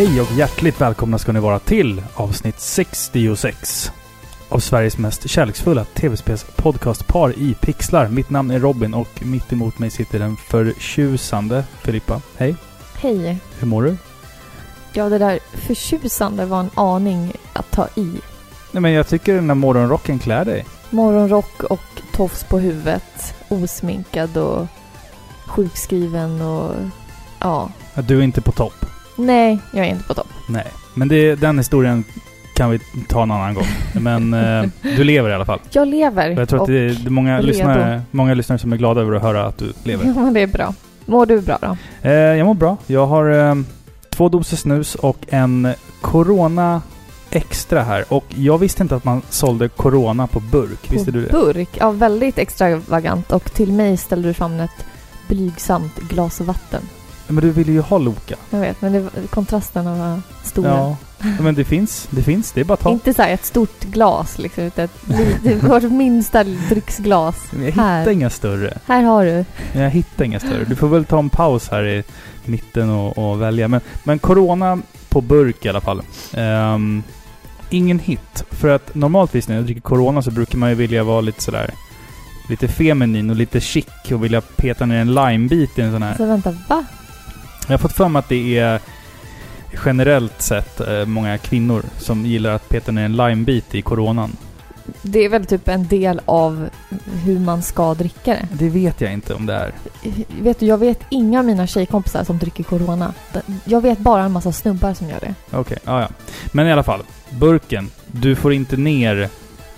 Hej och hjärtligt välkomna ska ni vara till avsnitt 66 av Sveriges mest kärleksfulla tv-spels-podcastpar i pixlar. Mitt namn är Robin och mitt emot mig sitter den förtjusande Filippa. Hej! Hej. Hur mår du? Ja, det där förtjusande var en aning att ta i. Nej men jag tycker den där morgonrocken klär dig. Morgonrock och tofs på huvudet. Osminkad och sjukskriven och... Ja. Att Du är inte på topp. Nej, jag är inte på topp. Nej. Men det, den historien kan vi ta en annan gång. Men eh, du lever i alla fall. Jag lever. Och jag tror att det är många lyssnare, många lyssnare som är glada över att höra att du lever. Ja, det är bra. Mår du bra då? Eh, jag mår bra. Jag har eh, två doser snus och en Corona Extra här. Och jag visste inte att man sålde Corona på burk. På visste du det? burk? Ja, väldigt extravagant. Och till mig ställde du fram ett blygsamt glas vatten. Men du ville ju ha Loka. Jag vet, men det, kontrasterna var stora. Ja. Men det finns. Det finns. Det är bara att ta. Inte så här ett stort glas liksom, utan ett, det var ett minsta drycksglas. Men Jag Här. hittar inga större. Här har du. Men Jag hittar inga större. Du får väl ta en paus här i mitten och, och välja. Men, men Corona på burk i alla fall. Ehm, ingen hit. För att normaltvis när jag dricker Corona så brukar man ju vilja vara lite sådär... Lite feminin och lite chic och vilja peta ner en limebit i en sån här. Så vänta, va? Jag har fått för mig att det är generellt sett eh, många kvinnor som gillar att peta ner en limebit i Coronan. Det är väl typ en del av hur man ska dricka det. Det vet jag inte om det är. Vet du, jag vet inga av mina tjejkompisar som dricker Corona. Jag vet bara en massa snubbar som gör det. Okej, ja, ja. Men i alla fall. Burken. Du får inte ner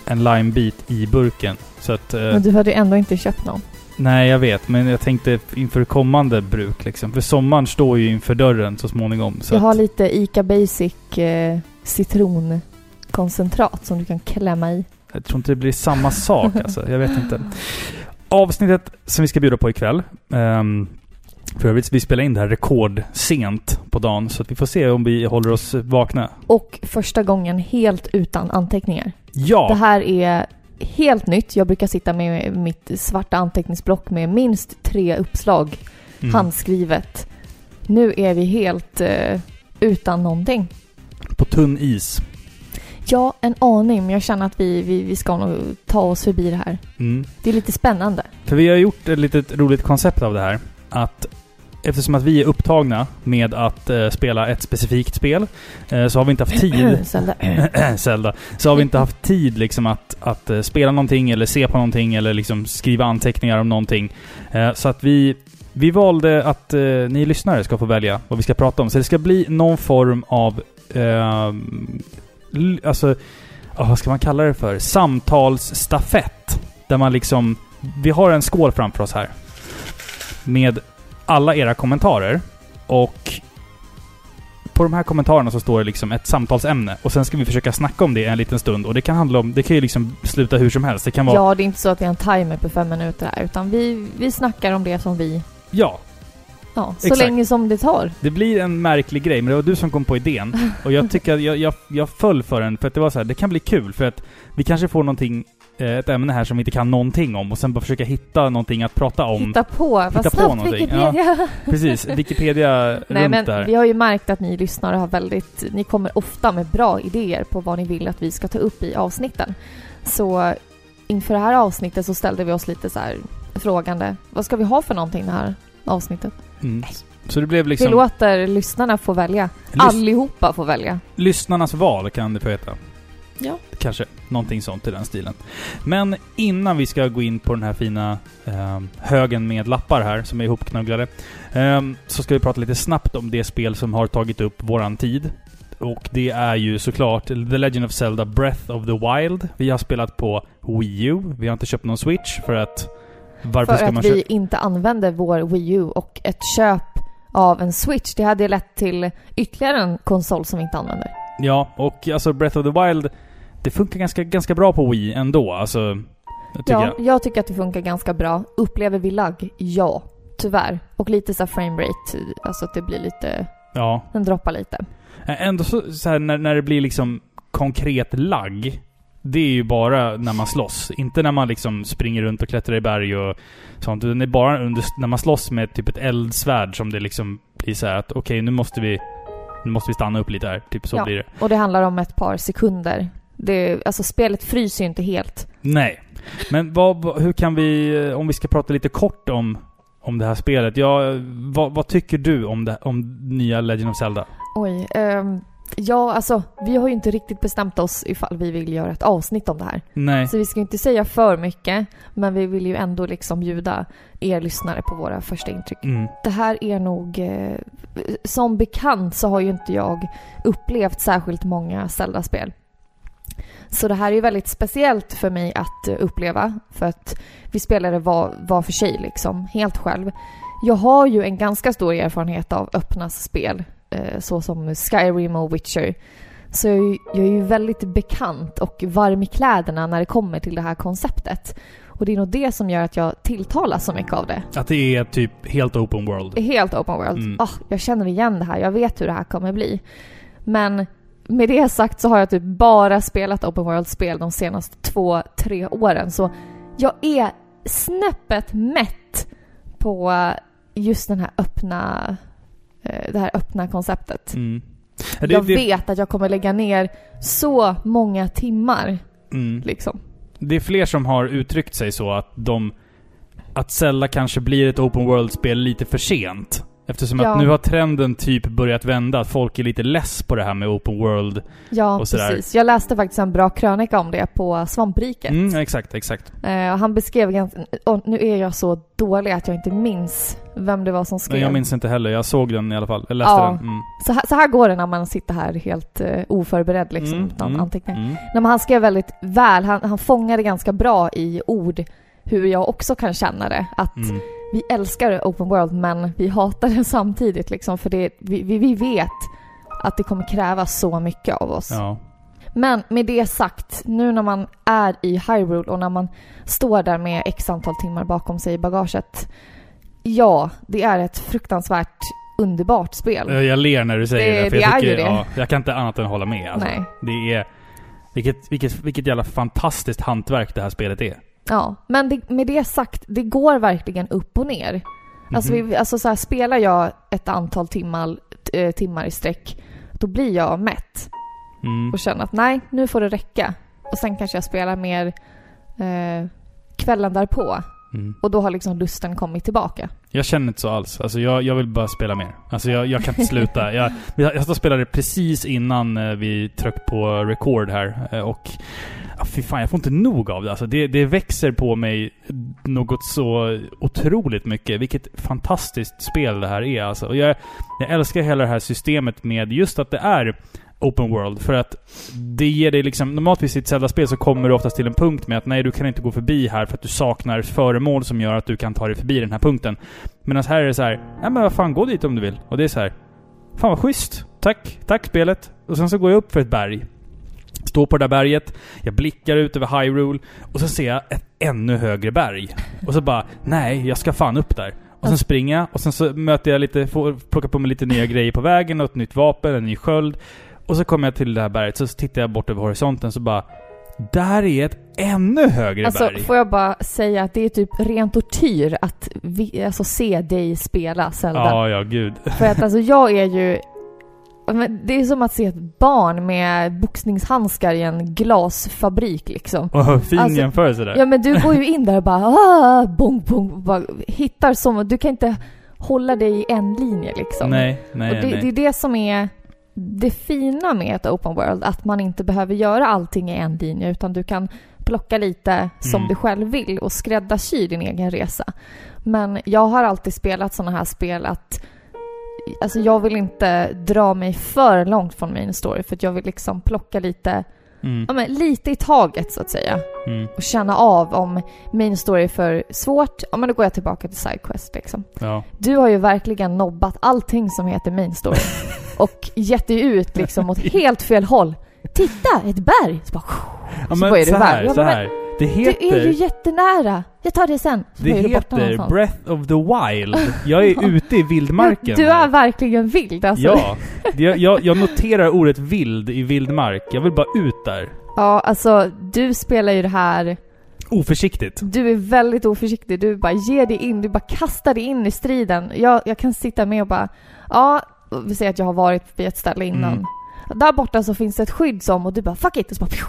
en limebit i burken. Så att... Eh, Men du hade ju ändå inte köpt någon. Nej, jag vet. Men jag tänkte inför kommande bruk liksom. För sommaren står ju inför dörren så småningom. Så jag har lite Ica Basic eh, citronkoncentrat som du kan klämma i. jag tror inte det blir samma sak alltså. Jag vet inte. Avsnittet som vi ska bjuda på ikväll. Um, för övrigt, vi spelar in det här rekordsent på dagen. Så att vi får se om vi håller oss vakna. Och första gången helt utan anteckningar. Ja! Det här är helt nytt. Jag brukar sitta med mitt svarta anteckningsblock med minst tre uppslag Mm. handskrivet. Nu är vi helt eh, utan någonting. På tunn is. Ja, en aning, men jag känner att vi, vi, vi ska nog ta oss förbi det här. Mm. Det är lite spännande. För vi har gjort ett litet roligt koncept av det här. Att eftersom att vi är upptagna med att eh, spela ett specifikt spel eh, så har vi inte haft tid Zelda. Zelda. Så har vi inte haft tid liksom att, att eh, spela någonting eller se på någonting eller liksom skriva anteckningar om någonting. Eh, så att vi, vi valde att eh, ni lyssnare ska få välja vad vi ska prata om. Så det ska bli någon form av... Eh, l- alltså... ja, vad ska man kalla det för? Samtalsstafett. Där man liksom... Vi har en skål framför oss här. Med alla era kommentarer. Och på de här kommentarerna så står det liksom ett samtalsämne. Och sen ska vi försöka snacka om det en liten stund. Och det kan handla om... Det kan ju liksom sluta hur som helst. Det kan vara... Ja, det är inte så att vi har en timer på fem minuter här, utan vi, vi snackar om det som vi... ja Ja, så Exakt. länge som det tar. Det blir en märklig grej, men det var du som kom på idén. Och jag tycker att jag, jag, jag föll för den, för att det var så här, det kan bli kul, för att vi kanske får någonting, ett ämne här som vi inte kan någonting om, och sen bara försöka hitta någonting att prata om. Hitta på. Hitta Vad på snabbt någonting, Wikipedia! Precis, Wikipedia Nej, runt men där. vi har ju märkt att ni lyssnare har väldigt... Ni kommer ofta med bra idéer på vad ni vill att vi ska ta upp i avsnitten. Så inför det här avsnittet så ställde vi oss lite så här frågande. Vad ska vi ha för någonting det här avsnittet? Mm. Så det blev Vi liksom... låter lyssnarna få välja. Lys- Allihopa får välja. lyssnarnas val kan det få heta. Ja. Kanske. Någonting sånt i den stilen. Men innan vi ska gå in på den här fina eh, högen med lappar här som är ihopknugglade. Eh, så ska vi prata lite snabbt om det spel som har tagit upp våran tid. Och det är ju såklart The Legend of Zelda Breath of the Wild. Vi har spelat på Wii U. Vi har inte köpt någon Switch för att... Varför För att vi inte använder vår Wii U och ett köp av en Switch, det hade lett till ytterligare en konsol som vi inte använder. Ja, och alltså Breath of the Wild, det funkar ganska, ganska bra på Wii ändå. Alltså, Ja, jag. jag tycker att det funkar ganska bra. Upplever vi lagg? Ja. Tyvärr. Och lite så här framerate, alltså att det blir lite... Ja. Den droppar lite. Ändå så, så här, när, när det blir liksom konkret lagg. Det är ju bara när man slåss. Inte när man liksom springer runt och klättrar i berg och sånt. Utan det är bara under, när man slåss med typ ett eldsvärd som det liksom blir så här att okej, nu måste vi nu måste vi stanna upp lite här. Typ så Ja. blir det. Och det handlar om ett par sekunder. Det, alltså spelet fryser ju inte helt. Nej. Men vad, hur kan vi, eh, om vi ska prata lite kort om, om det här spelet. Ja, vad, vad tycker du om, det, om nya Legend of Zelda? Oj. ehm, ja, alltså vi har ju inte riktigt bestämt oss ifall vi vill göra ett avsnitt om det här. Nej. Så vi ska inte säga för mycket, men vi vill ju ändå liksom bjuda er lyssnare på våra första intryck. Mm. Det här är nog... Eh, som bekant så har ju inte jag upplevt särskilt många Zelda-spel. Så det här är ju väldigt speciellt för mig att eh, uppleva, för att vi spelade var, var för sig liksom, helt själv. Jag har ju en ganska stor erfarenhet av öppna spel, eh, så som Skyrim och Witcher. Så jag är, ju, jag är ju väldigt bekant och varm i kläderna när det kommer till det här konceptet. Och det är nog det som gör att jag tilltalas så mycket av det. Att det är typ helt open world. Helt open world. Mm. Ah, jag känner igen det här, jag vet hur det här kommer bli. Men med det sagt så har jag typ bara spelat open world-spel de senaste två, tre åren. Så jag är snäppet mätt på just den här öppna, eh, det här öppna konceptet. Mm. Ja, det, jag det, vet att jag kommer lägga ner så många timmar mm. liksom. det är fler som har uttryckt sig så att de... Att Zelda kanske blir ett open world-spel lite för sent. Eftersom Ja. att nu har trenden typ börjat vända. Att folk är lite less på det här med open world. Ja, Och sådär. precis. Jag läste faktiskt en bra krönika om det på Svampriket. Mm, exakt, exakt. Eh, och han beskrev ganska... Och nu är jag så dålig att jag inte minns vem det var som skrev. Men jag minns inte heller. Jag såg den i alla fall. Jag läste Ja. den. Mm. Så, här, så här går det när man sitter här helt eh, oförberedd liksom, Mm, utan mm, anteckningar. mm. Nej, han skrev väldigt väl, han, han fångade ganska bra i ord hur jag också kan känna det. Att Mm. Vi älskar open world men vi hatar det samtidigt liksom, för det, vi, vi, vet att det kommer kräva så mycket av oss. Ja. Men med det sagt, nu när man är i Hyrule och när man står där med x antal timmar bakom sig i bagaget. Ja, det är ett fruktansvärt underbart spel. Eh, Jag ler när du säger Det- det. för det jag, är tycker, ju det. Ja, jag kan inte annat än hålla med. Alltså. Nej. Det är... Vilket, vilket, vilket jävla fantastiskt hantverk det här spelet är. Ja, men det, med det sagt, det går verkligen upp och ner. Alltså, Mhm. vi, alltså så här, spelar jag ett antal timmar, eh, timmar i sträck, då blir jag mätt Mm. och känner att nej, nu får det räcka. Och sen kanske jag spelar mer eh, kvällen därpå Mm. och då har liksom lusten kommit tillbaka. Jag känner inte så alls. Alltså jag, jag vill bara spela mer. Alltså jag, jag kan inte sluta. Jag, jag, jag spelade precis innan eh, vi tryckte på record här. eh, Och ah, fy fan, jag får inte nog av det. Alltså det, det växer på mig något så otroligt mycket. Vilket fantastiskt spel det här är alltså. Och jag, jag älskar hela det här systemet med just att det är open world. För att det ger dig liksom... Normaltvis i ett Zelda-spel så kommer du oftast till en punkt med att nej, du kan inte gå förbi här för att du saknar föremål som gör att du kan ta dig förbi den här punkten. Medan här är det så här, ja men vad fan, gå dit om du vill. Och det är så här, fan vad schysst. Tack, tack spelet. Och sen så går jag upp för ett berg. Står på det där berget, jag blickar ut över Hyrule och så ser jag ett ännu högre berg. Och så bara, nej, jag ska fan upp där. Och sen springer jag och sen så möter jag lite, får plocka på mig lite nya grejer på vägen och ett nytt vapen, en ny sköld. Och så kommer jag till det här berget, så tittar jag bort över horisonten så bara Där är ett ännu högre Alltså, berg! får jag bara säga att det är typ ren tortyr att vi, alltså, se dig spela Zelda. Ja, ja, gud. För att alltså jag är ju... Det är som att se ett barn med boxningshandskar i en glasfabrik liksom. Vad fin Alltså, jämförelse där. Ja men du går ju in där och bara ah, bong bong, bara hittar som... Du kan inte hålla dig i en linje liksom. nej, nej, och det, nej. det är det som är det fina med ett open world, att man inte behöver göra allting i en linje utan du kan plocka lite som Mm. du själv vill och skräddarsy din egen resa. Men jag har alltid spelat sådana här spel att Alltså jag vill inte dra mig för långt från main story för jag vill liksom plocka lite, Mm, ja men lite i taget så att säga. mm, Och känna av om main story är för svårt, ja men då går jag tillbaka till sidequest liksom. ja. Du har ju verkligen nobbat allting som heter main story. och gett dig ut liksom åt helt fel håll. Titta, ett berg! Så bara, ja Så men så här, så här. Det du är ju heter... jättenära! Jag tar det sen. Så Det heter. Breath of the Wild. Jag är ute i vildmarken. Du är verkligen vild alltså. Ja. Jag, jag, jag noterar ordet vild i vildmark. Jag vill bara ut där. ja, alltså du spelar ju det här Oförsiktigt. Du är väldigt oförsiktig. Du bara ger dig in, du bara kastar dig in i striden. Jag, jag kan sitta med och bara, ja, vi säger att jag har varit vid ett ställe innan. Mm. Där borta så finns det ett skydd som, och du bara 'fuck it' och så bara pju,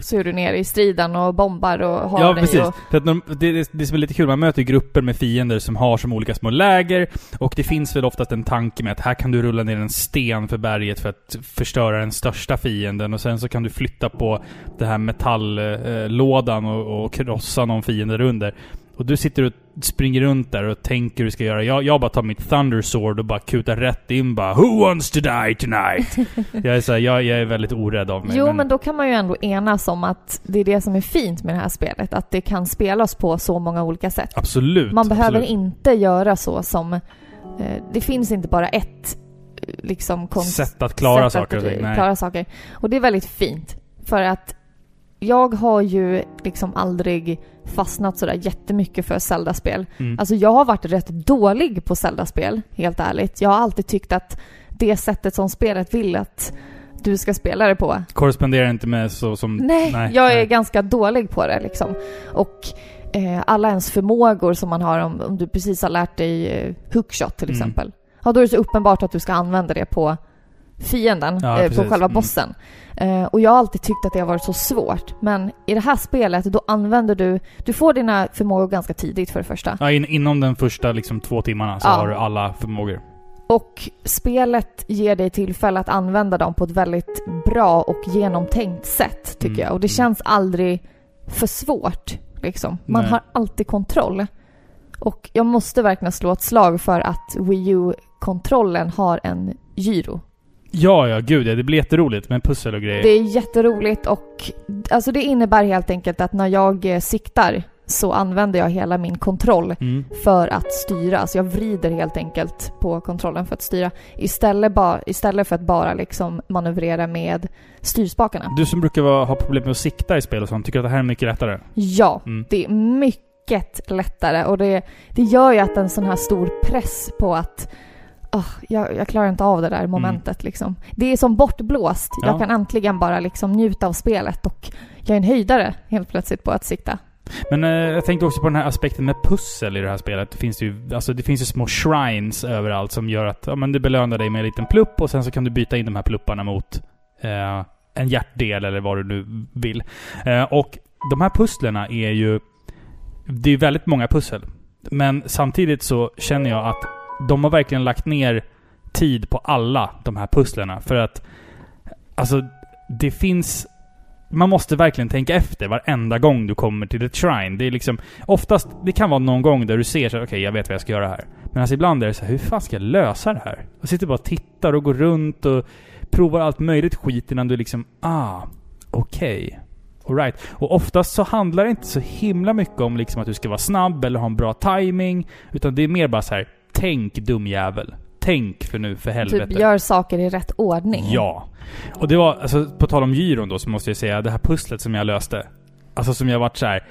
så är du ner i striden och bombar och har Ja, dig precis. och... För att de, det, det, det som är lite kul, man möter grupper med fiender som har som olika små läger. Och det finns väl oftast en tanke med att här kan du rulla ner en sten för berget för att förstöra den största fienden. Och sen så kan du flytta på den här metalllådan och, och krossa någon fiende under. Och du sitter och springer runt där och tänker hur du ska göra. Jag, jag bara tar mitt Thunder Sword och bara kutar rätt in bara Who wants to die tonight? jag, är så här, jag, jag är väldigt orädd av mig. Jo, men... då kan man ju ändå enas om att det är det som är fint med det här spelet. Att det kan spelas på så många olika sätt. Absolut. Man behöver absolut. inte göra så som... Eh, det finns inte bara ett eh, liksom konst... Sätt att klara sätt saker och att ting. Nej. Klara saker. Och det är väldigt fint. För att jag har ju liksom aldrig fastnat sådär jättemycket för Zelda-spel. Mm. Alltså jag har varit rätt dålig på Zelda-spel, helt ärligt. Jag har alltid tyckt att det sättet som spelet vill att du ska spela det på. Korresponderar inte med så som... Nej, nej jag är nej. ganska dålig på det liksom. Och eh, alla ens förmågor som man har om, om du precis har lärt dig eh, hookshot till Mm. exempel. Ja, då är det så uppenbart att du ska använda det på fienden, Ja, eh, på själva Mm. bossen. Eh, och jag har alltid tyckt att det har varit så svårt. Men i det här spelet, då använder du... Du får dina förmågor ganska tidigt för det första. Ja, in, inom den första liksom två timmarna så Ja. har du alla förmågor. Och spelet ger dig tillfälle att använda dem på ett väldigt bra och genomtänkt sätt, tycker Mm. jag. Och det Mm. känns aldrig för svårt, liksom. Man Nej. har alltid kontroll. Och jag måste verkligen slå ett slag för att Wii U-kontrollen har en gyro. Ja, ja, gud ja. Det blir jätteroligt med pussel och grejer. Det är jätteroligt och alltså det innebär helt enkelt att när jag eh, siktar så använder jag hela min kontroll Mm. för att styra. Så jag vrider helt enkelt på kontrollen för att styra. Istället, ba, istället för att bara liksom manövrera med styrspakarna. Du som brukar vara, ha problem med att sikta i spel och sånt, tycker att det här är mycket lättare? Ja, Mm. det är mycket lättare och det, det gör ju att en sån här stor press på att ah, jag, jag klarar inte av det där momentet liksom. Det är som bortblåst. Mm. Ja. Jag kan äntligen bara liksom njuta av spelet och jag är en höjdare helt plötsligt på att sikta. Men eh, jag tänkte också på den här aspekten med pussel i det här spelet. Det finns ju, alltså, det finns ju små shrines överallt som gör att ja, men det belönar dig med en liten plupp och sen så kan du byta in de här plupparna mot eh, en hjärtdel eller vad du nu vill. Eh, och de här pusslerna är ju... Det är väldigt många pussel. Men samtidigt så känner jag att de har verkligen lagt ner tid på alla de här pusslerna. För att... Alltså, det finns... Man måste verkligen tänka efter varenda gång du kommer till ett shrine. Det är liksom... Oftast, det kan vara någon gång där du ser så okej okej jag vet vad jag ska göra här. Men alltså ibland är det så här, hur fan ska jag lösa det här? Jag sitter bara och tittar och går runt och provar allt möjligt skit innan du liksom, ah, okej. Alright. Och oftast så handlar det inte så himla mycket om liksom att du ska vara snabb eller ha en bra timing Utan det är mer bara så här, tänk dumjävel. Tänk för nu, för helvete. Typ gör saker i rätt ordning. Ja. Och det var, alltså på tal om gyron då, så måste jag säga, det här pusslet som jag löste. Alltså som jag varit så här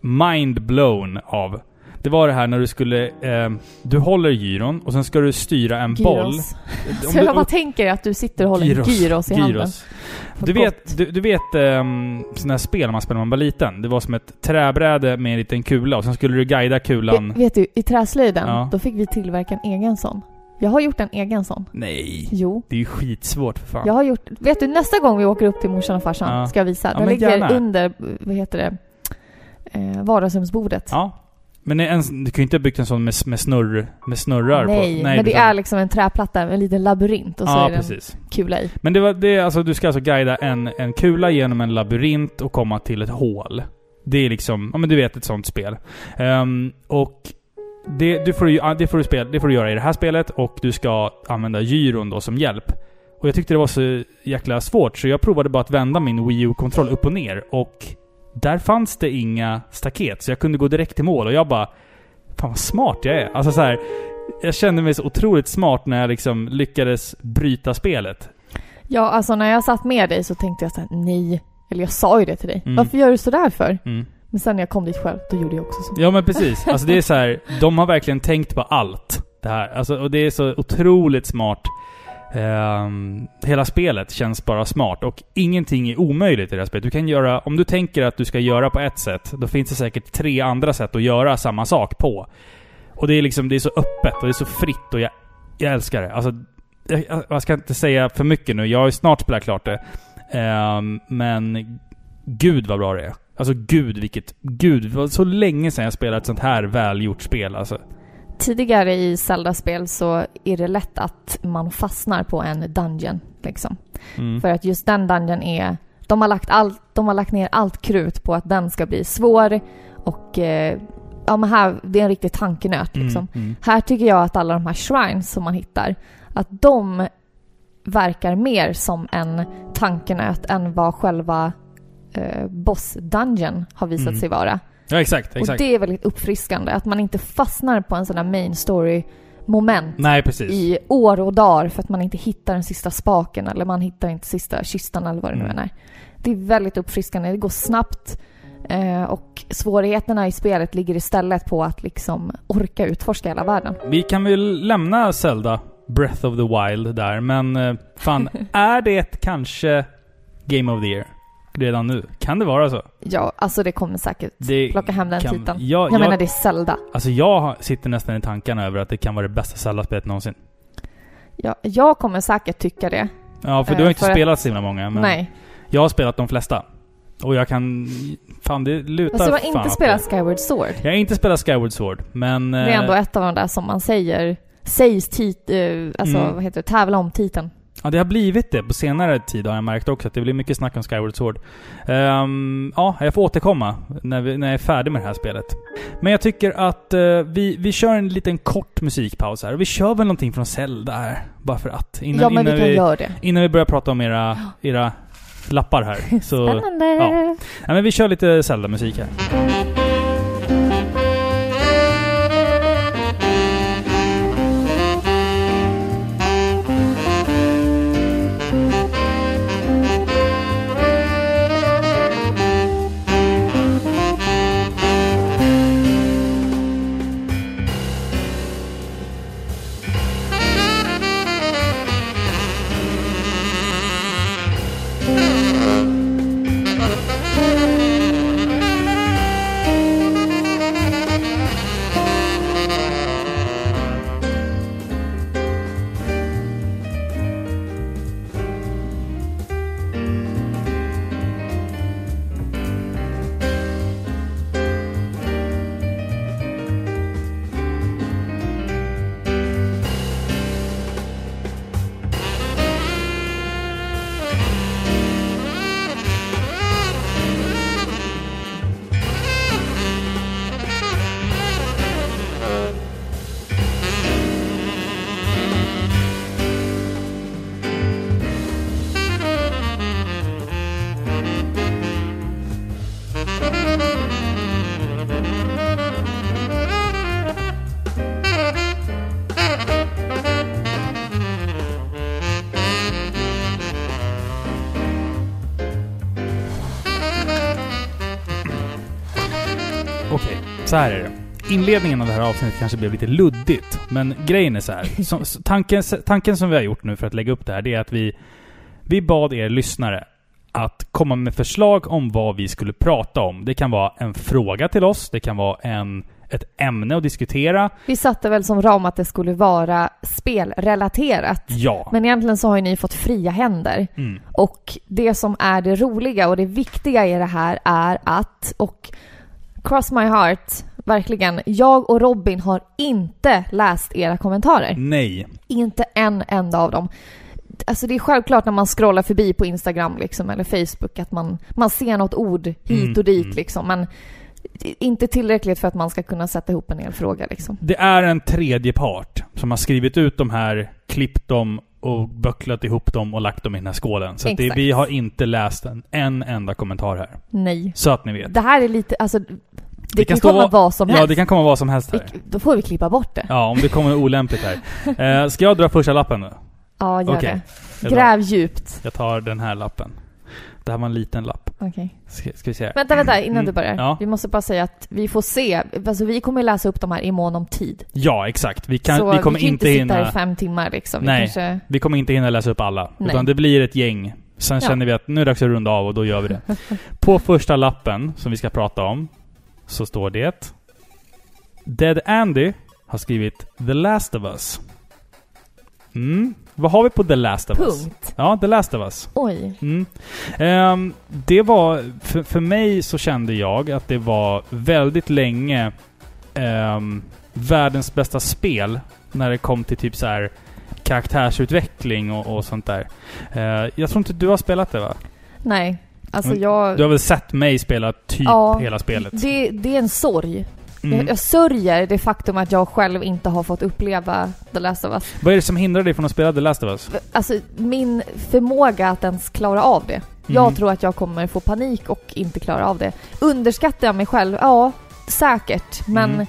mind blown av. Det var det här när du skulle, eh, du håller gyron och sen ska du styra en boll. Gyros. Om Så jag bara tänker att du sitter och håller Gyros. gyros, i handen. Gyros. Du vet, du, du vet um, sådana här spel man spelade när man var liten? Det var som ett träbräde med en liten kula och sen skulle du guida kulan. Vet, vet du, i träslöjden, Ja. då fick vi tillverka en egen sån. Jag har gjort en egen sån. Nej. Jo. Det är ju skitsvårt för fan. Jag har gjort... Vet du, nästa gång vi åker upp till morsan och farsan Ja. ska jag visa. Ja, Den ligger gärna. under, vad heter det, eh, vardagsrumsbordet. Ja. Men en, du kan ju inte ha byggt en sån med, med, snurr, med snurrar Nej, på. men det är liksom en träplatta en liten labyrint och så Ja, är det precis. en kula i. Men det var, det är alltså, du ska alltså guida en, en kula genom en labyrint och komma till ett hål. Det är liksom, ja men du vet ett sånt spel. Ehm, och det, du får, det, får du spela, det får du göra i det här spelet och du ska använda gyron då som hjälp. Och jag tyckte det var så jäkla svårt så jag provade bara att vända min Wii U-kontroll upp och ner och där fanns det inga staket så jag kunde gå direkt till mål och jag bara Fan vad smart jag är. Alltså så här, Jag kände mig så otroligt smart när jag liksom lyckades bryta spelet. Ja, alltså när jag satt med dig så tänkte jag så här, nej. Eller jag sa ju det till dig. Mm. Varför gör du sådär för? Mm. Men sen när jag kom dit själv, då gjorde jag också så. Ja men precis. Alltså det är så här, de har verkligen tänkt på allt. Det här. Alltså, och det är så otroligt smart. Eh, hela spelet känns bara smart och ingenting är omöjligt i det här spelet. Du kan göra, om du tänker att du ska göra på ett sätt, då finns det säkert tre andra sätt att göra samma sak på. Och det är liksom, det är så öppet och det är så fritt och jag, jag älskar det. Alltså, jag, jag ska inte säga för mycket nu. Jag har ju snart spelat klart det. Eh, men gud vad bra det är. Alltså gud vilket... Gud, det var så länge sedan jag spelade ett sånt här välgjort spel alltså. Tidigare i Zelda-spel så är det lätt att man fastnar på en dungeon. Liksom. Mm. För att just den dungeon är... De har, lagt allt, de har lagt ner allt krut på att den ska bli svår och... Eh, ja men här, det är en riktig tankenöt liksom. Mm, mm. Här tycker jag att alla de här shrines som man hittar, att de verkar mer som en tankenöt än vad själva eh, boss dungeon har visat Mm. sig vara. Ja, exakt. Och exakt. det är väldigt uppfriskande, att man inte fastnar på en sån där main story moment Nej, i år och dagar för att man inte hittar den sista spaken eller man hittar inte sista kistan eller vad det nu Mm. är. Det är väldigt uppfriskande, det går snabbt eh, och svårigheterna i spelet ligger istället på att liksom orka utforska hela världen. Vi kan väl lämna Zelda Breath of the Wild där, men eh, fan, är det kanske Game of the Year? Redan nu? Kan det vara så? Ja, alltså det kommer säkert Det plocka hem den kan- titeln. Ja, Jag jag, menar det är Zelda. Alltså jag sitter nästan i tankarna över att det kan vara det bästa Zelda-spelet någonsin. Ja, jag kommer säkert tycka det. Ja, för Eh, du har inte för att- spelat så himla många, men Nej. jag har spelat de flesta. Och jag kan... Fan, det lutar Fast du har inte spelat. Skyward Sword. Jag har inte spelat Skyward Sword, men... Det är eh, ändå ett av de där som man säger sägs tit, eh, alltså Mm. vad heter det, tävla om titeln. Ja, det har blivit det. På senare tid har jag märkt också att det blir mycket snack om Skyward Sword. Ehm, ja, jag får återkomma när, vi, när jag är färdig med det här spelet. Men jag tycker att eh, vi, vi kör en liten kort musikpaus här. Vi kör väl någonting från Zelda här. Bara för att. Innan, ja, men innan vi kan göra det. Innan vi börjar prata om era, era lappar här. Så, Spännande! ja. ja, men vi kör lite Zelda-musik här. Kanske blev lite luddigt, men grejen är så här. Som, tanken, tanken som vi har gjort nu för att lägga upp det här, det är att vi, vi bad er lyssnare att komma med förslag om vad vi skulle prata om. Det kan vara en fråga till oss, det kan vara en, ett ämne att diskutera. Vi satte väl som ram att det skulle vara spelrelaterat. Ja. Men egentligen så har ju ni fått fria händer. Mm. Och det som är det roliga och det viktiga i det här är att, och cross my heart, verkligen, jag och Robin har inte läst era kommentarer. Nej. Inte en enda av dem. Alltså det är självklart när man scrollar förbi på Instagram liksom, eller Facebook att man, man ser något ord hit Mm, och dit mm. liksom. Men inte tillräckligt för att man ska kunna sätta ihop en hel fråga liksom. Det är en tredje part som har skrivit ut de här, klippt dem och böcklat ihop dem och lagt dem i den här skålen. Så det, vi har inte läst en, en enda kommentar här. Nej. Så att ni vet. Det här är lite, alltså det, kan, stå komma vad som Ja, helst. det kan komma vad som helst här. Vi- Då får vi klippa bort det. Ja, om det kommer något olämpligt här. Eh, ska jag dra första lappen nu? Ja, gör Okej. det. Gräv djupt. jag tar den här lappen. Det här var en liten lapp. Okej. Ska, ska vi se. här. Vänta, vänta, innan Mm, du börjar. ja. Vi måste bara säga att vi får se. Alltså vi kommer läsa upp de här i mån om tid. Ja, exakt. Vi, kan, så vi kommer vi kan inte inte sitta hinna... i fem timmar liksom. Vi Nej. Kanske... Vi kommer inte hinna läsa upp alla. Nej. Utan det blir ett gäng. Sen Ja. känner vi att nu är det dags att runda av och då gör vi det. På första lappen som vi ska prata om så står det Dead Andy har skrivit The Last of Us. Mm. Vad har vi på The Last of Us? Punkt. Ja, The Last of Us. Oj. Mm. Ehm, det var... För, för mig så kände jag att det var väldigt länge ehm, världens bästa spel när det kom till typ så här karaktärsutveckling och, och sånt där. Eh, jag tror inte du har spelat det va? Nej. Alltså jag... Du har väl sett mig spela typ Ja, hela spelet? Det, det är en sorg. Mm. Jag, jag sörjer det faktum att jag själv inte har fått uppleva The Last of Us. Vad är det som hindrar dig från att spela The Last of Us? Alltså min förmåga att ens klara av det. Mm. Jag tror att jag kommer få panik och inte klara av det. Underskattar jag mig själv? Ja, säkert. Men Mm.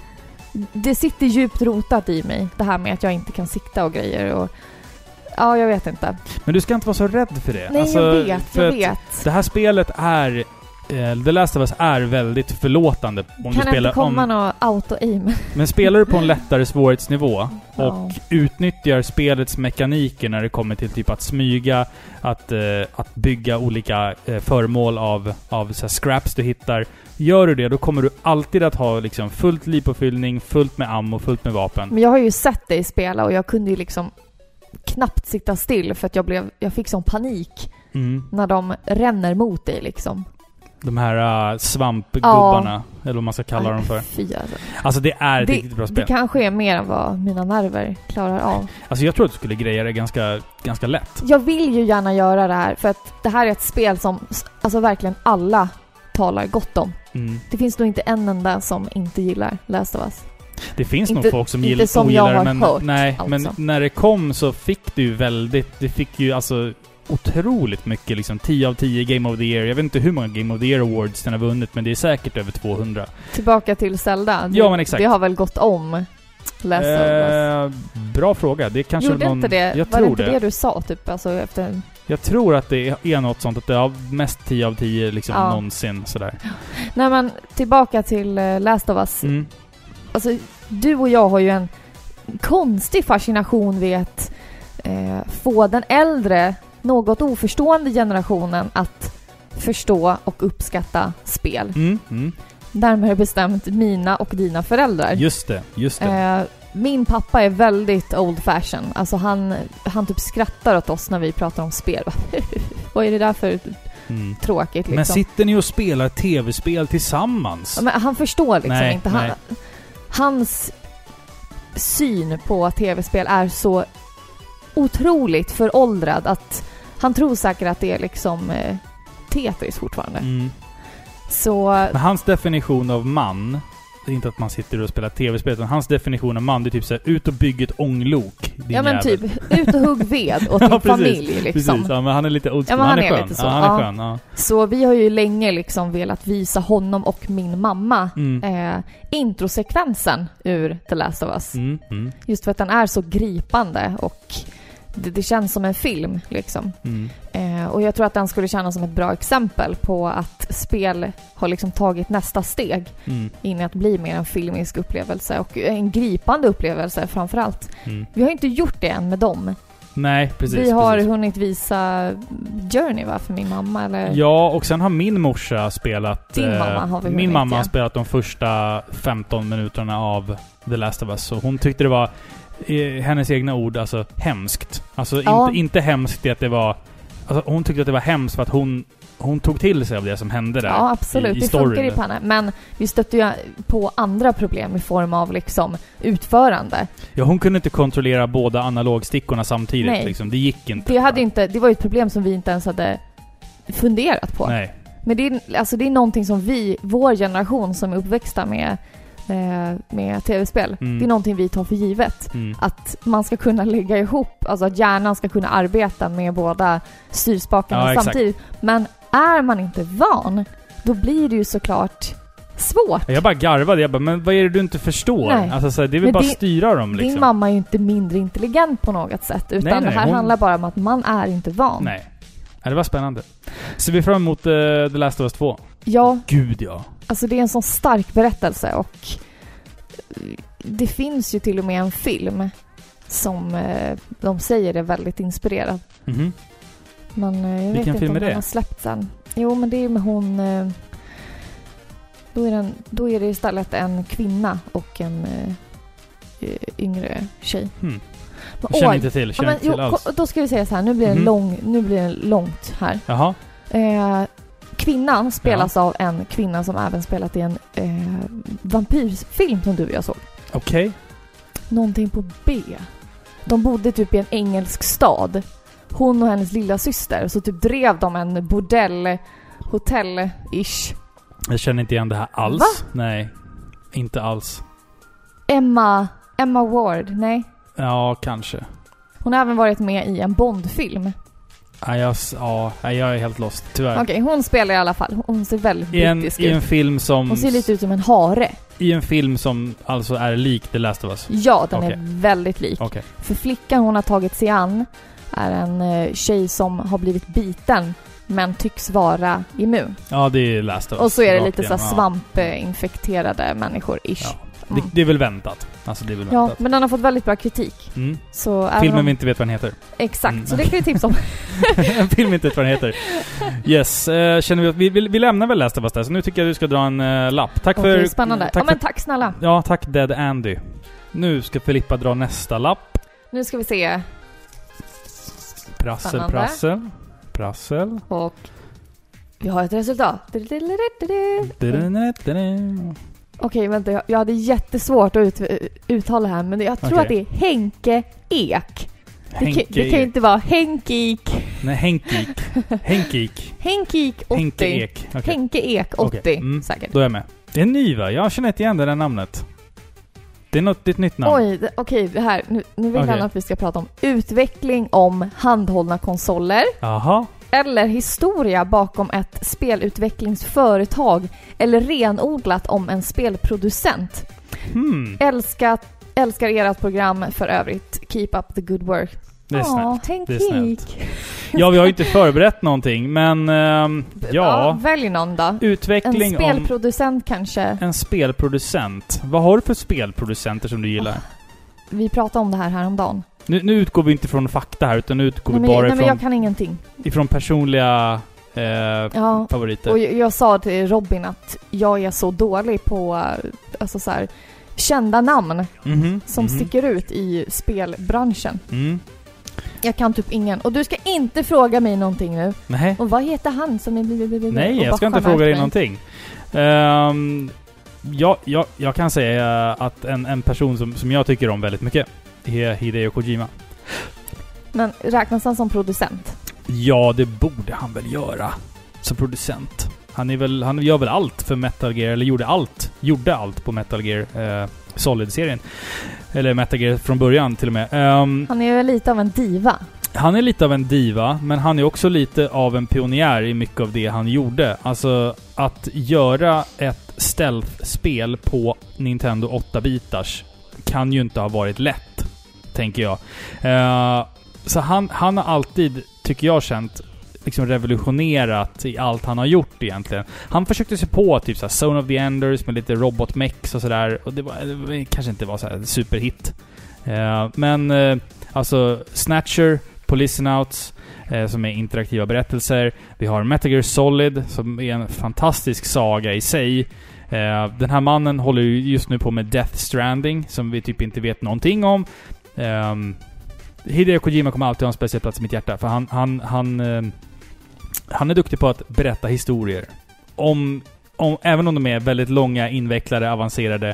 det sitter djupt rotat i mig. Det här med att jag inte kan sikta och grejer och... Ja, jag vet inte. Men du ska inte vara så rädd för det. Nej, Alltså, jag vet. för Jag vet. Det här spelet är... eh, The Last of Us är väldigt förlåtande om Kan du spelar inte komma om... något auto-aim? Men spelar du på en lättare svårighetsnivå och Ja. utnyttjar spelets mekaniker när det kommer till typ att smyga, att, eh, att bygga olika eh, föremål av, av så scraps du hittar. Gör du det, då kommer du alltid att ha liksom fullt livpåfyllning, fullt med ammo, fullt med vapen. Men jag har ju sett dig spela och jag kunde ju liksom knappt sitta still för att jag blev... Jag fick sån panik Mm. när de ränner mot dig liksom. De här uh, svampgubbarna, eller vad man ska kalla Aj, dem för. Fy alltså. Alltså det är ett Det, riktigt bra det spel. kanske är mer än vad mina nerver klarar av. Alltså jag tror att du skulle greja det ganska, ganska lätt. Jag vill ju gärna göra det här för att det här är ett spel som alltså verkligen alla talar gott om. Mm. Det finns nog inte en enda som inte gillar Last of Us. Det finns nog Inte- folk som gillar, som ogillar det, men, hört, nej, alltså. men när det kom så fick du väldigt... Det fick ju alltså otroligt mycket liksom 10 av 10 Game of the Year. Jag vet inte hur många Game of the Year Awards den har vunnit, men det är säkert över 200. Tillbaka till Zelda. Det, Ja, men exakt. Det har väl gått om Last. Eh, bra fråga. Det är kanske Gjorde någon... inte det? Jag var tror det inte det. det du sa typ? Alltså efter... Jag tror att det är något sånt att det har mest 10 av 10 liksom Ja. någonsin sådär. Nej men tillbaka till eh, Last of Us. Mm. Alltså, du och jag har ju en konstig fascination vid att eh, få den äldre, något oförstående generationen att förstå och uppskatta spel. Mm. Mm. Närmare bestämt mina och dina föräldrar. Just det, just det. Eh, min pappa är väldigt old fashion. Alltså han, han typ skrattar åt oss när vi pratar om spel. Vad är det där för Mm. tråkigt liksom? Men sitter ni och spelar tv-spel tillsammans? Ja, Men han förstår liksom Nej, inte. Han, nej. Hans syn på tv-spel är så otroligt föråldrad att han tror säkert att det är liksom eh, Tetris fortfarande. Mm. Så Men hans definition av man, det är inte att man sitter och spelar tv-spel, utan hans definition av man, det är typ såhär, ut och bygg ett ånglok. din ja men jävel. typ, ut och hugg ved åt Ja, din precis. familj liksom. Precis, ja, men han är lite old Ja, han, han är skön. lite så, Ja, han är ja. skön. Ja. Så vi har ju länge liksom velat visa honom och min mamma Mm. eh, introsekvensen ur The Last of Us. Mm. Mm. Just för att den är så gripande och det, det känns som en film liksom. Mm. Eh, och jag tror att den skulle kännas som ett bra exempel på att spel har liksom tagit nästa steg Mm. in i att bli mer en filmisk upplevelse och en gripande upplevelse framför allt. Mm. Vi har inte gjort det än med dem. Nej, precis. Vi har precis. hunnit visa Journey va, för min mamma eller? Ja, och sen har min morsa spelat... Din eh, mamma har vi Min mamma har spelat de första 15 minuterna av The Last of Us. Och hon tyckte det var, i hennes egna ord, alltså hemskt. Alltså Ja. inte, inte hemskt i att det var... Alltså hon tyckte att det var hemskt för att hon, hon tog till sig av det som hände där. Ja, absolut. i, i det funkar ju på henne. Men vi stötte ju på andra problem i form av liksom utförande. Ja, hon kunde inte kontrollera båda analogstickorna samtidigt. Nej. Liksom. Det gick inte. Det, hade inte, det var ju ett problem som vi inte ens hade funderat på. Nej. Men det är, alltså det är någonting som vi, vår generation som är uppväxta med, med tv-spel, Mm. det är någonting vi tar för givet. Mm. Att man ska kunna lägga ihop, alltså att hjärnan ska kunna arbeta med båda styrspakarna Ja, exakt. samtidigt. Men är man inte van, då blir det ju såklart svårt. Jag bara garvade. Jag bara, men vad är det du inte förstår? Nej. Alltså, så här, det är väl Men bara din- styra dem liksom. Din mamma är ju inte mindre intelligent på något sätt, utan Nej, nej, det här hon- handlar bara om att man är inte van. Nej. Ja, det var spännande. Ser vi fram emot uh, The Last of Us 2? Ja, Gud ja. Alltså det är en sån stark berättelse och det finns ju till och med en film som eh, de säger är väldigt inspirerad. Mhm. Men eh, jag vet Vilken inte film om är den det? har släppts än. Jo, men det är med hon... eh, Då är, den, då är det istället en kvinna och en eh, eh, yngre tjej. Hmm. Jag känner inte till. Ja, Känner men, inte jo, till alls. ko- då ska vi säga så här, nu blir det, Mhm. lång, nu blir det långt här. Jaha. Eh, kvinnan spelas av en kvinna som även spelat i en eh, vampyrfilm som du och jag såg. Okej. Någonting på B. De bodde typ i en engelsk stad. Hon och hennes lilla syster så typ drev de en bordell, hotell-ish. Jag känner inte igen det här alls. Va? Nej. Inte alls. Emma, Emma Ward, nej. Ja, kanske. Hon har även varit med i en Bond-film. Ja, jag, ja, jag är helt lost. Tyvärr. Okej, hon spelar i alla fall. Hon ser väldigt I en, brittisk I en ut. film som... Hon ser lite ut som en hare. I en film som alltså är lik The Last of Us. Ja, den Okej. är väldigt lik. Okej. För flickan hon har tagit sig an är en eh, tjej som har blivit biten men tycks vara immun. Ja, det är Last of Us. Och så är det Rakt lite så här svampinfekterade människor ish. Ja. Det, det är väl väntat. Alltså det är väl Ja, väntat. men den har fått väldigt bra kritik. Mm. Så Filmen om... vi inte vet vad den heter. Exakt, Mm. så det kan vi tipsa om. en film vi inte vet vad den heter. Yes, eh, känner vi att vi, vi, vi lämnar väl Last of Us där, så nu tycker jag du ska dra en eh, lapp. Tack Okej, för... spännande. Tack ja, men för, tack snälla. ja, tack Dead Andy. Nu ska Filippa dra nästa lapp. Nu ska vi se. Prassel, Spännande. prassel. Prassel. Och vi har ett resultat. Okej, vänta. Jag, jag hade jättesvårt att ut, uttala här, men jag tror Okej. att det är Henke Ek. Det, kan, det kan ju inte vara Henkik. Nej, Henkik. Henkik. Henkik 80. Henke Ek. Okej, Henke Ek 80, Okej, mm. säkert. då är jag med. Det är ny va? Jag känner inte igen det där namnet. Det är något, det är ett nytt namn. Oj, det- okej, det här. Nu, nu vill Okej. han att vi ska prata om utveckling om handhållna konsoler Jaha. Eller historia bakom ett spelutvecklingsföretag eller renodlat om en spelproducent. Hmm. Älskat, älskar ert program för övrigt. Keep up the good work. Det är Ja, snällt. Henk Det är snällt. Ja, vi har ju inte förberett någonting, men ehm, ja. Välj någon då. En Utveckling om spelproducent kanske. en spelproducent. Vad har du för spelproducenter som du gillar? Vi pratade om det här häromdagen. Nu, nu utgår vi inte från fakta här, utan nu utgår Nej, vi men, bara nej, men ifrån, jag kan ingenting. ifrån personliga eh, Ja, favoriter. och jag, jag sa till Robin att jag är så dålig på alltså så här, kända namn Mhm, som mhm, sticker ut i spelbranschen. Mm. Jag kan typ ingen. Och du ska inte fråga mig någonting nu. Nej, Och vad heter han som är... nej jag ska inte fråga dig någonting. Um, ja, ja, jag kan säga att en, en person som, som jag tycker om väldigt mycket är Hideo Kojima. Men räknas han som producent? Ja, det borde han väl göra. Som producent. Han, är väl, han gör väl allt för Metal Gear, eller gjorde allt. Gjorde allt på Metal Gear eh, Solid-serien. Eller Metal Gear från början till och med. Ehm, Han är väl lite av en diva? han är lite av en diva, men han är också lite av en pionjär i mycket av det han gjorde. Alltså, att göra ett stealth-spel på Nintendo 8-bitars kan ju inte ha varit lätt, tänker jag. Uh, så han, han har alltid, tycker jag, känt liksom revolutionerat i allt han har gjort egentligen. Han försökte sig på typ såhär Zone of the Enders med lite robotmex och sådär. Och det, var, det kanske inte var såhär superhit. Uh, men uh, alltså Snatcher, Policenauts, eh, som är interaktiva berättelser. Vi har Metal Solid, som är en fantastisk saga i sig. Den här mannen håller ju just nu på med Death Stranding, som vi typ inte vet någonting om. Um, Hideo Kojima kommer alltid ha en speciell plats i mitt hjärta, för han, han, han, eh, han är duktig på att berätta historier. Om, om, även om de är väldigt långa, invecklade, avancerade.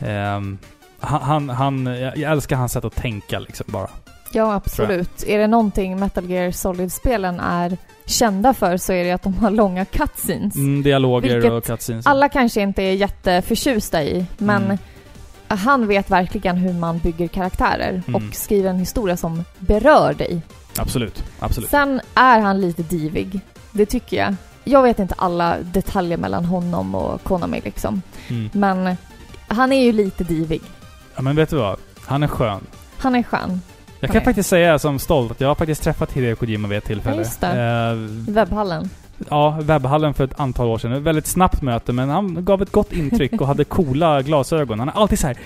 ehm, han, han, jag älskar hans sätt att tänka liksom bara. Ja, absolut. Är det någonting Metal Gear Solid-spelen är kända för så är det att de har långa cutscenes. Mm, dialoger och cutscenes. Alla kanske inte är jätteförtjusta i, men Mm. Han vet verkligen hur man bygger karaktärer Mm. och skriver en historia som berör dig. Absolut, absolut. Sen är han lite divig. Det tycker jag. Jag vet inte alla detaljer mellan honom och Konami liksom. Mm. Men han är ju lite divig. Ja, men vet du vad? Han är skön. Han är skön. Jag kan Okej. faktiskt säga som stolt att jag har faktiskt träffat Hideo Kojima vid ett tillfälle. Ja, just det. Eh, Webbhallen. Ja, webbhallen för ett antal år sedan. Ett väldigt snabbt möte, men han gav ett gott intryck och hade coola glasögon. Han har alltid så här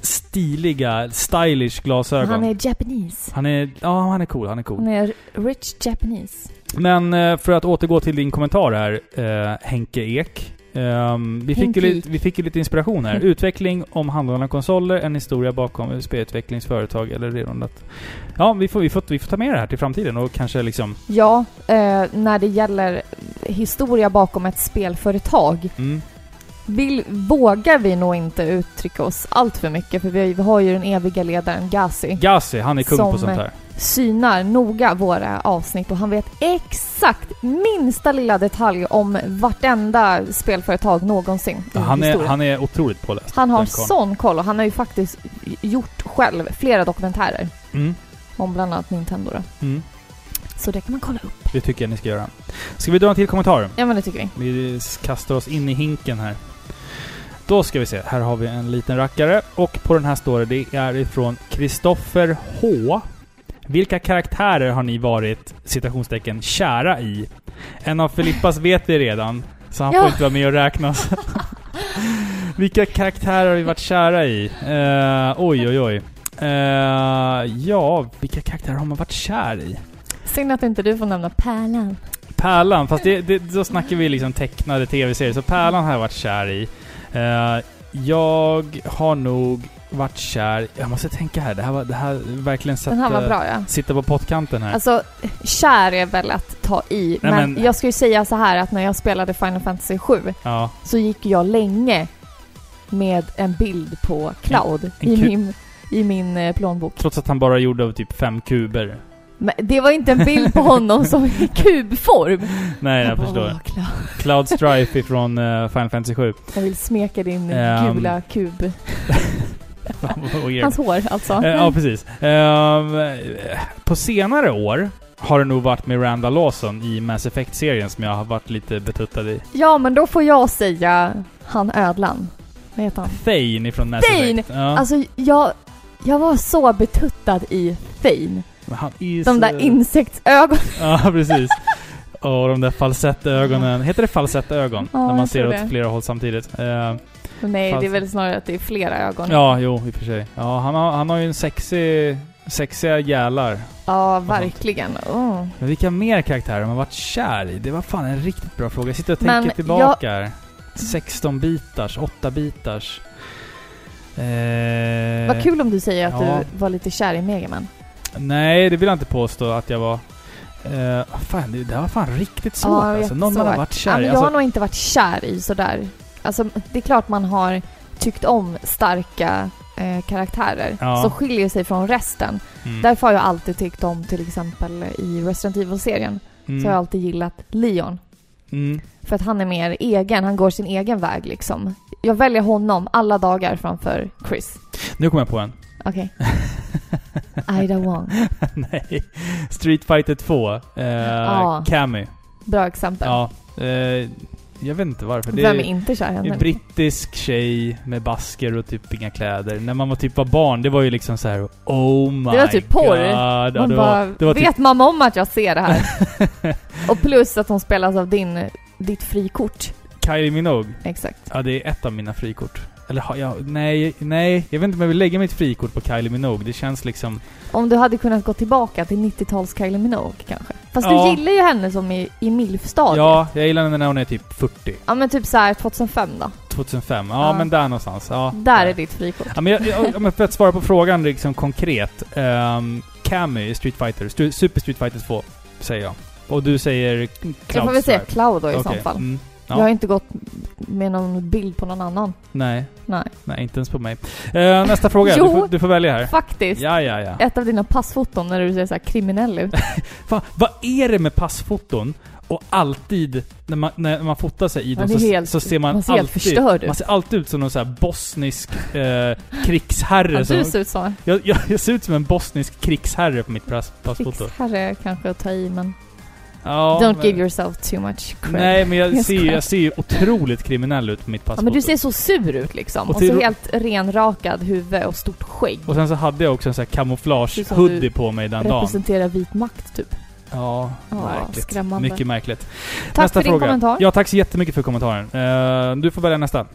stiliga, stylish glasögon. Han är Japanese. Han är, ja, han är cool. Han är cool. Han är rich Japanese. Men eh, för att återgå till din kommentar här, eh, Henke Ek. Ehm, vi, fick lite, vi fick ju lite inspiration här. Utveckling om handlarna konsoler, en historia bakom spelutvecklingsföretag eller redan att... Ja, vi får, vi, får, vi får ta med det här till framtiden och kanske liksom... Ja, eh, när det gäller historia bakom ett spelföretag Mm, vill, vågar vi nog inte uttrycka oss allt för mycket för vi, har ju den eviga ledaren Gazi. Gassi, han är kung på sånt här. synar noga våra avsnitt och han vet exakt minsta lilla detalj om vartenda spelföretag någonsin Ja, han, är, historien. han är otroligt påläst. Han har sån koll och han har ju faktiskt gjort själv flera dokumentärer Mm, om bland annat Nintendo då. mm, Så det kan man kolla upp. det tycker jag ni ska göra. Ska vi dra en till kommentar? Ja men det tycker vi. Vi kastar oss in i hinken här. Då ska vi se. Här har vi en liten rackare. Och på den här står det, det är ifrån Kristoffer H. Vilka karaktärer har ni varit, citationstecken, kära i? En av Filippas vet vi redan, så han Ja. får inte vara med och räknas. Vilka karaktärer har vi varit kära i? Eh, oj, oj, oj. Eh, ja, vilka karaktärer har man varit kär i? Synd att inte du får nämna Pärlan. Pärlan, fast det, det, då snackar vi liksom tecknade tv-serier. Så Pärlan har jag varit kär i. Eh, jag har nog varit kär... Jag måste tänka här. Det här var det här verkligen Den här var bra ja. sitta på pottkanten här. Alltså, kär är väl att ta i. Nej, men, men- jag ska ju säga så här att när jag spelade Final Fantasy 7 ja. så gick jag länge med en bild på Cloud en i, ku- min, i min eh, plånbok. Trots att han bara gjorde av typ fem kuber. Men det var inte en bild på honom som i kubform. Nej, jag bara, förstår. "Åh, Cloud, Cloud Strife ifrån uh, Final Fantasy 7. Jag vill smeka din Ehm. gula kub. Hans hår alltså. Eh, ja, precis. Eh, på senare år har det nog varit Miranda Lawson i Mass Effect-serien som jag har varit lite betuttad i. Ja, men då får jag säga han ödlan. Vad heter han? Thane ifrån Mass Thane! Effect. Ja. Alltså, jag, jag var så betuttad i Thane. Han är De där insektsögonen. Ja, precis. Och de där falsettögonen. Heter det falsettögon? Ja, När man jag ser åt det. flera håll samtidigt. Eh, Nej, Fast- det är väl snarare att det är flera ögon. ja, jo, i och för sig. Ja, han har, han har ju en sexig... Sexiga gälar. Ja, verkligen. Oh. Men vilka mer karaktärer har man varit kär i? Det var fan en riktigt bra fråga. Jag sitter och Men tänker tillbaka här. 16-bitars, 8-bitars. Eh, Vad kul om du säger att ja. du var lite kär i Megaman. Nej, det vill jag inte påstå att jag var. Eh, fan, det, det var fan riktigt svårt Ja, alltså. Någon man har varit Ja, kär i. men jag Alltså, har nog inte varit kär i sådär. Alltså, det är klart man har tyckt om starka eh, karaktärer Ja. som skiljer sig från resten. mm, Därför har jag alltid tyckt om till exempel i Resident Evil-serien mm, så har jag alltid gillat Leon. mm. För att han är mer egen, han går sin egen väg liksom. Jag väljer honom alla dagar framför Chris. Nu kommer jag på en. Okej. Ida Wong. Nej. Street Fighter 2. Eh, Ja. Cammy. Bra exempel. Ja. Eh, jag vet inte varför. Det Vem är inte kär i en henne? brittisk tjej med basker och typ inga kläder. När man var typ var barn, det var ju liksom så här: Oh my Det var typ porr. god. Ja, Man det, bara, var, det var typ vet mamma om att jag ser det här? och plus att hon spelas av din, ditt frikort. Kylie Minogue. Exakt. Ja, det är ett av mina frikort. Eller har jag... Nej, nej. Jag vet inte om jag vill lägga mitt frikort på Kylie Minogue. Det känns liksom... Om du hade kunnat gå tillbaka till 90-tals Kylie Minogue kanske? Fast Ja. du gillar ju henne som i, i milf-stadiet. Ja, jag gillar henne när hon är typ 40. Ja men typ så här 2005 då. 2005. Ja, Ja. men där någonstans. Ja. Där är ditt frikort. Ja, men jag, jag, för att svara på frågan liksom konkret. Um, Cammy i Street Fighter. Super Street Fighter 2, säger jag. Och du säger Cloud jag får väl säga. Cloud då i Okej, så fall. Mm, Ja. Jag har inte gått med någon bild på någon annan. nej, Nej. nej, inte ens på mig. Eh, nästa fråga. Jo. Du, får, du får välja här. Faktiskt. Ja, ja, ja. Ett av dina passfoton när du ser så här kriminell ut. Fan, vad är det med passfoton och alltid när man, när man fotar sig i dem så, helt- så ser man, man ser alltid... förstörd ut. Man ser alltid ut som någon så här bosnisk eh, krigsherre. Ja, som, du ser ut så. jag, jag, jag ser ut som en bosnisk krigsherre på mitt pass, passfoto. Krigsherre kanske att ta i men Ja, don't men- give yourself too much credit. Nej, men jag Jag ser, jag ser otroligt kriminell ut på mitt Ja, passfoto. men du ser så sur ut liksom. Och Och, så helt renrakad huvud och stort skägg. Och sen så hade jag också en sån här Det är som camouflage-hoodie du på mig den dagen. Representerar vit makt typ. Ja, Ja, märkligt. skrämmande. Mycket märkligt. Tack nästa för din fråga. kommentar. Ja, tack så jättemycket för kommentaren. Eh, du får välja nästa.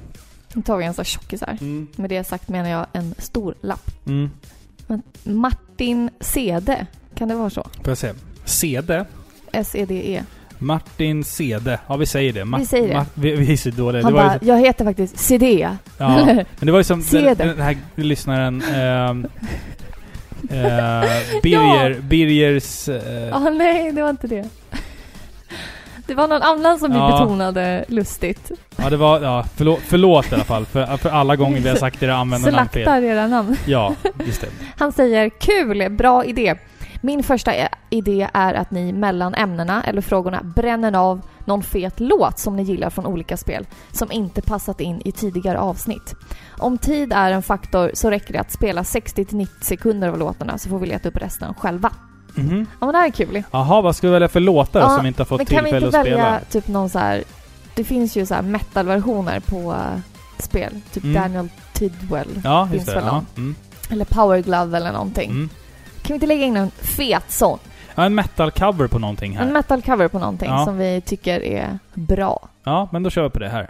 Nu tar vi en sån tjockis här. Mm. Med det sagt menar jag en stor lapp. Mm. Martin Sede, kan det vara så? Får jag se. CD. S-E-D-E. Martin Sede. Ja, vi säger det. Vi säger det. Mart- vi, vi är så dåliga. Han det bara, så, jag heter faktiskt CD. ja, men det var ju som Sede. den, den här lyssnaren... ehm, eh, Birger, Birgers... eh, Ja, nej, det var inte det. Det var någon annan som vi Ja. betonade lustigt. Ja, det var... Ja, förlåt, förlåt i alla fall. För, för alla gånger vi har sagt era användarnamn fel. Slaktar era namn. Ja, just det. Han säger kul, bra idé. Min första idé är att ni mellan ämnena eller frågorna bränner av någon fet låt som ni gillar från olika spel som inte passat in i tidigare avsnitt. Om tid är en faktor så räcker det att spela 60-90 sekunder av låtarna så får vi leta upp resten själva. Mhm. Ja men det här är kul. Jaha, vad ska vi välja för låtar Ja, som inte har fått Men kan vi tillfälle inte att välja spela? typ någon så här... Det finns ju så här metal-versioner på eh, spel. Typ Mm. Daniel Tidwell. Ja, finns väl någon. Mm. Eller Power Glove eller någonting. Kan vi inte lägga in en fet sån? ja, en metal-cover på någonting En här. metal-cover på någonting Ja. som vi tycker är bra. Ja, men då kör vi på det här.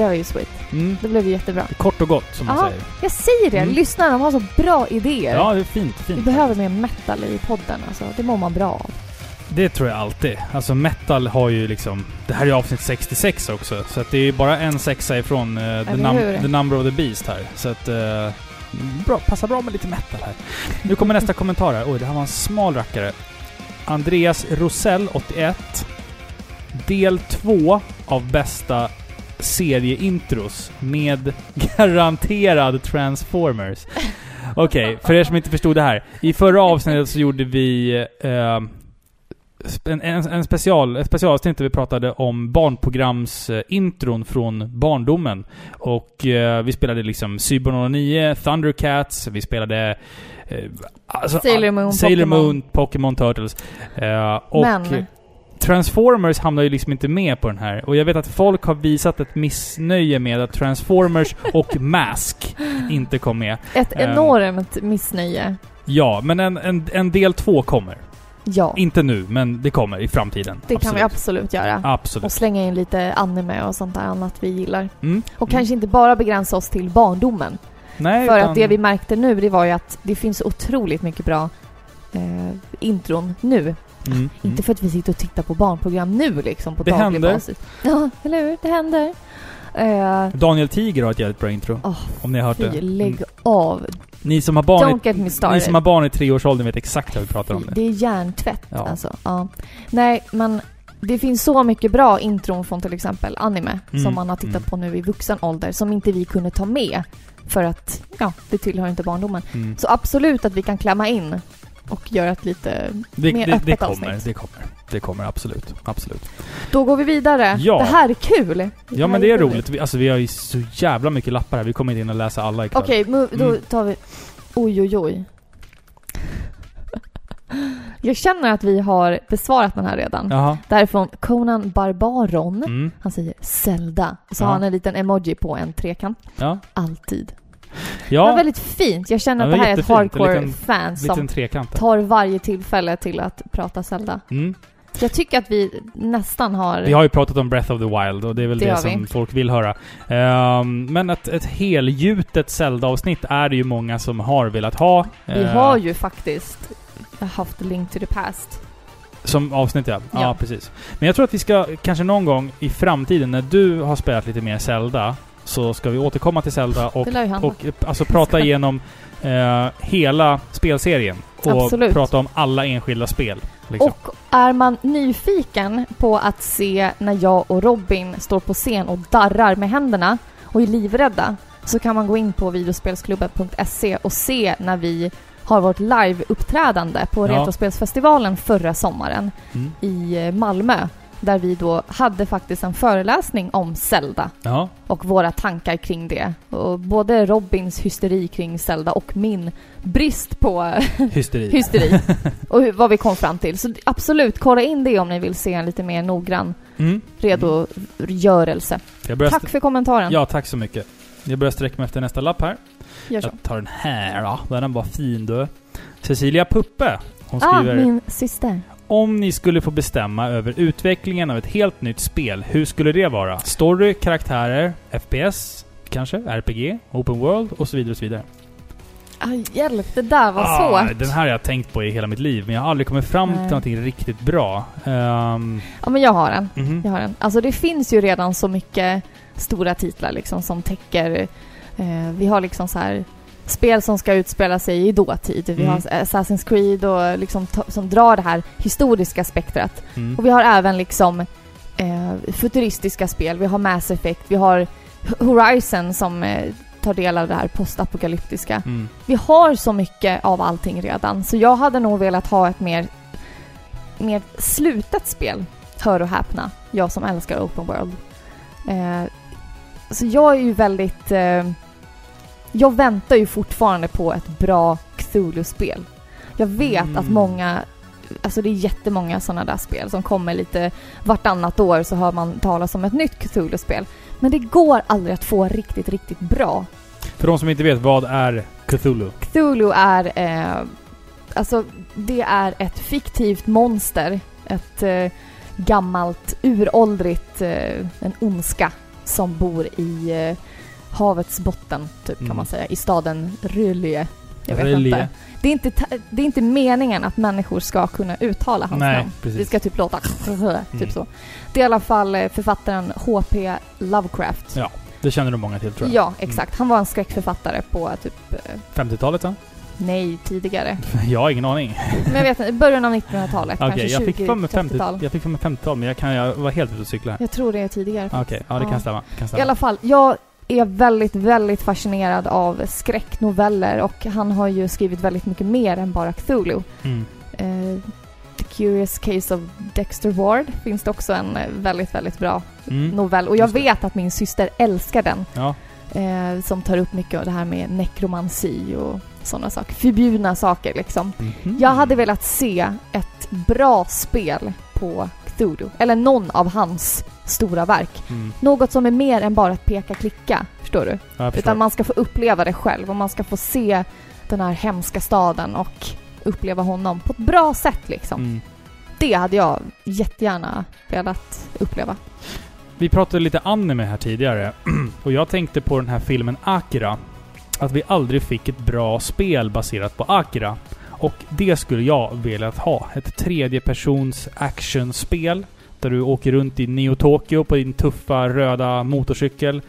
Det var ju sweet. Mm. Det blev jättebra. Kort och gott, som man säger. Jag säger det, Mm. lyssna de har så bra idéer. Ja, det är fint. Vi fint. behöver mer metal i podden alltså. Det mår man bra av. Det tror jag alltid. Alltså metal har ju liksom... Det här är ju avsnitt 66 också, så att det är ju bara en sexa ifrån eh, the, num the number of the beast här. Så att... eh, bra, passar bra med lite metal här. Nu kommer nästa kommentar här. Oj, det här var en smal rackare. Andreas Rosell, 81. Del 2 av bästa serieintros med garanterad Transformers. Okej, för er som inte förstod det här. I förra avsnittet så gjorde vi eh, en, en, en special, ett specialavsnitt där vi pratade om barnprogramsintron från barndomen. Och eh, vi spelade liksom Cyber 09, Thundercats, vi spelade eh, alltså, Sailor Moon, Sailor Pokémon. Moon, Pokémon Turtles. Eh, och Men- Transformers hamnar ju liksom inte med på den här. Och jag vet att folk har visat ett missnöje med att Transformers och Mask inte kom med. Ett Ehm. enormt missnöje. Ja, men en, en, en del två kommer. Ja, Inte nu, men det kommer i framtiden. det kan vi absolut göra. Absolut. Och slänga in lite anime och sånt där annat vi gillar. Mm. Och Mm. kanske inte bara begränsa oss till barndomen. Nej, För utan- att det vi märkte nu, det var ju att det finns otroligt mycket bra eh, intron nu. Mm. Inte för att vi sitter och tittar på barnprogram nu liksom på Det daglig händer. basis. Ja, eller hur? Det händer. Eh, Daniel Tiger har ett jävligt bra intro. Åh, om ni har hört fy, det. lägg Mm. av. Ni som har barn i, ni som har barn i treårsåldern vet exakt vad vi pratar om nu. Det är hjärntvätt Ja. alltså. Ja. Nej, men det finns så mycket bra intron från till exempel anime Mm, som man har tittat mm. på nu i vuxen ålder som inte vi kunde ta med för att, ja, det tillhör inte barndomen. Mm. Så absolut att vi kan klämma in och göra ett lite Det, mer det, det öppet kommer, avsnitt. det kommer. Det kommer absolut. Absolut. Då går vi vidare. Ja. Det här är kul! Ja men det är roligt. Vi, alltså vi har ju så jävla mycket lappar här. Vi kommer inte in och läsa alla ikväll. Okej, mo- då Mm. tar vi... Oj, oj, oj. Jag känner att vi har besvarat den här redan. Jaha. Det här är från Conan Barbaron. Mm. Han säger Zelda. Och så Ja. har han en liten emoji på en trekant. Ja. Alltid. Det Ja. var väldigt fint. Jag känner att det det här är ett jättefint. En hardcore liten- fan som tar varje tillfälle till att prata Zelda. Mm. Jag tycker att vi nästan har... Vi har ju pratat om Breath of the Wild och det är väl Det det, som vi. folk vill höra. Ehm, men ett, ett helgjutet Zelda-avsnitt är det ju många som har velat ha. Vi Eh, har ju faktiskt haft Link to the Past. Som avsnitt ja. ja. Ja. precis. Men jag tror att vi ska kanske någon gång i framtiden när du har spelat lite mer Zelda så ska vi återkomma till Zelda och, och alltså prata igenom eh, hela spelserien. Och Absolut. prata om alla enskilda spel. Liksom. Och är man nyfiken på att se när jag och Robin står på scen och darrar med händerna och är livrädda så kan man gå in på videospelsklubben.se och se när vi har vårt live-uppträdande på Ja. Retrospelsfestivalen förra sommaren Mm. i Malmö. Där vi då hade faktiskt en föreläsning om Zelda Ja. och våra tankar kring det. Och både Robins hysteri kring Zelda och min brist på Hysteri. hysteri och hur, vad vi kom fram till. Så absolut, kolla in det om ni vill se en lite mer noggrann Mm. redogörelse. Tack för kommentaren. Ja, tack så mycket. Jag börjar sträcka mig efter nästa lapp här. Gör så. Jag tar den här då. Den var fin du. Cecilia Puppe. Hon Ah, skriver min syster. Om ni skulle få bestämma över utvecklingen av ett helt nytt spel, hur skulle det vara? Story, karaktärer, FPS, kanske, RPG, Open World och så vidare och så vidare. Ah, hjälp, det där var Ah, svårt. den här har jag tänkt på i hela mitt liv, men jag har aldrig kommit fram Nej. till någonting riktigt bra. Ehm, Ja, men jag har en. mhm. Jag har en. Alltså det finns ju redan så mycket stora titlar liksom som täcker... Eh, vi har liksom så här spel som ska utspela sig i dåtid. Vi Mm. har Assassin's Creed och liksom som drar det här historiska spektrat. Mm. Och vi har även liksom eh, futuristiska spel. Vi har Mass Effect, vi har Horizon som eh, tar del av det här postapokalyptiska. Mm. Vi har så mycket av allting redan, så jag hade nog velat ha ett mer, mer slutet spel. Hör och häpna, jag som älskar Open World. Eh, så jag är ju väldigt... Eh, jag väntar ju fortfarande på ett bra Cthulhu-spel. Jag vet Mm. att många... Alltså det är jättemånga sådana där spel som kommer lite vartannat år så hör man talas om ett nytt Cthulhu-spel. Men det går aldrig att få riktigt, riktigt bra. För de som inte vet, vad är Cthulhu? Cthulhu är... Eh, alltså, det är ett fiktivt monster. Ett eh, gammalt, uråldrigt, eh, en ondska som bor i eh, havets botten, typ kan Mm. man säga. I staden Rylje. Jag vet Rylje. inte. Det är inte, det är inte meningen att människor ska kunna uttala hans Nej, namn. precis. Det ska typ låta typ Mm. så. Det är i alla fall eh, författaren H.P. Lovecraft. Ja, Det känner nog många till tror jag. Ja, exakt. Han var en skräckförfattare på typ... eh, 50-talet va? Nej, tidigare. Jag har ingen aning. Men jag vet inte, början av 1900-talet. Okej, kanske jag fick 20, för mig 50 30-tal. Jag fick för mig 50-tal, men jag kan jag var helt ute och cykla. Jag tror det är tidigare. Okej, faktiskt. ja det kan stämma. Kan I stämma. alla fall, jag är väldigt, väldigt fascinerad av skräcknoveller och han har ju skrivit väldigt mycket mer än bara Cthulhu. Mm. Eh, The Curious Case of Dexter Ward finns det också en eh, väldigt, väldigt bra Mm. novell. Och jag vet att min syster älskar den. Ja. Eh, som tar upp mycket av det här med nekromansi och sådana saker. Förbjudna saker liksom. Mhm. Jag hade velat se ett bra spel på Cthulhu. Eller någon av hans stora verk. Mm. Något som är mer än bara att peka-klicka. Förstår du? Ja, förstår. Utan man ska få uppleva det själv och man ska få se den här hemska staden och uppleva honom på ett bra sätt liksom. Mm. Det hade jag jättegärna velat uppleva. Vi pratade lite anime här tidigare. Och jag tänkte på den här filmen Akira. Att vi aldrig fick ett bra spel baserat på Akira. Och det skulle jag velat ha. Ett tredjepersons actionspel. Där du åker runt i Neo Tokyo på din tuffa röda motorcykel.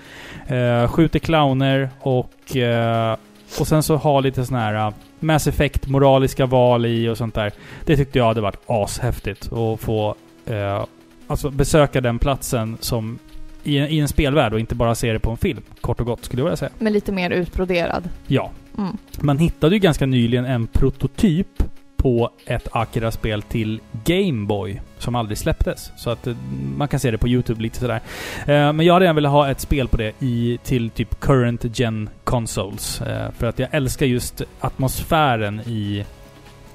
Eh, skjuter clowner och... Eh, och sen så ha lite sån här uh, Mass Effect moraliska val i och sånt där. Det tyckte jag hade varit ashäftigt. Att få eh, alltså besöka den platsen som i en, i en spelvärld och inte bara se det på en film. Kort och gott skulle jag vilja säga. Men lite mer utbroderad. Ja. Mm. Man hittade ju ganska nyligen en prototyp på ett Akira-spel till Game Boy som aldrig släpptes. Så att eh, man kan se det på YouTube lite sådär. Eh, men jag hade gärna velat ha ett spel på det i, till typ current gen consoles. Eh, för att jag älskar just atmosfären i,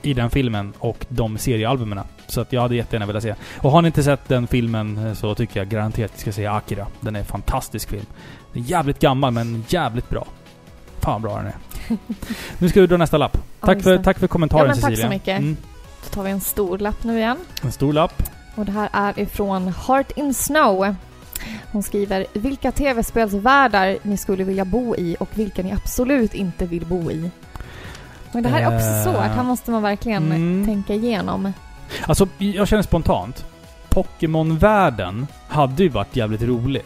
i den filmen och de seriealbumen. Så att jag hade jättegärna velat se. Och har ni inte sett den filmen så tycker jag garanterat att ni ska se Akira. Den är en fantastisk film. Den är jävligt gammal men jävligt bra. Fan bra den är. nu ska vi dra nästa lapp. Tack för, tack för kommentaren Ja, men tack så Cecilia. mycket. Mm. Då tar vi en stor lapp nu igen. En stor lapp. Och det här är ifrån Heart in Snow. Hon skriver vilka tv-spelsvärldar ni skulle vilja bo i och vilka ni absolut inte vill bo i. Men det här är också Eh, svårt. Här måste man verkligen mm. tänka igenom. Alltså, jag känner spontant. Pokémon-världen hade ju varit jävligt rolig,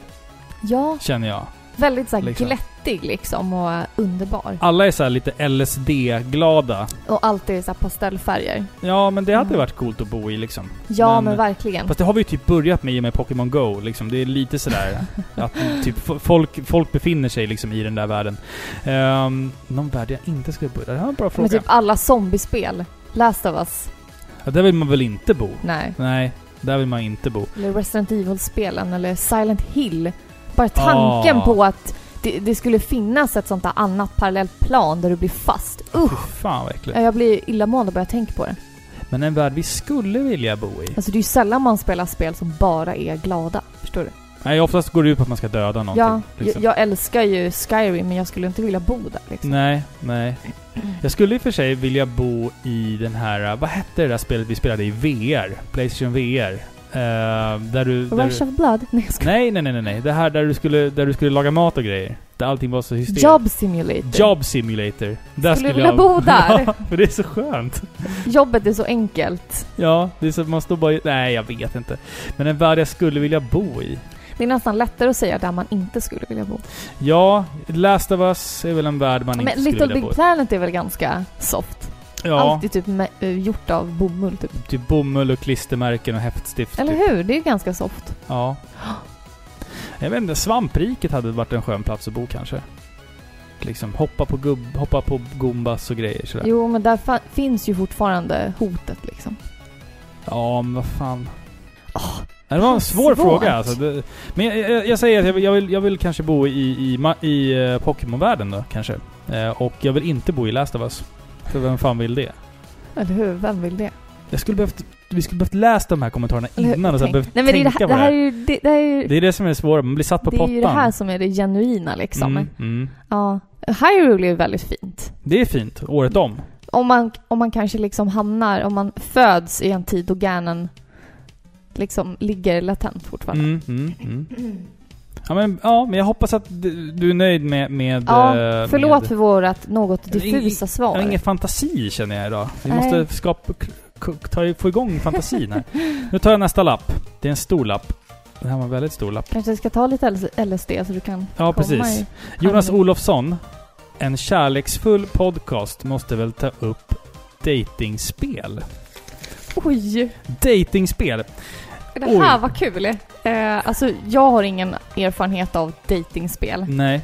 Ja, känner jag. Väldigt så här Liksom. glättig liksom och underbar. Alla är så här lite LSD-glada. Och alltid så här pastellfärger. Ja, men det hade Mm. varit coolt att bo i liksom. Ja, Men- men, verkligen. Fast det har vi ju typ börjat med i och med Pokémon Go. Liksom. Det är lite sådär att typ, folk, folk befinner sig liksom i den där världen. Um, någon värld jag inte skulle bo i? Det här är en bra fråga. Men typ alla zombiespel. Last of Us. Ja, där vill man väl inte bo? Nej. Nej, där vill man inte bo. Eller Resident Evil-spelen eller Silent Hill. Bara tanken Ah. på att det, det skulle finnas ett sånt där annat parallellt plan där du blir fast. Usch! fan vad äckligt. Jag blir illamående bara jag tänker på det. Men en värld vi skulle vilja bo i? Alltså det är ju sällan man spelar spel som bara är glada. Förstår du? Nej, oftast går det ut på att man ska döda någonting. Ja, liksom. jag, jag älskar ju Skyrim men jag skulle inte vilja bo där liksom. Nej, nej. Jag skulle i och för sig vilja bo i den här, vad hette det där spelet vi spelade i VR? Playstation VR. Eh, där du... Där Rush du of Blood? Nej, jag skojar. nej, nej, nej, nej. Det här där du skulle, där du skulle laga mat och grejer. Där allting var så hysteriskt. Job Simulator. Job Simulator. Där Skulle du vilja bo där? Ja, för det är så skönt. Jobbet är så enkelt. Ja, det är så att man står bara i, Nej, jag vet inte. Men en värld jag skulle vilja bo i. Det är nästan lättare att säga där man inte skulle vilja bo. Ja, Last of Us är väl en värld man inte Men skulle Little vilja bo Big i. Planet är väl ganska soft? Ja, Alltid typ eh, gjort av bomull typ. typ bomull och klistermärken och häftstift. Eller typ. hur? Det är ju ganska soft. Ja. Jag vet inte, svampriket hade varit en skön plats att bo kanske. Liksom hoppa på gubb, hoppa på Goombas och grejer sådär. Jo, men där finns ju fortfarande hotet liksom. Ja, men vad fan. Åh, Det var en svår svårt. fråga alltså. Men jag, jag, jag säger att jag vill, jag vill, jag vill kanske bo i, i, ma- i uh, Pokémon-världen då, kanske. Eh, och jag vill inte bo i Last of Us. För vem fan vill det? eller hur? Vem vill det? Jag skulle behövt, vi skulle behövt läsa de här kommentarerna innan och Tänk- behövt Nej men det, är det, tänka här, på det här är ju... Det, det, här är ju, Det är det som är det svåra, man blir satt på det är pottan. ju det här som är det genuina liksom. mm, mm. Ja. Hyrule är väldigt fint. Det är fint, året om. Om man, om man kanske liksom hamnar, om man föds i en tid då Ganon liksom ligger latent fortfarande. Mm, mm, mm. Ja, men, ja, men jag hoppas att du, är nöjd med... med Ja, eh, förlåt med, för vårat något diffusa Jag svar. har ingen fantasi känner jag idag. Vi Nej. måste skapa, ta, få igång fantasin här. Nu tar jag nästa lapp. Det är en stor lapp. Det här var en väldigt stor lapp. Kanske ska ta lite LSD så du kan Ja, komma precis. i... Jonas. Olofsson. En kärleksfull podcast måste väl ta upp datingspel. Oj! Datingspel. Det här Oj. var kul. Eh, alltså, jag har ingen erfarenhet av datingspel. Nej,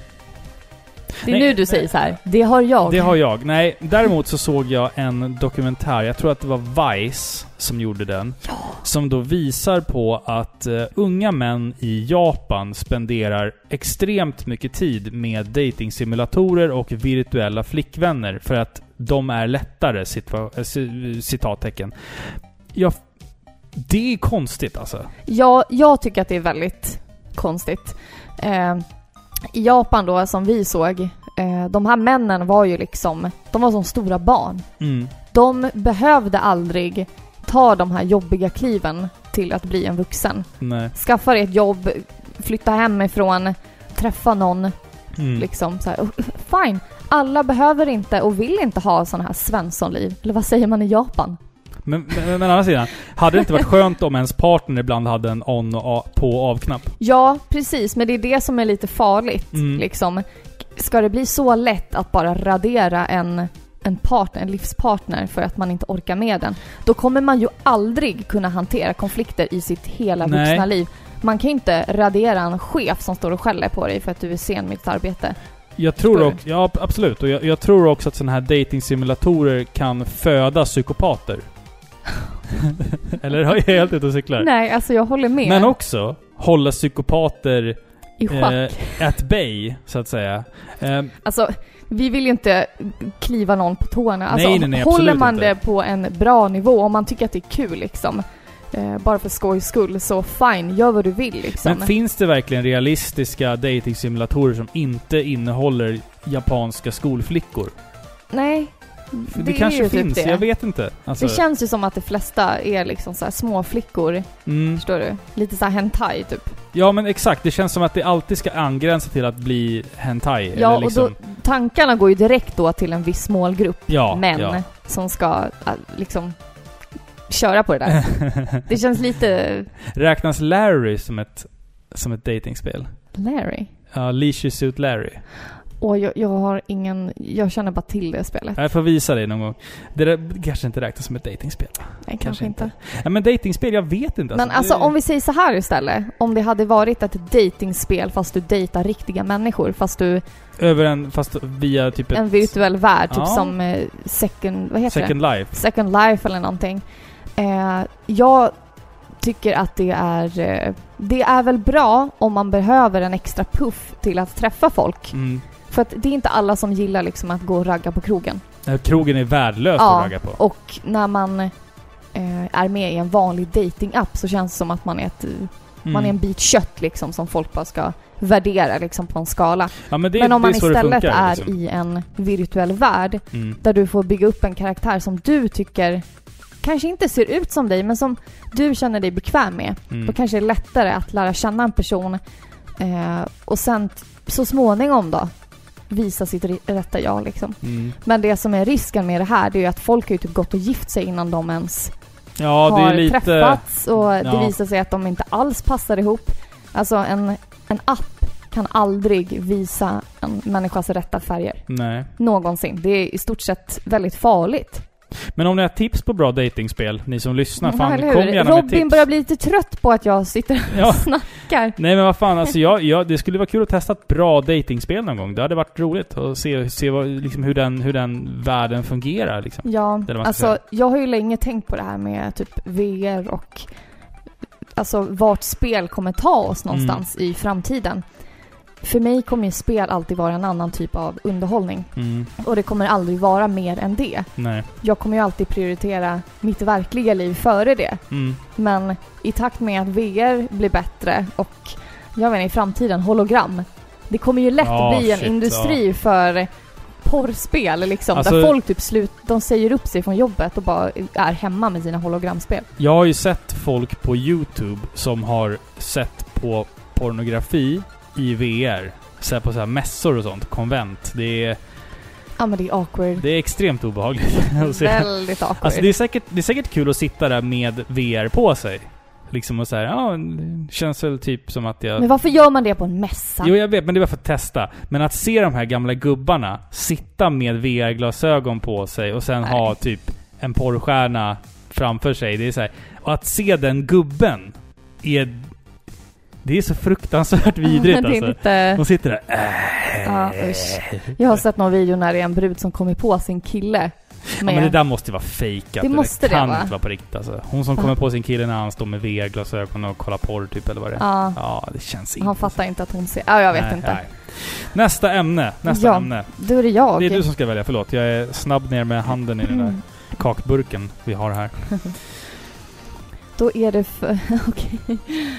Det är Nej, nu du säger så här. det har jag. det har jag. Nej, däremot så såg jag en dokumentär, jag tror att det var Vice som gjorde den. Som då visar på att eh, unga män i Japan spenderar extremt mycket tid med datingsimulatorer och virtuella flickvänner för att de är lättare, eh, ci- citattecken. Ja, det är konstigt alltså. Ja, jag tycker att det är väldigt konstigt. Eh, I Japan då, som vi såg, eh, de här männen var ju liksom, de var som stora barn. Mm. De behövde aldrig ta de här jobbiga kliven till att bli en vuxen. Nej. Skaffa dig ett jobb, flytta hemifrån, träffa någon, Mm. liksom så här. Fine, alla behöver inte och vill inte ha sådana här svenssonliv. Eller vad säger man i Japan? Men, men, men å andra sidan, hade det inte varit skönt om ens partner ibland hade en on och på och avknapp? Ja, precis, men det är det som är lite farligt. Mm. Liksom. Ska det bli så lätt att bara radera en, en partner, en livspartner för att man inte orkar med den, då kommer man ju aldrig kunna hantera konflikter i sitt hela Nej. vuxna liv. Man kan ju inte radera en chef som står och skäller på dig för att du är sen med ditt arbete. Jag tror också, ja absolut. Och jag, jag tror också att sådana här datingsimulatorer kan föda psykopater. Eller har jag helt ute och cyklar? Nej, alltså jag håller med. Men också hålla psykopater I schack. eh, at bay, så att säga. Eh, Alltså, vi vill ju inte kliva någon på tårna. Alltså, Nej, nej, nej, håller man inte. det på en bra nivå, om man tycker att det är kul liksom, eh, bara för skojs skull, så fine, gör vad du vill liksom. men finns det verkligen realistiska datingsimulatorer som inte innehåller japanska skolflickor? nej, Det, det kanske typ finns, det. jag vet inte. Alltså, Det känns ju som att de flesta är liksom så här små flickor, mm, förstår du? Lite så här hentai typ. ja men exakt, det känns som att det alltid ska angränsa till att bli hentai. Ja, eller liksom, och då, tankarna går ju direkt då till en viss målgrupp ja, män ja. som ska äh, liksom köra på det där. Det känns lite Räknas Larry som ett, som ett datingspel? Larry. Ja, Leisure Suit Larry. Och jag, jag har ingen... Jag känner bara till det spelet. Jag får visa dig någon gång. Det där kanske inte räknas som ett datingspel. Nej, kanske inte. Ja, men datingspel, jag vet inte. Men alltså det- om vi säger så här istället. Om det hade varit ett datingspel fast du dejtar riktiga människor. Fast du... Över en, fast via typ ett... En virtuell värld. Typ Ja. som eh, Second... Vad heter det? Second Life. Second Life eller någonting. Eh, jag tycker att det är... Eh, det är väl bra om man behöver en extra puff till att träffa folk. Mm. För att det är inte alla som gillar liksom att gå och ragga på krogen. Krogen är värdelös Ja. att ragga på. Och när man eh, är med i en vanlig dating-app så känns det som att man är, ett, man är en bit kött liksom som folk bara ska värdera liksom på en skala. ja, men det, Men om man istället funkar, är liksom. i en virtuell värld Mm. där du får bygga upp en karaktär som du tycker kanske inte ser ut som dig men som du känner dig bekväm med. Mm. Då kanske det är lättare att lära känna en person eh, och sen så småningom då visa sitt rätta jag liksom. Mm. Men det som är risken med det här det är ju att folk har ju typ gått och gift sig innan de ens Ja, det har lite... träffats och det ja. visar sig att de inte alls passar ihop. Alltså en, en app kan aldrig visa en människas rätta färger. Nej. Någonsin. Det är i stort sett väldigt farligt. Men om ni har tips på bra datingspel, ni som lyssnar, Ja, fan kom gärna med Robin tips. börjar bli lite trött på att jag sitter och Ja. snackar. Nej men vad fan, alltså jag, jag, det skulle vara kul att testa ett bra datingspel någon gång. Det hade varit roligt att se, se vad, liksom hur, den, hur den världen fungerar liksom. Ja, alltså jag har ju länge tänkt på det här med typ VR och alltså vart spel kommer ta oss någonstans Mm. i framtiden. För mig kommer spel alltid vara en annan typ av underhållning. Mm, Och det kommer aldrig vara mer än det. nej. Jag kommer ju alltid prioritera mitt verkliga liv före det. Mm. Men i takt med att VR blir bättre och jag vet inte, i framtiden hologram. Det kommer ju lätt att bli en shit, industri för porrspel liksom. Alltså- där folk typ slut, de säger upp sig från jobbet och bara är hemma med sina hologramspel. Jag har ju sett folk på YouTube som har sett på pornografi i VR. Så här på så här mässor och sånt, konvent. Det är, Ja men det är awkward. det är extremt obehagligt. Väldigt awkward. Alltså det är, säkert, det är säkert kul att sitta där med VR på sig. Liksom och så här, ja, det känns väl typ som att jag... Men varför gör man det på en mässa? Jo, jag vet, men det var för att testa. Men att se de här gamla gubbarna sitta med VR-glasögon på sig och sen Nej. ha typ en porrstjärna framför sig. Det är så här, Och att se den gubben är... Det är så fruktansvärt vidrigt det alltså. lite... De sitter där. Ja, usch. Jag har sett någon video när det är en brud som kommer på sin kille. Ja, Med, men det där måste ju vara fejkat. Det måste det, kan va? inte vara på riktigt alltså. Hon som Va? kommer på sin kille när han står med VR-glasögon och kollar porr typ, eller vad det är. ja, Ja, det känns inte... han fattar inte att hon ser... Ja, jag vet Nej, inte. nej. Nästa ämne. Nästa Ja. ämne. Då är det jag. Det är du som ska välja, förlåt. Jag är snabb ner med handen i den där kakburken vi har här. Då är det för... Okej.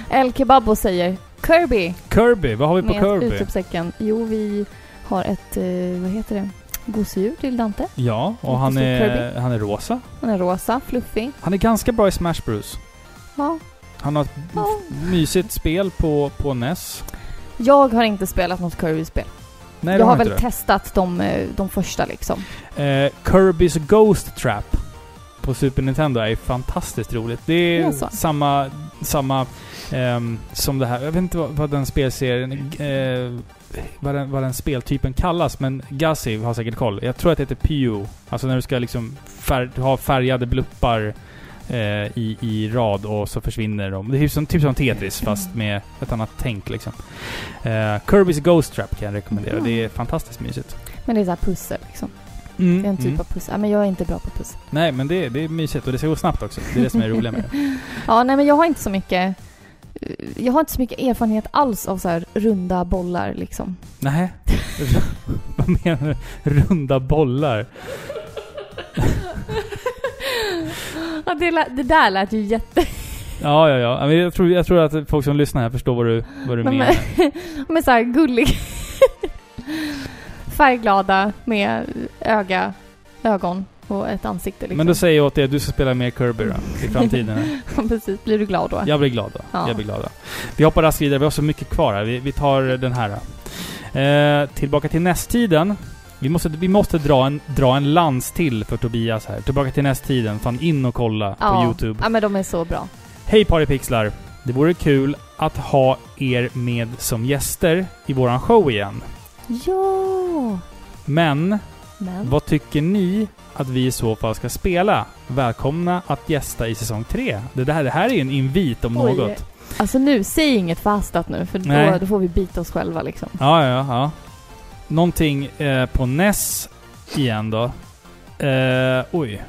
El Kebabo säger Kirby. Kirby, vad har vi på med Kirby? utropstecken. Jo, vi har ett... Eh, vad heter det? Gosedjur till Dante. Ja, och han är, Kirby. han är rosa. Han är rosa, fluffig. Han är ganska bra i Smash Bros. Ja. Han har ett Ja. mysigt spel på, på NES. Jag har inte spelat något Kirby-spel. Nej, jag det har väl inte testat de, eh, de första liksom. det. Eh, Kirby's Ghost Trap på Super Nintendo är fantastiskt roligt. Det är Jaså? samma, samma ehm, som det här. Jag vet inte vad, vad den spelserien, eh, vad, den, vad den speltypen kallas, men Guzzy har säkert koll. Jag tror att det heter Pew. Alltså när du ska liksom fär, ha färgade bluppar eh, i, i rad och så försvinner de. Det är typ som, typ som Tetris fast med ett annat tänk liksom. Eh, Kirby's Ghost Trap kan jag rekommendera. Mm. Det är fantastiskt mysigt. Men det är så här pussel liksom. Mm, Det är en typ mm. av pussel. Ja, men jag är inte bra på pussel. Nej, men det, det är mysigt och det ska gå snabbt också. Det är det som är roligt med det. Ja, nej men jag har inte så mycket... eh, Jag har inte så mycket erfarenhet alls av så här runda bollar liksom. Nej. Vad menar du? Runda bollar? Ja, det, lä- det där lät ju jätte... Ja, ja, ja. Men jag tror, jag tror att folk som lyssnar här förstår vad du, vad du Men, menar. men så här gullig. Färgglada med öga, ögon och ett ansikte liksom. Men då säger jag åt dig att du ska spela mer Kirby då, i framtiden. Precis, blir du glad då? jag blir glad då. Ja. Jag blir glad då. Vi hoppar raskt vidare, vi har så mycket kvar här. Vi, vi tar den här. Eh, tillbaka till nästtiden. Vi måste, vi måste dra, en, dra en lans till för Tobias här. Tillbaka till nästtiden. Fan in och kolla på ja. Youtube. Ja men de är så bra. Hej Partypixlar! Det vore kul att ha er med som gäster i våran show igen. Ja! Men Men... vad tycker ni att vi i så fall ska spela? Välkomna att gästa i säsong 3. Det, där, det här är en invit om Oj. något. Alltså nu, säg inget förhastat nu för då, då får vi bita oss själva liksom. Ja, ja, ja. Någonting eh, på NES igen då. Eh, oj.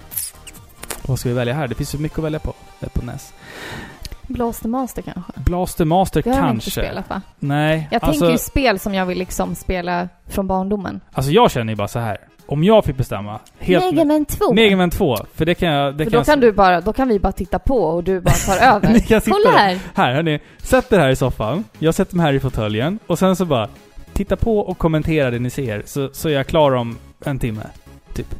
Vad ska vi välja här? Det finns så mycket att välja på. eh, På NES. Blaster Master kanske? Blaster Master Det har vi inte kanske. spelat va? Nej. Jag alltså, tänker ju spel som jag vill liksom spela från barndomen. alltså jag känner ju bara så här. Om jag fick bestämma. Helt Mega Man 2! Mega Man 2. För det kan jag... Det för kan då kan, du bara, då kan vi bara titta på och du bara tar över. Ni kan sitta Kolla här! Här hörni, sätt er här i soffan. Jag sätter mig här i fåtöljen och sen så bara titta på och kommentera det ni ser så, så är jag klar om en timme. Typ.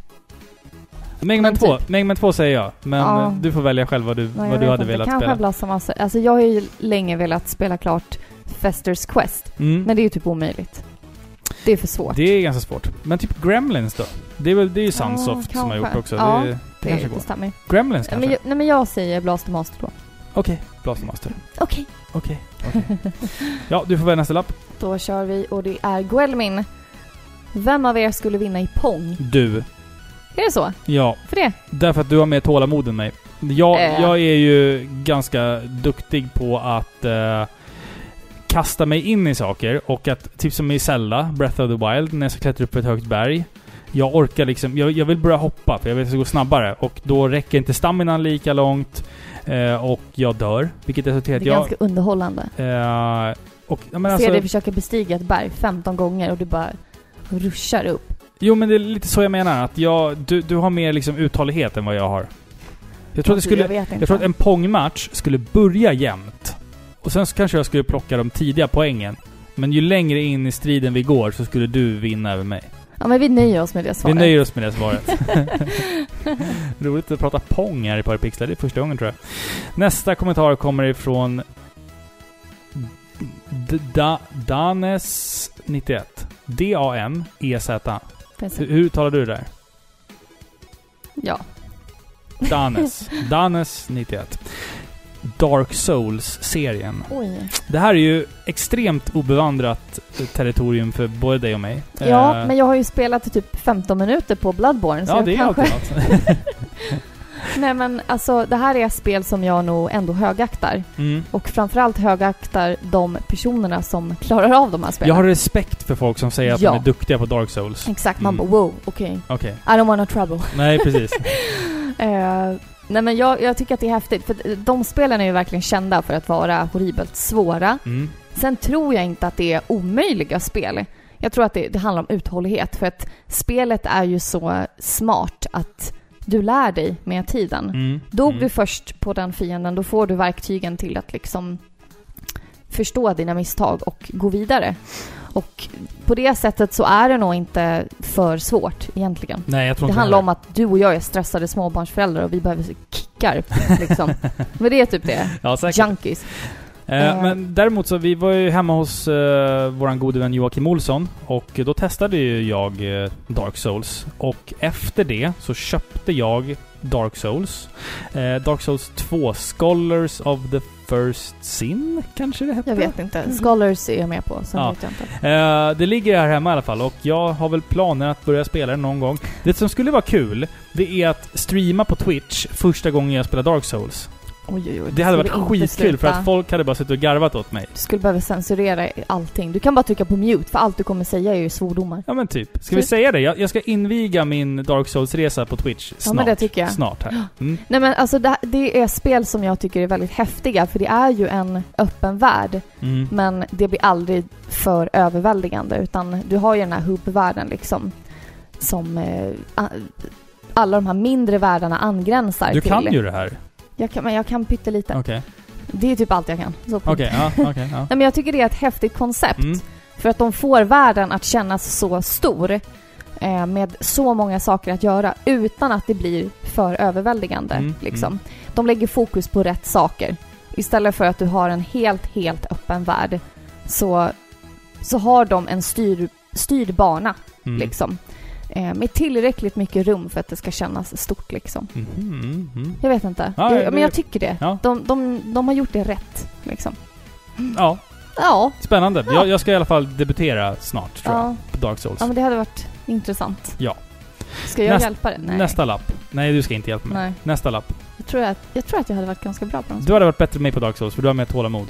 Mega Man Men 2, typ. Mega Man 2 säger jag. Men Ja. du får välja själv vad du, Nej, vad du hade inte. velat Kanske spela. Blaster Master. Alltså jag har ju länge velat spela klart Festers Quest. Mm. Men det är ju typ omöjligt. Det är för svårt. Det är ganska svårt. Men typ Gremlins då? Det är väl, det är ju Ja, Sunsoft som har gjort kanske. också. Ja, det, det, det, kanske går. stämmer. Gremlins kanske? men, jag, nej men jag säger Blaster Master då. Okej, Blastermaster. Okej. Okej, okej. Ja, du får välja nästa lapp. Då kör vi och det är Guelmin. Vem av er skulle vinna i Pong? Du. Är det så? Ja, För det? Därför att du har mer tålamod än mig. Jag, Äh. jag är ju ganska duktig på att eh, kasta mig in i saker och att, typ som i Zelda, Breath of the Wild, när jag ska klättra upp ett högt berg. Jag orkar liksom, jag, jag vill börja hoppa för jag vet att det ska gå snabbare och då räcker inte staminan lika långt eh, och jag dör. Vilket resulterar Det i är att ganska underhållande. jag... Eh, och, ja, men Se alltså, dig försöka bestiga ett berg 15 gånger och du bara ruschar upp. Jo men det är lite så jag menar, att jag, du, du har mer liksom uthållighet än vad jag har. Jag tror att det skulle... jag. Jag tror att en pongmatch skulle börja jämnt. Och sen så kanske jag skulle plocka de tidiga poängen. Men ju längre in i striden vi går så skulle du vinna över mig. Ja men vi nöjer oss med det Vi svaret. nöjer oss med det svaret. Roligt att prata pong här i Parapixlar. Det är första gången tror jag. Nästa kommentar kommer ifrån D- da, Danes91. D-A-N-E-Z. Hur, hur talar du det där? Ja. Danes. Danes91. Dark Souls-serien. Det här är ju extremt obevandrat territorium för både dig och mig. Ja, Eh, men jag har ju spelat i typ 15 minuter på Bloodborne. Så Ja, jag det är kanske... alltid något. Nej men alltså det här är spel som jag nog ändå högaktar. Mm. Och framförallt högaktar de personerna som klarar av de här spelen. Jag har respekt för folk som säger att Ja. de är duktiga på Dark Souls. Exakt, man Mm. bara wow, okej. Okej. I don't want no trouble. Nej, precis. Eh, nej men jag, jag tycker att det är häftigt, för de spelen är ju verkligen kända för att vara horribelt svåra. Mm. Sen tror jag inte att det är omöjliga spel. Jag tror att det, det handlar om uthållighet, för att spelet är ju så smart att du lär dig med tiden. Mm. Dog mm. du först på den fienden, då får du verktygen till att liksom förstå dina misstag och gå vidare. Och på det sättet så är det nog inte för svårt egentligen. Nej, jag tror Det inte handlar heller. om att du och jag är stressade småbarnsföräldrar och vi behöver kickar liksom. Men det är typ det. Ja, säkert. Junkies. Eh. men däremot så, vi var ju hemma hos eh, våran gode vän Joakim Olsson och då testade ju jag eh, Dark Souls. Och efter det så köpte jag Dark Souls. Eh, Dark Souls 2, Scholars of the First Sin, kanske det hette? Jag vet inte. Scholars är jag med på, sen Ja. vet jag inte. Eh, det ligger här hemma i alla fall och jag har väl planer att börja spela det någon gång. Det som skulle vara kul, det är att streama på Twitch första gången jag spelar Dark Souls. Oj, oj, oj. Det hade varit skitkul för att folk hade bara suttit och garvat åt mig. Du skulle behöva censurera allting. Du kan bara trycka på mute, för allt du kommer säga är ju svordomar. Ja men typ. Ska vi Typ. säga det? Jag, jag ska inviga min Dark Souls-resa på Twitch snart. Ja, men det tycker jag. Snart här. Mm. Nej men alltså det, det är spel som jag tycker är väldigt häftiga, för det är ju en öppen värld. Mm. Men det blir aldrig för överväldigande, utan du har ju den här hubbvärlden liksom. Som eh, alla de här mindre världarna angränsar Du till. kan ju det här. Jag kan, men jag kan pyttelite. Okej. Det är typ allt jag kan. Så Okej, ja, okej, ja. Nej men jag tycker det är ett häftigt koncept. Mm. För att de får världen att kännas så stor. eh, med så många saker att göra utan att det blir för överväldigande. Mm, Liksom. De lägger fokus på rätt saker. Istället för att du har en helt, helt öppen värld så, så har de en styr, styrd bana Mm. liksom. Eh, med tillräckligt mycket rum för att det ska kännas stort liksom. Mhm, mm, mm. Jag vet inte. Ja, jag, det- men jag tycker det. Ja. De, de, de har gjort det rätt liksom. Ja, Ja, spännande. Ja. Jag, jag ska i alla fall debutera snart, tror jag, ja. på Dark Souls. ja, men det hade varit intressant. Ja. Ska jag Näst- hjälpa dig? Nej. Nästa lapp. Nej, du ska inte hjälpa mig. Nej. Nästa lapp. Jag tror, att, jag tror att jag hade varit ganska bra på dem. Du hade varit bättre med mig på Dark Souls, för du har mer tålamod.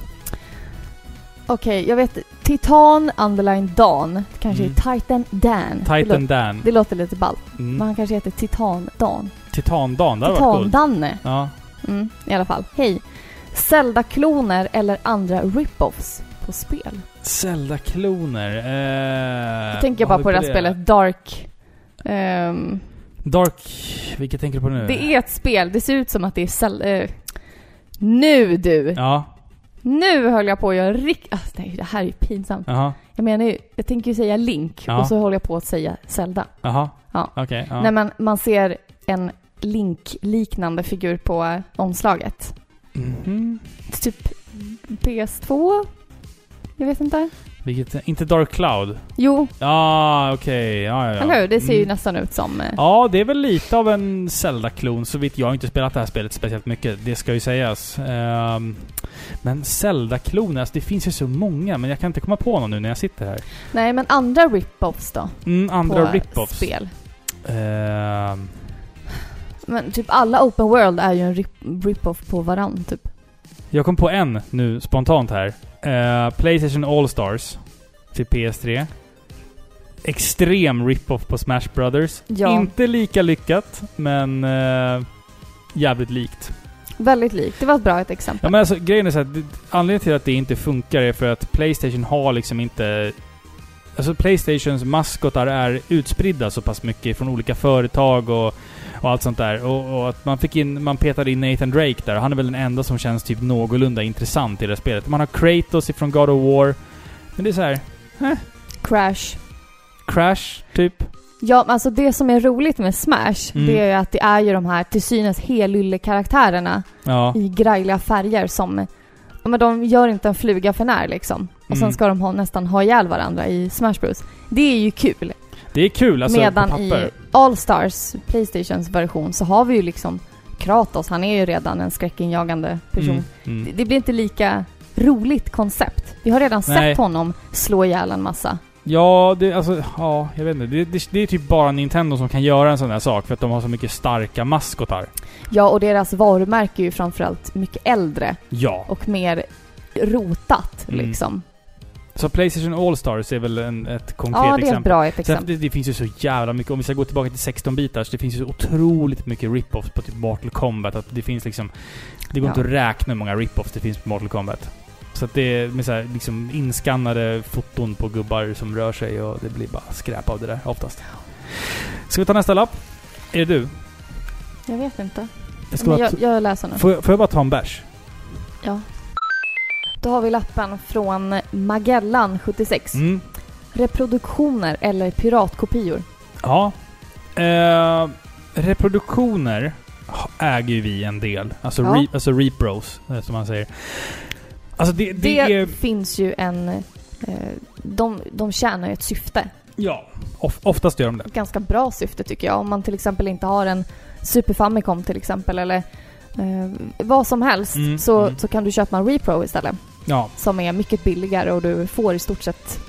Okej, jag vet. Titan Underline Dan. Kanske Mm. Titan Dan. det, Titan lå- Dan. det låter lite ballt. Men Mm. han kanske heter Titan Dan. Titan-Dan, det hade varit coolt. Titan-Danne. Ja. Mm, I alla fall. Hej. Zelda-kloner eller andra rip-offs på spel? Zelda-kloner. Eh, Jag tänker bara på det här det? spelet Dark... ehm, Dark... Vilket tänker du på nu? det är ett spel. Det ser ut som att det är Zelda... eh, nu du! Ja, Nu höll jag på att göra rikt... Ah, nej, det här är ju pinsamt. jaha, Jag menar ju, jag tänker ju säga Link Ja. och så håller jag på att säga Zelda. jaha. Ja. Okej, ja. Nej men man ser en Link-liknande figur på eh, omslaget. Mhm. Typ PS2? Jag vet inte. Vilket... Inte Dark Cloud? Jo, Ja, okej. Ja, ja, ja. eller hur? Det ser ju Mm. nästan ut som... eh, Ja, det är väl lite av en Zelda-klon, så vitt jag har inte spelat det här spelet speciellt mycket. Det ska ju sägas. Ehm, men Zelda-kloner, alltså det finns ju så många, men jag kan inte komma på någon nu när jag sitter här. Nej, men andra rip-offs då? Mm, andra rip-offs. spel. Ehm, Men typ alla open world är ju en rip- rip-off på varann, typ. Jag kom på en nu spontant här. Eh, Playstation All-Stars till PS3. Extrem rip-off på Smash Brothers. Ja. Inte lika lyckat, men eh, jävligt likt. Väldigt likt. Det var ett bra ett exempel. Ja men alltså grejen är så att det- anledningen till att det inte funkar är för att Playstation har liksom inte... Alltså Playstations maskotar är utspridda så pass mycket från olika företag och, och allt sånt där. Och, och att man fick in, man petade in Nathan Drake där han är väl den enda som känns typ någorlunda intressant i det här spelet. Man har Kratos ifrån God of War. Men det är så här, Crash. Crash, typ. Ja, alltså det som är roligt med Smash, Mm. det är ju att det är ju de här till synes helylle-karaktärerna Ja. i grejliga färger som... Men de gör inte en fluga för när liksom. Och sen Mm. ska de ha, nästan ha ihjäl varandra i Smash Bros. Det är ju kul. Det är kul alltså Medan på papper. i All-Stars, Playstations version, så har vi ju liksom Kratos, han är ju redan en skräckinjagande person. Mm, mm. Det, det blir inte lika roligt koncept. Vi har redan Nej. sett honom slå ihjäl en massa. Ja, det, alltså, ja, jag vet inte. Det, det, det är typ bara Nintendo som kan göra en sån här sak för att de har så mycket starka maskotar. Ja, och deras varumärke är ju framförallt mycket äldre Ja. och mer rotat Mm. liksom. Så Playstation All-Stars är väl en, ett konkret Ja, det är ett exempel. bra ett exempel. det, det finns ju så jävla mycket, om vi ska gå tillbaka till 16-bitars, det finns ju så otroligt mycket rip-offs på typ Mortal Kombat. Att det finns liksom... Det går Ja. inte att räkna hur många rip-offs det finns på Mortal Kombat. Så att det är med så här, liksom inskannade foton på gubbar som rör sig och det blir bara skräp av det där oftast. Ska vi ta nästa lapp? Är det du? Jag vet inte. Jag ska jag, jag läser nu. Får jag, får jag bara ta en bärs? Ja. Då har vi lappen från Magellan 76. Mm. Reproduktioner eller piratkopior? Ja. Eh, reproduktioner äger ju vi en del. Alltså, Ja. re, alltså repros, eh, som man säger. Alltså det, det, Det, är... finns ju en... Eh, de, de tjänar ju ett syfte. Ja. Of, oftast gör de det. Ett ganska bra syfte tycker jag. Om man till exempel inte har en Super Famicom till exempel eller eh, vad som helst Mm, så, mm. så kan du köpa en Repro istället. Ja. Som är mycket billigare och du får i stort sett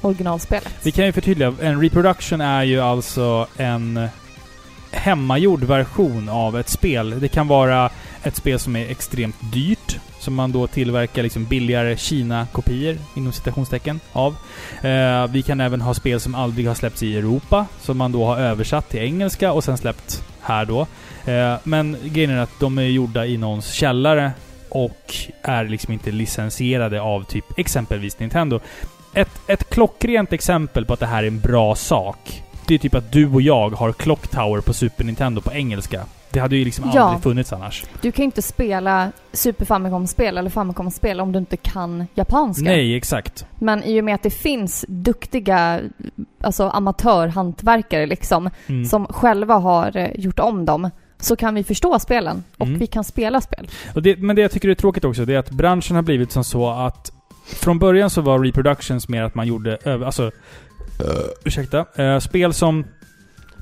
originalspelet. Vi kan ju förtydliga. En reproduction är ju alltså en hemmagjord version av ett spel. Det kan vara ett spel som är extremt dyrt, som man då tillverkar liksom billigare Kina-kopior, inom citationstecken, av. Eh, vi kan även ha spel som aldrig har släppts i Europa, som man då har översatt till engelska och sen släppt här då. Eh, men grejen är att de är gjorda i någons källare och är liksom inte licensierade av typ exempelvis Nintendo. Ett, ett klockrent exempel på att det här är en bra sak. Det är typ att du och jag har Clock Tower på Super Nintendo på engelska. Det hade ju liksom Ja. aldrig funnits annars. Du kan ju inte spela Super Famicom-spel eller Famicom-spel om du inte kan japanska. Nej, exakt. Men i och med att det finns duktiga alltså amatörhantverkare liksom, Mm. som själva har eh, gjort om dem, så kan vi förstå spelen och Mm. vi kan spela spel. Och det, men det jag tycker är tråkigt också, det är att branschen har blivit som så att från början så var reproductions mer att man gjorde, alltså, ursäkta, eh, spel som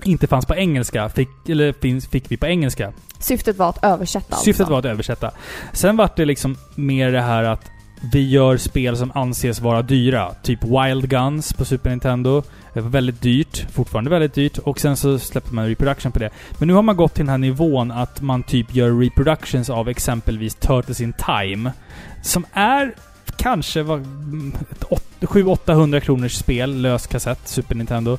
inte fanns på engelska, fick, eller finns, fick vi på engelska. Syftet var att översätta Syftet alltså. var att översätta. Sen var det liksom mer det här att vi gör spel som anses vara dyra. Typ Wild Guns på Super Nintendo. Det var väldigt dyrt. Fortfarande väldigt dyrt. Och sen så släppte man reproduction på det. Men nu har man gått till den här nivån att man typ gör reproductions av exempelvis Turtles in Time. Som är kanske var mm, ett åt- 700-800 kronors spel, lös kassett, Super Nintendo.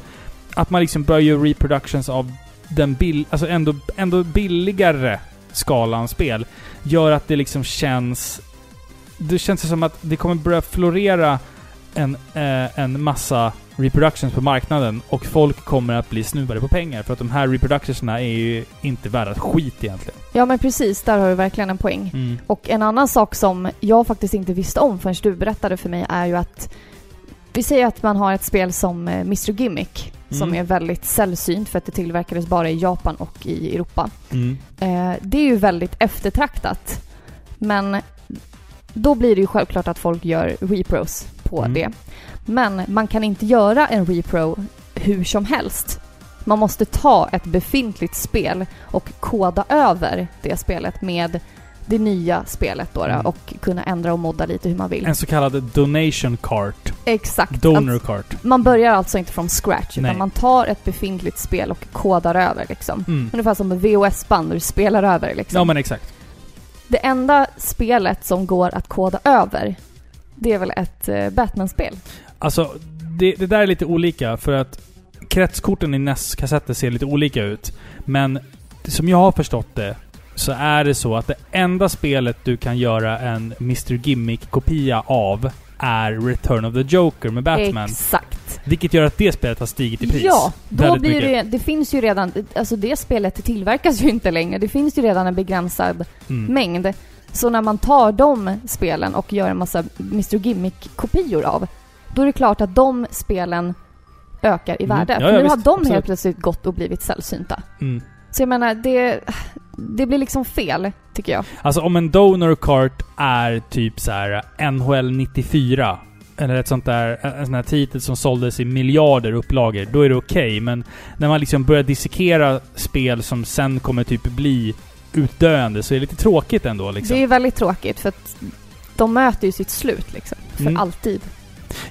Att man liksom börjar göra reproductions av den bill, alltså ändå, ändå billigare skalan spel gör att det liksom känns... Det känns som att det kommer börja florera en, eh, en massa reproductions på marknaden och folk kommer att bli snuvade på pengar för att de här reproductionsna är ju inte värda skit egentligen. Ja men precis, där har du verkligen en poäng. Mm. Och en annan sak som jag faktiskt inte visste om förrän du berättade för mig är ju att vi säger att man har ett spel som eh, Mr Gimmick som Mm. är väldigt sällsynt för att det tillverkades bara i Japan och i Europa. Mm. Eh, det är ju väldigt eftertraktat. Men då blir det ju självklart att folk gör repros på Mm. det. Men man kan inte göra en repro hur som helst. Man måste ta ett befintligt spel och koda över det spelet med det nya spelet då, Mm. och kunna ändra och modda lite hur man vill. En så kallad donation cart. Exakt. Donor cart. man börjar alltså inte från scratch, utan Nej. man tar ett befintligt spel och kodar över liksom. Mm. Ungefär som ett VHS-band, du spelar över liksom. Ja men exakt. Det enda spelet som går att koda över, det är väl ett eh, Batman-spel? Alltså, det, det där är lite olika för att kretskorten i NES-kassetter ser lite olika ut. Men som jag har förstått det så är det så att det enda spelet du kan göra en Mr Gimmick-kopia av är Return of the Joker med Batman. Exakt. Vilket gör att det spelet har stigit i pris. Ja, då blir mycket. det, det finns ju redan, alltså det spelet tillverkas ju inte längre. Det finns ju redan en begränsad Mm. mängd. Så när man tar de spelen och gör en massa Mr Gimmick-kopior av, då är det klart att de spelen ökar i Mm. värde. Ja, För ja, nu visst. har de Absolut. helt plötsligt gått och blivit sällsynta. Mm. Så jag menar, det, det blir liksom fel, tycker jag. Alltså om en donor cart är typ så här NHL 94 eller ett sånt där, en sån här titel som såldes i miljarder upplagor, då är det okej. Men när man liksom börjar dissekera spel som sen kommer typ bli utdöende så är det lite tråkigt ändå liksom. Det är väldigt tråkigt för att de möter ju sitt slut liksom. För Mm. alltid.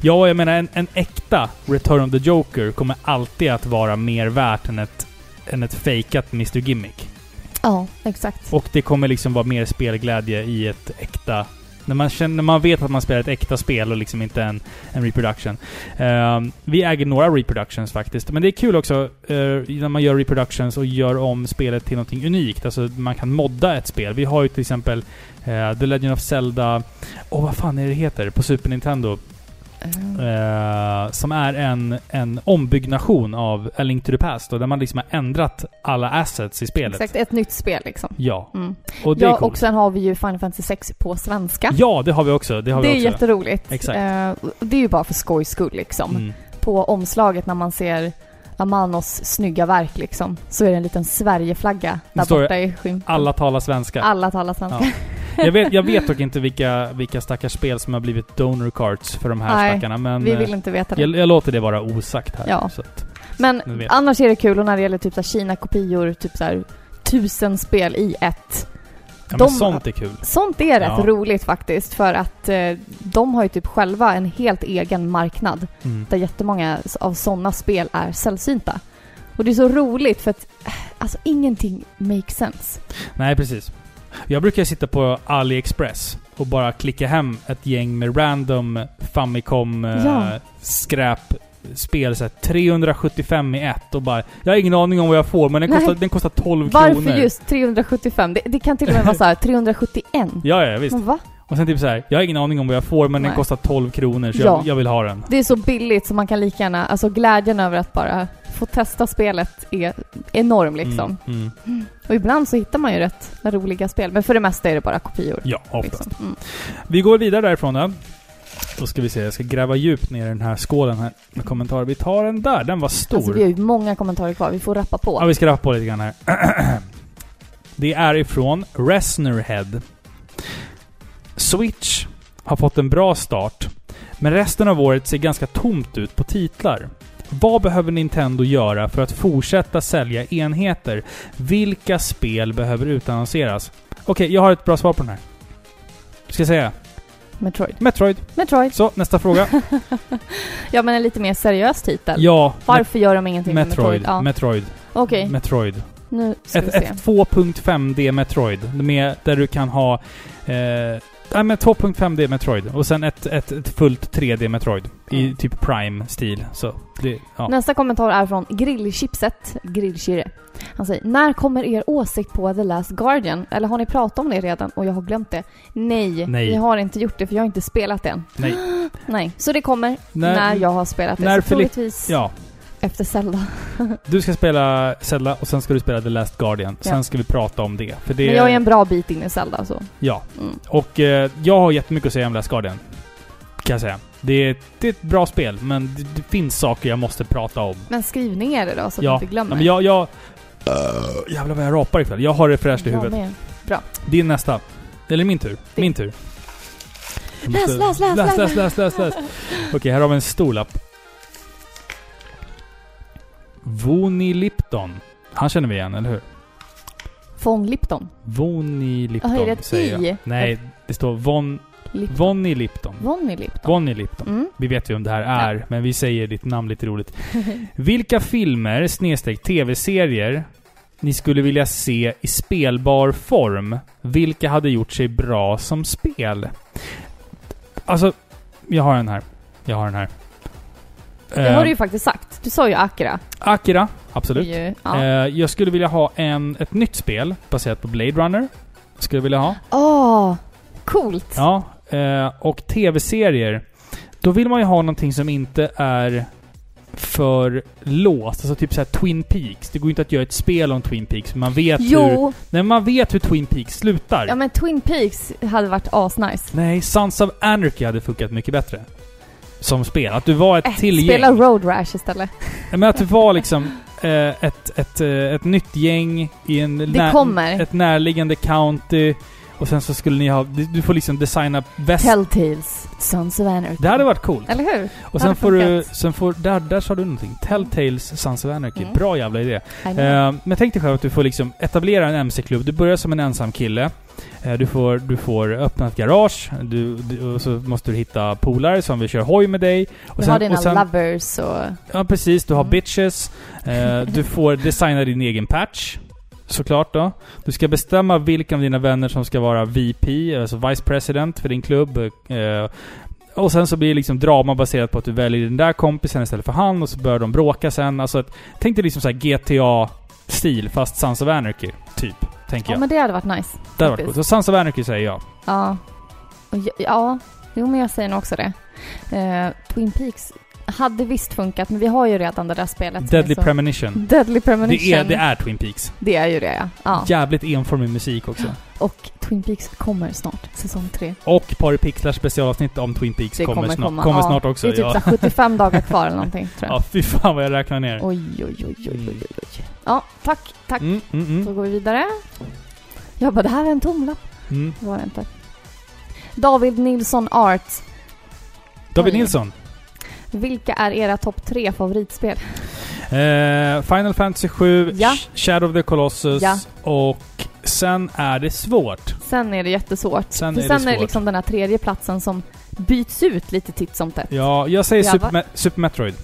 Ja, jag menar en, en äkta Return of the Joker kommer alltid att vara mer värt än ett, än ett fejkat Mr Gimmick. Ja, exakt. Och det kommer liksom vara mer spelglädje i ett äkta... När man, känner, när man vet att man spelar ett äkta spel och liksom inte en, en reproduction. Ehm, vi äger några reproductions faktiskt. Men det är kul också eh, när man gör reproductions och gör om spelet till någonting unikt. Alltså man kan modda ett spel. Vi har ju till exempel eh, The Legend of Zelda... Åh, vad fan är det heter? På Super Nintendo. Eh, som är en, en ombyggnation av A Link to the Past. Och där man liksom har ändrat alla assets i spelet. Exakt, ett nytt spel liksom. Ja. Mm. Och det är Ja, coolt. och sen har vi ju Final Fantasy 6 på svenska. Ja, det har vi också. Det, har det vi är också. jätteroligt. Exakt. Eh, det är ju bara för skojs skull liksom. Mm. På omslaget när man ser Amanos snygga verk liksom, så är det en liten Sverigeflagga där borta i skymten. Alla talar svenska. Alla talar svenska. Ja. Jag, vet, jag vet dock inte vilka, vilka stackars spel som har blivit donor cards för de här Nej, stackarna, men Vi eh, vill inte veta det. jag, jag låter det vara osagt här. Ja. Att, Men annars är det kul och när det gäller typ Kina-kopior, typ så här tusen spel i ett. ja, de- sånt är kul. Sånt är rätt Ja. roligt faktiskt för att eh, de har ju typ själva en helt egen marknad Mm. där jättemånga av sådana spel är sällsynta. Och det är så roligt för att eh, alltså ingenting makes sense. Nej, precis. Jag brukar sitta på AliExpress och bara klicka hem ett gäng med random Famicom eh, Ja. skräpspel. Så här, 375 i ett och bara... Jag har ingen aning om vad jag får, men den Nej. kostar, den kostar 12 Varför kronor. just 375? Det, det kan till och med vara så här 371. Ja, ja, visst. Men va? Och sen typ så här, jag har ingen aning om vad jag får, men den Nej. kostar 12 kronor, så Ja. jag, jag vill ha den. Det är så billigt så man kan lika gärna, alltså glädjen över att bara få testa spelet är enorm liksom. Mm, mm. Och ibland så hittar man ju rätt roliga spel, men för det mesta är det bara kopior. Ja, oftast. Liksom. Mm. Vi går vidare därifrån då. Då ska vi se, jag ska gräva djupt ner i den här skålen här med kommentarer. Vi tar den där, den var stor. Alltså vi har ju många kommentarer kvar, vi får rappa på. Ja, vi ska rappa på lite grann här. Det är ifrån Resnerhead. Switch har fått en bra start, men resten av året ser ganska tomt ut på titlar. Vad behöver Nintendo göra för att fortsätta sälja enheter? Vilka spel behöver utannonseras? Okej, jag har ett bra svar på den här. Ska jag säga? Metroid. Metroid. Metroid. Så, nästa fråga. Ja men en lite mer seriös titel. Ja. Varför gör de ingenting med Metroid. Metroid? Ja. Metroid. Okej, Metroid. nu ska Ett, vi se. ett 2.5D Metroid. Med, där du kan ha... Eh, Nej men 2.5D Metroid. Och sen ett, ett, ett fullt 3D Metroid. I typ Prime-stil. Så det, ja. Nästa kommentar är från Grillchipset, Grillkirre. Han säger När kommer er åsikt på The Last Guardian? Eller har ni pratat om det redan och jag har glömt det? Nej, Nej. vi har inte gjort det för jag har inte spelat det än. Nej. Nej, så det kommer när, När- jag har spelat det. när så troligtvis Ja. Efter Zelda. Du ska spela Zelda och sen ska du spela The Last Guardian. Sen Ja. ska vi prata om det. För det Men jag är en bra bit in i Zelda så. Ja. Mm. Och eh, jag har jättemycket att säga om Last Guardian. Kan jag säga. Det är, det är ett bra spel, men det, det finns saker jag måste prata om. Men skriv ner det då så att ja. du inte glömmer. Ja, men jag... jag jävlar vad jag rapar ikväll. Jag har det fräscht i Jag huvudet. med. Din nästa. Eller min tur. Din. Min tur. Läs, läs, läs, läs. läs, läs, läs, läs. Okej, här har vi en stor lapp. Voni Lipton. Han känner vi igen, eller hur? Von Lipton. Voni Lipton, Jaha, är det ett säger i? jag. Nej, det står Von... Lipton. Vonny Lipton. Vonny Lipton. Vonny Lipton. Mm. Vi vet ju vem det här är, men vi säger ditt namn lite roligt. Vilka filmer, snedstreck tv-serier, ni skulle vilja se i spelbar form? Vilka hade gjort sig bra som spel? Alltså, jag har den här. Jag har den här. Det har du ju faktiskt sagt. Du sa ju Akira. Akira, absolut. Ju- Ja. Eh, jag skulle vilja ha en, ett nytt spel baserat på Blade Runner. Skulle jag vilja ha. Åh! coolt! Ja, eh, och tv-serier. Då vill man ju ha någonting som inte är för låst. Alltså typ såhär Twin Peaks. Det går ju inte att göra ett spel om Twin Peaks. Man vet hur... Jo! Nej, man vet hur Twin Peaks slutar. Ja men Twin Peaks hade varit asnice. Nej, Sons of Anarchy hade funkat mycket bättre. Som spel. Att du var ett Äh, till spela gäng. Road Rash istället. Men att du var liksom eh, ett, ett, eh, ett nytt gäng i en kommer. ett närliggande county. Och sen så skulle ni ha... Du får liksom designa väst... Telltales, Sons of Anarchy. Det hade varit coolt. Eller hur? Och sen får du... Sen får... Där, där sa du någonting. Telltales Sons of Anarchy. Mm. Bra jävla idé. Eh, men tänk dig själv att du får liksom etablera en MC-klubb. Du börjar som en ensam kille. Eh, du, får, du får öppna ett garage. Du, du, och så måste du hitta polare som vill köra hoj med dig. Och du har dina och sen, lovers och... Ja, precis. Du har Mm. bitches. Eh, du får designa din egen patch. Såklart då. Du ska bestämma vilka av dina vänner som ska vara VP, alltså Vice President för din klubb. Eh, och sen så blir det liksom drama baserat på att du väljer den där kompisen istället för han och så börjar de bråka sen. Alltså, tänk dig liksom så här GTA-stil fast Sons of Anarchy, typ. Tänker Ja jag. men det hade varit nice. det hade varit coolt. Så Sons of Anarchy säger jag. Ja. Och ja, ja. Jo men jag säger nog också det. Eh, Twin Peaks hade visst funkat men vi har ju redan det där spelet. Deadly så- Premonition. Deadly Premonition. Det är, det är Twin Peaks. Det är ju det ja. ja. Jävligt enformig musik också. Och Twin Peaks kommer snart, säsong tre. Och Par Pixlar specialavsnitt om Twin Peaks kommer, kommer snart, komma. kommer Ja, snart också. Det är typ ja. så här 75 dagar kvar eller någonting tror jag. ja, fy fan vad jag räknar ner. Oj, oj, oj, oj, oj, oj, oj. Ja, tack, tack. Mm, mm, Då mm. går vi vidare. Jag bara, det här är en tom lapp. Mm. Det var det inte. David Nilsson Art. David. Nilsson. Vilka är era topp tre favoritspel? Eh, Final Fantasy 7, Ja. Shadow of the Colossus Ja. och sen är det svårt. Sen är det jättesvårt. Sen För är det sen är det liksom den här tredje platsen som byts ut lite titt som tätt. Ja, jag säger. Super, Me- Super Metroid.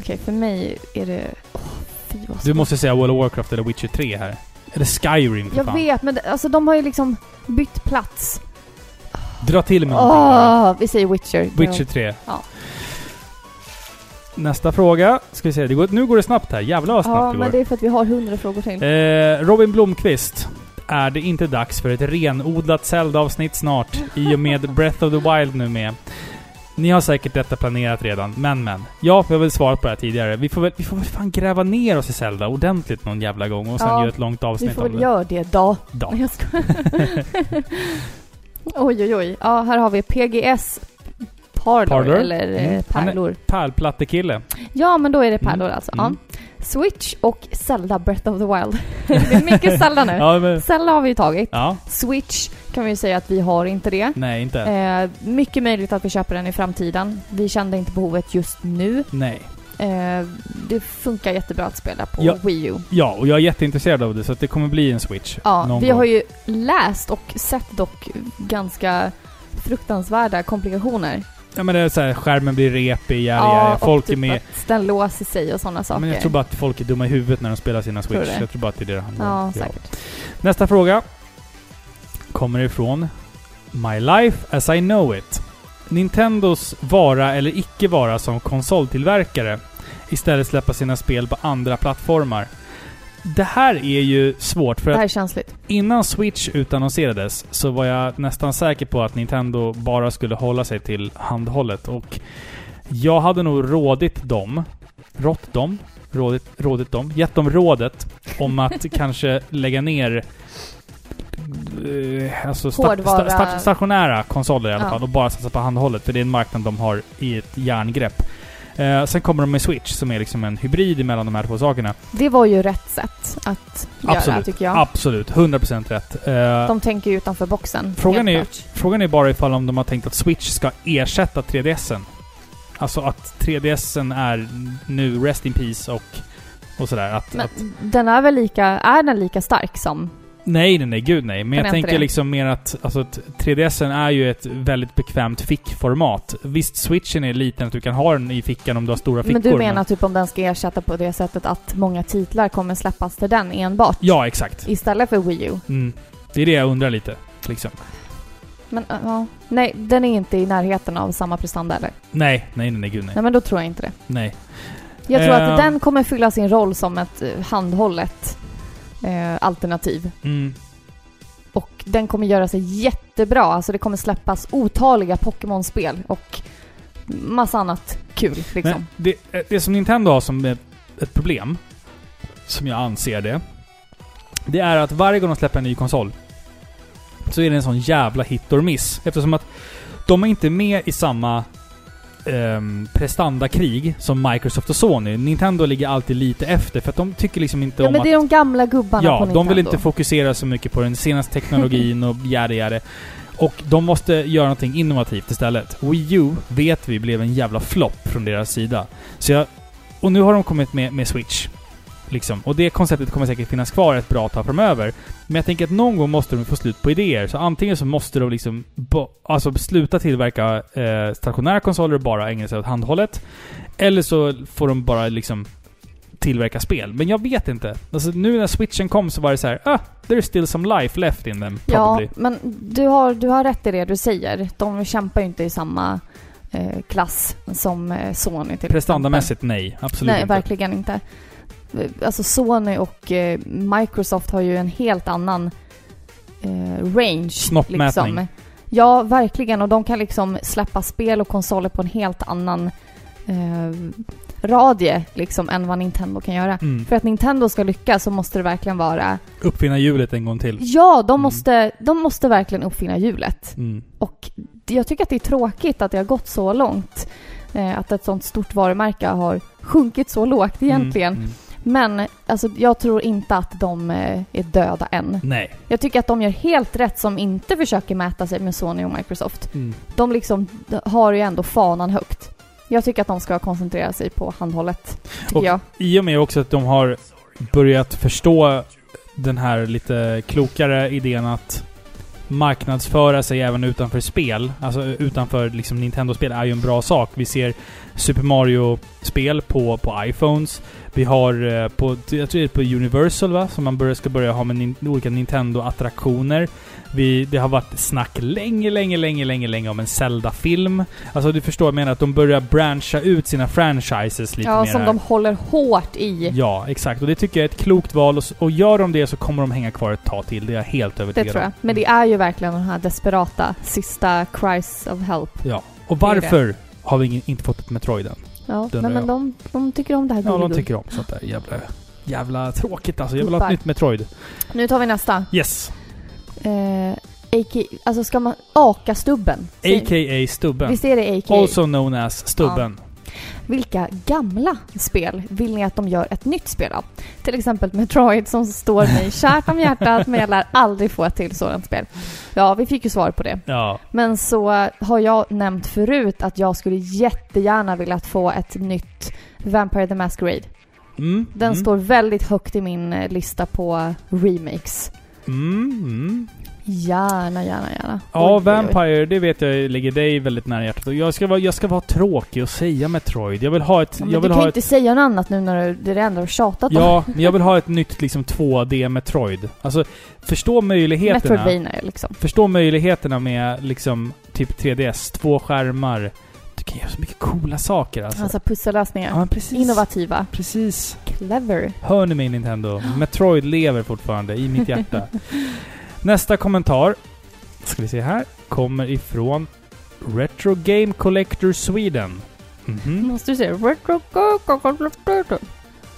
Okej, för mig är det... Fy vad Du måste säga World of Warcraft eller Witcher 3 här. Eller Skyrim för Jag fan. vet, men det, alltså de har ju liksom bytt plats. Dra till med någonting. vi säger Witcher. Witcher 3. Ja. Nästa fråga. Ska vi se. Det går, nu går det snabbt här. Jävlar vad snabbt Ja, det går. men det är för att vi har hundra frågor till. Eh, Robin Blomqvist. Är det inte dags för ett renodlat Zelda-avsnitt snart? I och med Breath of the Wild nu med. Ni har säkert detta planerat redan, men men. Ja, vi har väl svarat på det här tidigare. Vi får väl, vi får väl fan gräva ner oss i Zelda ordentligt någon jävla gång och sen Ja, göra ett långt vi avsnitt får om väl det. göra det då. Ja. Jag skojar. oj, oj, oj. Ja, här har vi PGS Parlor, Parlor. eller eh, Mm. Pärlor. Pärlplattekille. Ja, men då är det Mm. pärlor alltså. Mm. Ja. Switch och Zelda Breath of the Wild. det är mycket Zelda nu. Ja, men... Zelda har vi ju tagit. Ja. Switch kan vi ju säga att vi har inte det. Nej, inte. Eh, mycket möjligt att vi köper den i framtiden. Vi kände inte behovet just nu. Nej. Eh, det funkar jättebra att spela på Ja. Wii U. Ja, och jag är jätteintresserad av det, så att det kommer bli en Switch. Ja, vi gång. har ju läst och sett dock ganska fruktansvärda komplikationer. Ja, men det är så här, skärmen blir repig, ja, Ja, ja, och folk är typ med... att den låser sig och sådana saker. Men jag tror bara att folk är dumma i huvudet när de spelar sina Tror Switch. det? Jag tror bara att det är det det handlar Ja, om. säkert. Nästa fråga kommer ifrån My Life As I Know It. Nintendos vara eller icke vara som konsoltillverkare. Istället släppa sina spel på andra plattformar. Det här är ju svårt för Det här är känsligt. innan Switch utannonserades så var jag nästan säker på att Nintendo bara skulle hålla sig till handhållet och jag hade nog rådit dem, rått dem, rådit, rådit dem, gett dem rådet om att kanske lägga ner eh, alltså sta, sta, sta, stationära konsoler i alla Ja. fall och bara satsa på handhållet för det är en marknad de har i ett järngrepp. Eh, sen kommer de med Switch som är liksom en hybrid mellan de här två sakerna. Det var ju rätt sätt att göra, Absolut. tycker jag. Absolut, 100% rätt. Eh, De tänker ju utanför boxen. Frågan är- klart. Frågan är bara ifall om de har tänkt att Switch ska ersätta 3DSen. Alltså att 3DSen är nu Rest in Peace och, och sådär. Att, Men att, den är väl lika... Är den lika stark som... nej, nej, nej, gud nej. Men jag inte tänker det. liksom mer att alltså, att 3DSen är ju ett väldigt bekvämt fickformat. Visst, Switchen är liten, att du kan ha den i fickan om du har stora fickor. Men du menar typ om den ska ersätta på det sättet att många titlar kommer släppas till den enbart? Ja, exakt. Istället för Wii U? Mm. Det är det jag undrar lite. Liksom. Men uh, ja... Nej, den är inte i närheten av samma prestanda eller? Nej, nej, nej, nej, gud nej. Nej, men då tror jag inte det. Nej. Jag tror Ehm. att den kommer fylla sin roll som ett eh, handhållet eh, alternativ. Mm. Och den kommer göra sig jättebra. Alltså det kommer släppas otaliga Pokémon-spel och massa annat kul liksom. Men det, det som Nintendo har som ett ett problem, som jag anser det, det är att varje gång de släpper en ny konsol så är det en sån jävla hit or miss. Eftersom att de är inte med i samma um, prestandakrig som Microsoft och Sony. Nintendo ligger alltid lite efter för att de tycker liksom inte Ja om men att... det är de gamla gubbarna på Ja, Nintendo. de vill inte fokusera så mycket på den senaste teknologin och yada yada. Och de måste göra någonting innovativt istället. Wii U vet vi blev en jävla flopp från deras sida. Så jag, och nu har de kommit med, med Switch. Liksom. Och det konceptet kommer säkert finnas kvar ett bra tag framöver. Men jag tänker att någon gång måste de få slut på idéer. Så antingen så måste de liksom alltså sluta tillverka eh, stationära konsoler och bara ägna sig åt handhållet. Eller så får de bara liksom tillverka spel. Men jag vet inte. Alltså nu när switchen kom så var det så här, ah, there's still some life left in them, Ja, probably. men du har, du har rätt i det du säger. De kämpar ju inte i samma eh, klass som eh, Sony till Prestandamässigt nej, absolut Nej, inte. verkligen inte. Alltså Sony och eh, Microsoft har ju en helt annan eh, range. Snoppmätning. Liksom. Ja, verkligen. Och de kan liksom släppa spel och konsoler på en helt annan eh, radie liksom än vad Nintendo kan göra. Mm. För att Nintendo ska lyckas så måste det verkligen vara... Uppfinna hjulet en gång till. Ja, de Mm. måste, de måste verkligen uppfinna hjulet. Mm. Och jag tycker att det är tråkigt att det har gått så långt. Eh, att ett sånt stort varumärke har sjunkit så lågt egentligen. Mm. Men alltså, jag tror inte att de eh, är döda än. Nej. Jag tycker att de gör helt rätt som inte försöker mäta sig med Sony och Microsoft. Mm. De liksom har ju ändå fanan högt. Jag tycker att de ska koncentrera sig på handhållet, Och- jag. I och med också att de har börjat förstå den här lite klokare idén att marknadsföra sig även utanför spel. Alltså utanför liksom Nintendo-spel är ju en bra sak. Vi ser Super Mario-spel på, på iPhones. Vi har eh, på, jag tror det är på Universal va? Som man börjar, ska börja ha med nin, olika Nintendo-attraktioner. Vi, det har varit snack länge, länge, länge, länge, länge om en Zelda-film. Alltså du förstår, jag menar att de börjar branscha ut sina franchises lite Ja, mer som här. de håller hårt i. Ja, exakt. Och det tycker jag är ett klokt val. Och, och gör de det så kommer de hänga kvar ett tag till. Det är jag helt Det övertygad tror jag. om. Men det är ju verkligen den här desperata sista cries of help. Ja. Och Det det. varför har vi inte fått ett Metroid än? Ja, nej, men de, de tycker om det här Ja, de tycker om sånt där jävla... Jävla tråkigt alltså. Jag vill ha ett nytt Metroid. Nu tar vi nästa. Yes. Eh, AK, alltså ska man... Aka-stubben. A.k.a. Stubben. Visst är det AK? Also known as Stubben. Vilka gamla spel vill ni att de gör ett nytt spel av? Till exempel Metroid som står mig kärt om hjärtat men jag lär aldrig få ett till sådant spel. Ja, vi fick ju svar på det. Ja. Men så har jag nämnt förut att jag skulle jättegärna vilja få ett nytt Vampire the Masquerade. Mm, Den mm, står väldigt högt i min eh, lista på remakes. Mm, mm. Gärna, gärna, gärna. Ja, Oj, oj, oj. Vampire, det vet jag ligger dig väldigt nära hjärtat. Jag ska vara, jag ska vara tråkig och säga Metroid. Jag vill ha ett... Ja, jag du vill kan ha ju ett inte säga något annat nu när du, det är det enda du tjatat om. Ja, men jag vill ha ett nytt liksom 2D Metroid. Alltså, förstå möjligheterna. Metroidvania liksom. Förstå möjligheterna med liksom typ 3DS, två skärmar. Du kan göra så mycket coola saker alltså. Alltså pussellösningar. ja, precis. Innovativa. Precis. Clever. Hör ni mig Nintendo? Metroid lever fortfarande i mitt hjärta. Nästa kommentar, ska vi se här, kommer ifrån Retro Game Collector Sweden. Mhm. Måste du säga retro...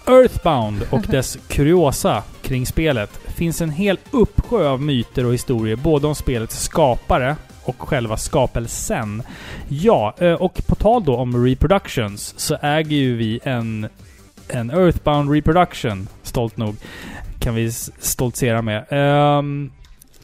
Earthbound och dess kuriosa kring spelet finns en hel uppsjö av myter och historier både om spelets skapare och själva skapelsen. Ja, eh, och på tal då om reproductions så äger ju vi en, en Earthbound reproduction, stolt nog, kan vi stoltsera med. Ehm,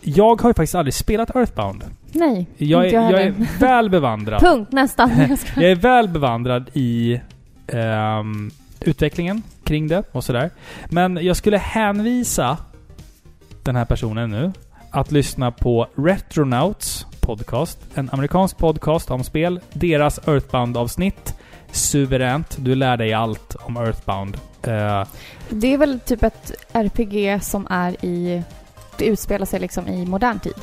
jag har ju faktiskt aldrig spelat Earthbound. Nej, Jag är, inte jag jag heller. är väl bevandrad. Punkt, nästan. Jag Jag är väl bevandrad i ehm, utvecklingen kring det och sådär. Men jag skulle hänvisa den här personen nu att lyssna på Retronauts podcast. En amerikansk podcast om spel. Deras Earthbound-avsnitt. Suveränt. Du lär dig allt om Earthbound. Eh, Det är väl typ ett RPG som är i... Det utspelar sig liksom i modern tid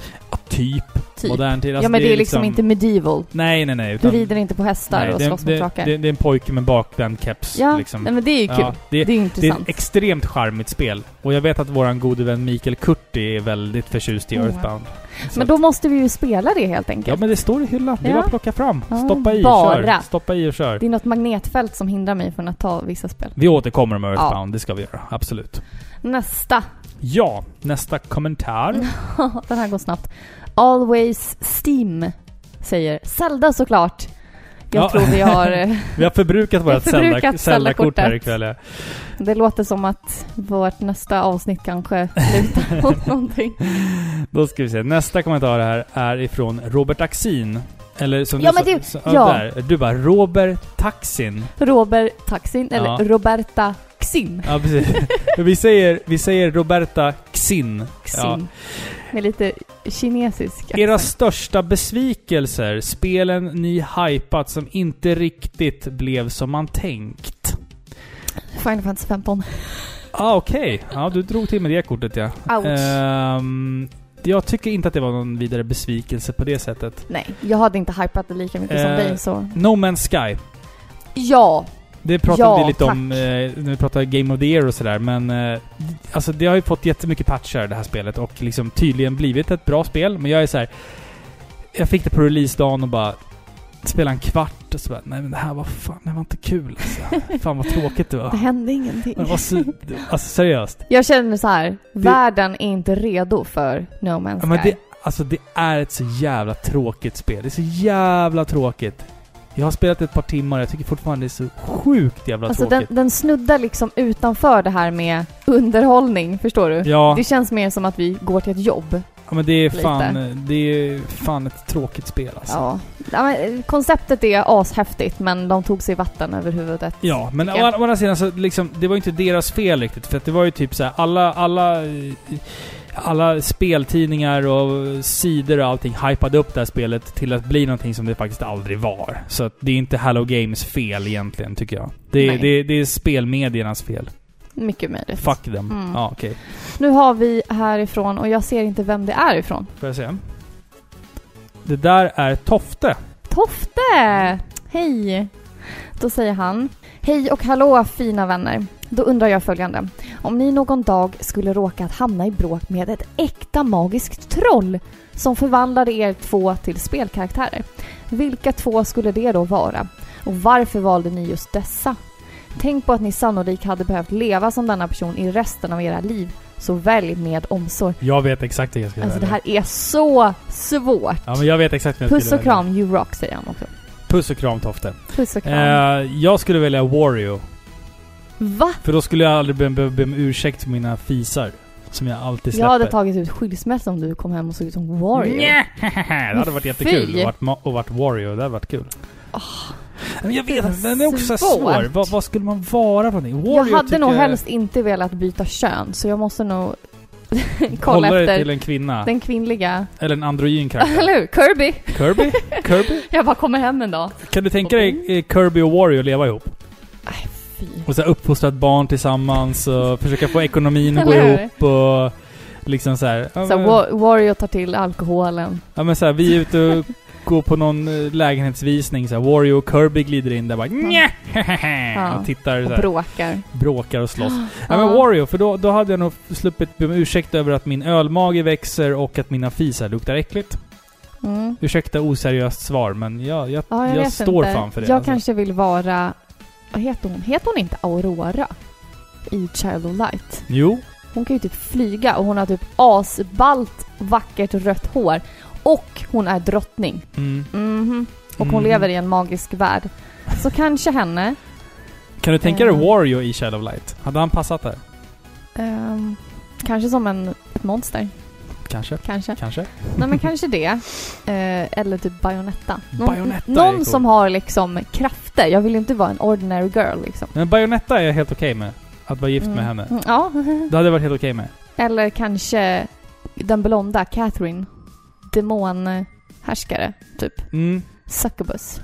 typ, Typ. modern tid. ja Alltså, men det är liksom, inte medieval. Nej, nej, nej. Du utan- rider inte på hästar nej, och det, slåss det, mot drakar. det, det är en pojke med bakvänd keps. ja, liksom. nej, men det är ju kul. Ja, det, det är ju Det är intressant. ett extremt charmigt spel. Och jag vet att våran gode vän Mikael Kurti är väldigt förtjust i Mm. Earthbound. Så Men då måste vi ju spela det helt Ja enkelt. men det står i hyllan. Det är Ja. bara att plocka fram. Ja, Stoppa i och bara. kör. Stoppa i och kör. Det är något magnetfält som hindrar mig från att ta vissa spel. Vi återkommer med Earthbound, det ska vi göra. Absolut. Nästa. Ja, nästa kommentar. Den här går snabbt. Always Steam säger Zelda såklart. Jag Ja. tror vi har... eh, Vi har förbrukat vårt Zelda-kort här ikväll. Ja. Det låter som att vårt nästa avsnitt kanske lutar åt någonting. Då ska vi se. Nästa kommentar här är ifrån Robert Axin. Eller som Ja, du men du- sa- ja. Där. Du bara Robert Taxin. Robert Taxin, eller Ja. Roberta Xin. Ja, precis. vi, säger, vi säger Roberta Xin. Xin. Ja. Med lite kinesisk Era accent. största besvikelser, spelen ni hypat som inte riktigt blev som man tänkt. Final Fantasy 15. Ah, okej. Ja, du drog till med det kortet ja. Ouch. Ehm, jag tycker inte att det var någon vidare besvikelse på det sättet. Nej, jag hade inte hypat det lika mycket som Eh, dig så... No Man's Sky. Ja! Det pratade Ja, vi lite om tack. eh, när vi pratade Game of the Year och sådär, men... Eh, alltså det har ju fått jättemycket patchar det här spelet och liksom tydligen blivit ett bra spel, men jag är så här. Jag fick det på releasedagen och bara... Spela en kvart och så bara, nej men det här var fan, det var inte kul alltså. Fan vad tråkigt det Det var. hände ingenting. Men su- alltså seriöst. Jag känner så här, världen är inte redo för No Man's Ja, men Sky. det, alltså det är ett så jävla tråkigt spel. Det är så jävla tråkigt. Jag har spelat ett par timmar jag tycker fortfarande det är så sjukt jävla Alltså den, tråkigt. den snuddar liksom utanför det här med underhållning, förstår du? Ja, Det känns mer som att vi går till ett jobb. ja, men det är lite. fan, det är fan ett tråkigt spel alltså. Ja. ja men, eh, konceptet är ashäftigt, men de tog sig vatten över huvudet. Ja, men å, å andra sidan så liksom, det var ju inte deras fel riktigt. För att det var ju typ så här, alla, alla, eh, alla speltidningar och sidor och allting hypade upp det här spelet till att bli någonting som det faktiskt aldrig var. Så att det är inte Hello Games fel egentligen, tycker jag. Det, det, det är spelmediernas fel. Mycket möjligt. Fuck them. Mm. Ja, okej. Nu har vi härifrån, och jag ser inte vem det är ifrån. Får jag se? Det där är Tofte. Tofte! Hej! Då säger han Hej och hallå fina vänner. Då undrar jag följande. Om ni någon dag skulle råka att hamna i bråk med ett äkta magiskt troll som förvandlade er två till spelkaraktärer. Vilka två skulle det då vara? Och varför valde ni just dessa? Tänk på att ni sannolikt hade behövt leva som denna person i resten av era liv. så välj med omsorg. Jag vet exakt hur jag ska Alltså det välja. här är så svårt. Ja, men jag vet exakt hur jag Puss skulle och kram, you rock säger han också. välja. Puss och kram, Tofte. Puss och kram. Eh, jag skulle välja Wario. Va? För då skulle jag aldrig be, be, be om ursäkt för mina fisar. Som jag alltid släpper. Jag hade tagit ut skilsmässa om du kom hem och såg ut som Wario. Nja, det hade varit jättekul att varit, och varit Wario. Det hade varit kul. Men jag vet inte, den är också så svårt. svår. Vad, vad skulle man vara för någonting? Wario jag hade nog jag- helst inte velat byta kön, så jag måste nog kolla Hålla dig efter till en kvinna. den kvinnliga... Eller en androgyn karaktär. Eller hur? Kirby! Kirby? Kirby? Jag bara kommer hem en dag. Kan du tänka dig eh, Kirby och Wario leva ihop? Fy. Och så här uppfostra ett barn tillsammans och försöka få ekonomin att gå ihop och liksom så här. Ja, Så men, Wa- Wario tar till alkoholen. ja, men så här, vi är ute och går på någon eh, lägenhetsvisning så här, Wario och Kirby glider in där bara Nja! Ja. och tittar så Och bråkar. bråkar och slåss. Ja, men Wario, för då, då hade jag nog sluppit be om ursäkt över att min ölmage växer och att mina fisar luktar äckligt. Mm. Ursäkta oseriöst svar, men jag, jag, Ja, jag, jag står inte. fan för det. Jag alltså. kanske vill vara... Vad heter hon? Heter hon inte Aurora? I Child of Light. Jo. Hon kan ju typ flyga och hon har typ asballt vackert rött hår. Och hon är drottning. Mm. Mhm. Och hon Mhm. lever i en magisk värld. Så kanske henne. Kan du tänka dig Eh. Wario i Shadow Light? Hade han passat där? ehm, kanske som en, ett monster. Kanske. Kanske. Kanske. Nej men kanske det. Eh, eller typ Bayonetta. Någon, Bayonetta någon som har liksom krafter. Jag vill ju inte vara en ordinary girl liksom. Men Bayonetta är jag helt okej med. Att vara gift med Mm. henne. Mm, Ja. Det hade jag varit helt okej med. Eller kanske den blonda Catherine. Demonhärskare, typ. Mm. Succubus.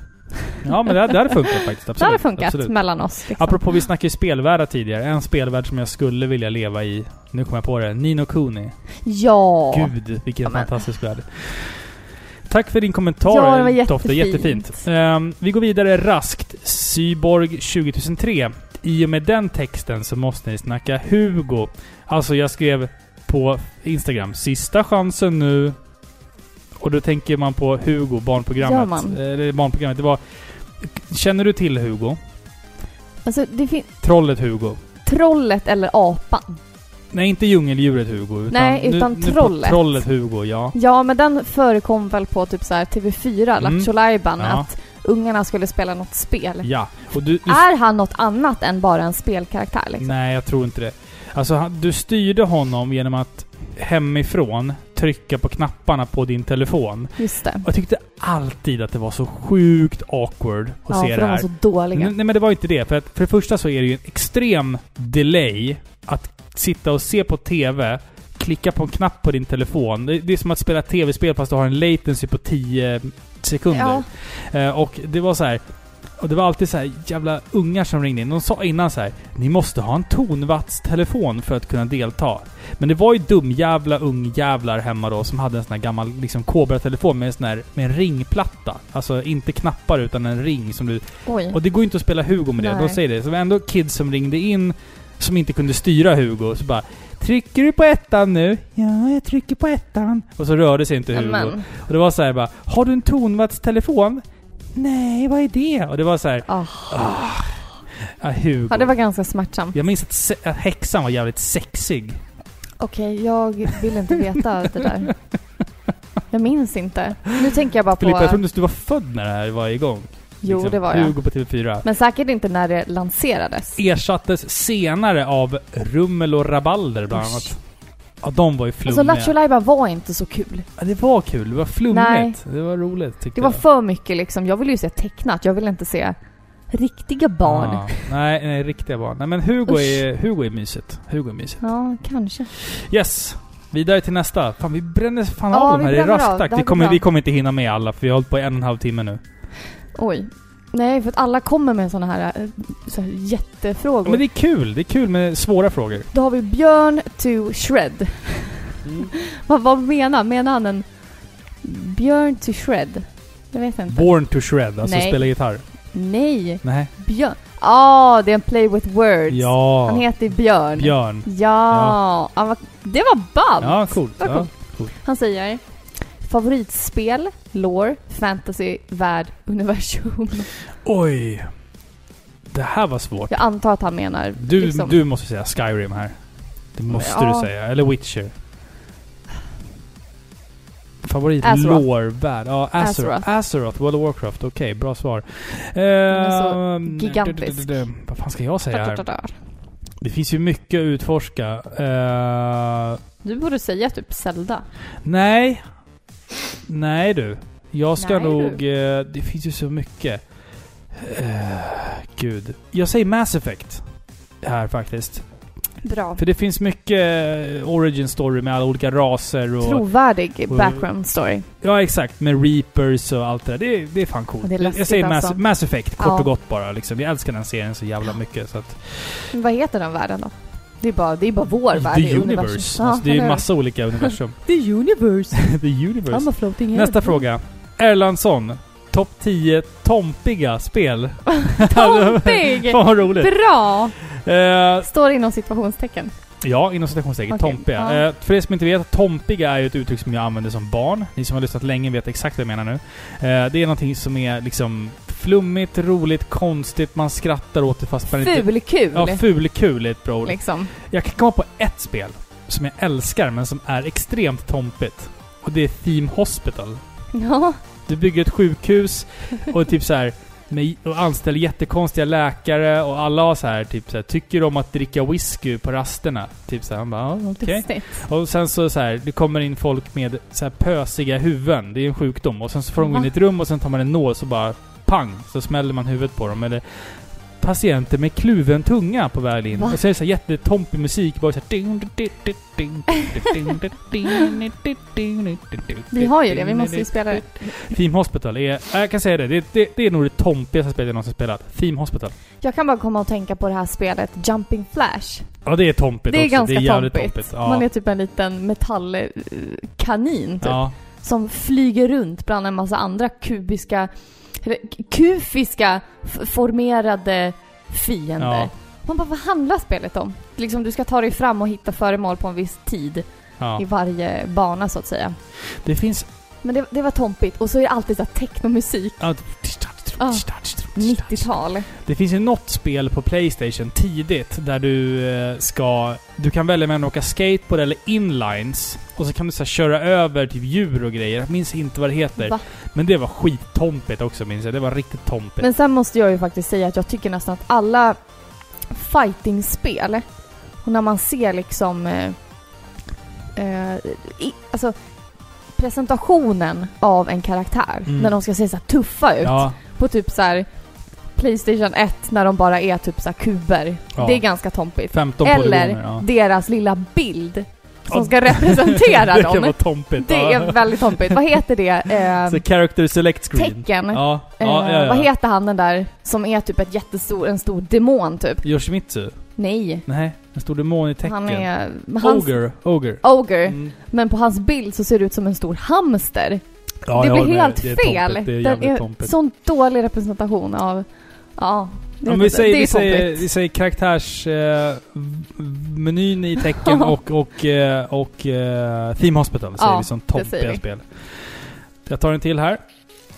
Ja, men det, det hade funkat faktiskt. Absolut. Det hade funkat Absolut. mellan oss. Liksom. Apropå, vi snackade ju spelvärldar tidigare. En spelvärld som jag skulle vilja leva i. Nu kommer jag på det. Nino Kuni. Ja! Gud, vilken Ja, fantastisk värld. Tack för din kommentar, Ja, det var Tofte. jättefint. Jättefint. Ehm, vi går vidare raskt. Syborg 20003. I och med den texten så måste ni snacka Hugo. Alltså, jag skrev på Instagram. Sista chansen nu. Och då tänker man på Hugo, barnprogrammet. Gör man? Eller barnprogrammet. Det var... Känner du till Hugo? Alltså, det finns... Trollet Hugo? Trollet eller apan. Nej, inte djungeldjuret Hugo. Utan Nej, utan nu, Nu trollet. på trollet Hugo, ja. Ja, men den förekom väl på typ så här TV4, Mm. Lattjo Ja. att ungarna skulle spela något spel. Ja. Du, du Är han något annat än bara en spelkaraktär liksom? Nej, jag tror inte det. Alltså, han, du styrde honom genom att hemifrån trycka på knapparna på din telefon. Just det. Och jag tyckte alltid att det var så sjukt awkward att Ja, se för det de var här. så dåliga. Nej, nej, men det var inte det. För, att, för det första så är det ju en extrem delay att sitta och se på TV, klicka på en knapp på din telefon. Det, det är som att spela tv-spel fast du har en latency på 10 sekunder. Ja. Eh, och det var så här. Och det var alltid så här jävla ungar som ringde in. De sa innan så här. Ni måste ha en tonvattstelefon för att kunna delta. Men det var ju dumjävla ungjävlar hemma då som hade en sån här gammal liksom Cobra-telefon med en sån här med en ringplatta. Alltså inte knappar utan en ring som du... Oj. Och det går ju inte att spela Hugo med det. Nej. De säger det. Så det var ändå kids som ringde in som inte kunde styra Hugo. Så bara Trycker du på ettan nu? Ja, jag trycker på ettan. Och så rörde sig inte Hugo. Men, Och det var så här bara, har du en tonvattstelefon? Nej, vad är det? Och det var så här, ah. ah, Hugo. Ja, det var ganska smärtsamt. Jag minns att, se- att häxan var jävligt sexig. Okej, jag vill inte veta det där. Jag minns inte. Nu tänker jag bara Filippa, jag på... trodde du var född när det här var igång. Jo, Liksom, det var jag. Hugo på TV4. Men säkert inte när det lanserades. Ersattes senare av Rummel och Rabalder bland annat. Ja, de var ju Alltså flummiga. Lattjo Lajban var inte så kul. ja, det var kul. Det var flummigt. Nej. Det var roligt tyckte Det var jag. för mycket liksom. Jag ville ju se tecknat. Jag ville inte se riktiga barn. Ja. Nej, nej, riktiga barn. Nej, men Hugo Usch. är, Hugo är mysigt. Hugo är mysigt. Ja, kanske. Yes. Vidare till nästa. Fan, vi bränner fan Ja, av vi de här i bränner av. raskt Det takt. här Vi kommer, bra. vi kommer inte hinna med alla, för vi har hållit på i en och en halv timme nu. Oj. Nej, för att alla kommer med såna här, eh, så här jättefrågor. Men det är kul. Det är kul med svåra frågor. Då har vi Björn to shred. vad, vad menar Menar han en Björn to shred? Jag vet inte. Born to shred, alltså Nej. spela gitarr. Nej, Nej. Björn. Ah, det är en play with words. Ja. Han heter Björn. Björn. Ja. Ja, vad- det var ballt. Ja, coolt. Vad Ja. coolt. Han säger favoritspel, lore, fantasy, värld, universum. Det måste Ja. du säga. Eller Witcher. Favorit Azeroth. lore-värld? Ja, Azeroth. Azeroth. World of Warcraft. Okej, bra svar. Ehm, gigantisk. du- du- du- du. Vad fan ska jag säga här? Det finns ju mycket att utforska. Eh, Du borde säga typ Zelda. nej. Nej du. Jag ska Nej, nog... eh, det finns ju så mycket. Eh, gud. Jag säger Mass Effect. Här faktiskt. Bra. För det finns mycket eh, origin story med alla olika raser och... Trovärdig och- background story. Ja, exakt. Med Reapers och allt det där. Det, är- det är fan coolt. Det är jag läskigt säger Mass, alltså. Mass Effect, kort Ja. och gott bara. Liksom. Jag älskar den serien så jävla mycket. Så att, Vad heter den världen då? Det är bara, det är bara vår värld The Universe. universum. Alltså, det är ju eller hur? massa olika universum. The Universe. The Universe. I'm a floating head. Nästa fråga. Erlandsson. Topp 10 tompiga spel. Tompig! Fan vad roligt. Bra! Eh, Står inom situationstecken. ja, inom citationstecken. Okej, Tompiga. ja. Eh, för er som inte vet, tompiga är ju ett uttryck som jag använde som barn. Ni som har lyssnat länge vet exakt vad jag menar nu. Eh, det är någonting som är liksom flummigt, roligt, konstigt, man skrattar åt det fast man inte... Fulkul! Ja, fulkul är ett bra ord. liksom. Jag kan komma på ett spel som jag älskar men som är extremt tompigt. Och det är Theme Hospital. Ja. Du bygger ett sjukhus och typ så här med, och anställer jättekonstiga läkare och alla har så här typ så här, tycker om att dricka whisky på rasterna. Typ så här, han bara, okej. Lustigt. Och sen så, så här, det kommer in folk med så här pösiga huvuden. Det är en sjukdom. Och sen så får de gå in i ett rum och sen tar man en nål så bara pang så smäller man huvudet på dem. Eller patienter med kluven tunga på väg in. Va? Och så är det så jättetompig musik. Bara så här, Vi har ju det, vi måste ju spela det. Theme Hospital är... Jag kan säga det. Det, det, det är nog det tompigaste spelet jag någonsin spelat. Theme Hospital. Jag kan bara komma och tänka på det här spelet Jumping Flash. Ja, det är tompigt Det är också. ganska det är tompigt. tompigt. Ja. Man är typ en liten metallkanin typ. ja. Som flyger runt bland en massa andra kubiska, kufiska formerade fiender. Ja. Man bara, vad handlar spelet om? Liksom du ska ta dig fram och hitta föremål på en viss tid ja. i varje bana så att säga. Det finns... Men det, det var tompigt. Och så är det alltid så här technomusik. Ja. Ah, 90-tal. Det finns ju något spel på Playstation tidigt där du eh, ska... Du kan välja mellan att åka skateboard eller inlines. Och så kan du så köra över typ djur och grejer. Jag minns inte vad det heter. Va? Men det var skittompigt också minns jag. Det var riktigt tompigt. Men sen måste jag ju faktiskt säga att jag tycker nästan att alla fightingspel och när man ser liksom eh, eh, i, alltså presentationen av en karaktär Mm. när de ska se så tuffa ut ja, på typ så här Playstation 1 när de bara är typ så här kuber. Ja. Det är ganska tompigt. 15 Eller polygoner. Ja. deras lilla bild som ska representera det kan dem. vara tompigt. Det ja. är väldigt tompigt. Vad heter det? Eh, Så character select screen. tecken. Ja, Eh, ja, ja, ja. Vad heter han den där som är typ ett jättestor, en stor demon typ? Yoshimitsu? Nej. Nej, en stor demon i tecken. Han är... Hans, Ogre. Ogre. Ogre. Mm. Men på hans bild så ser det ut som en stor hamster. Ja, det blir helt det är fel. Tompigt. Det är är sån dålig representation av... Ja. det, men vi, säger, det vi, säger, vi säger karaktärsmenyn eh, i tecken och, och, eh, och eh, Theme Hospital säger Ja, vi som det säger vi. spel. Jag tar en till här.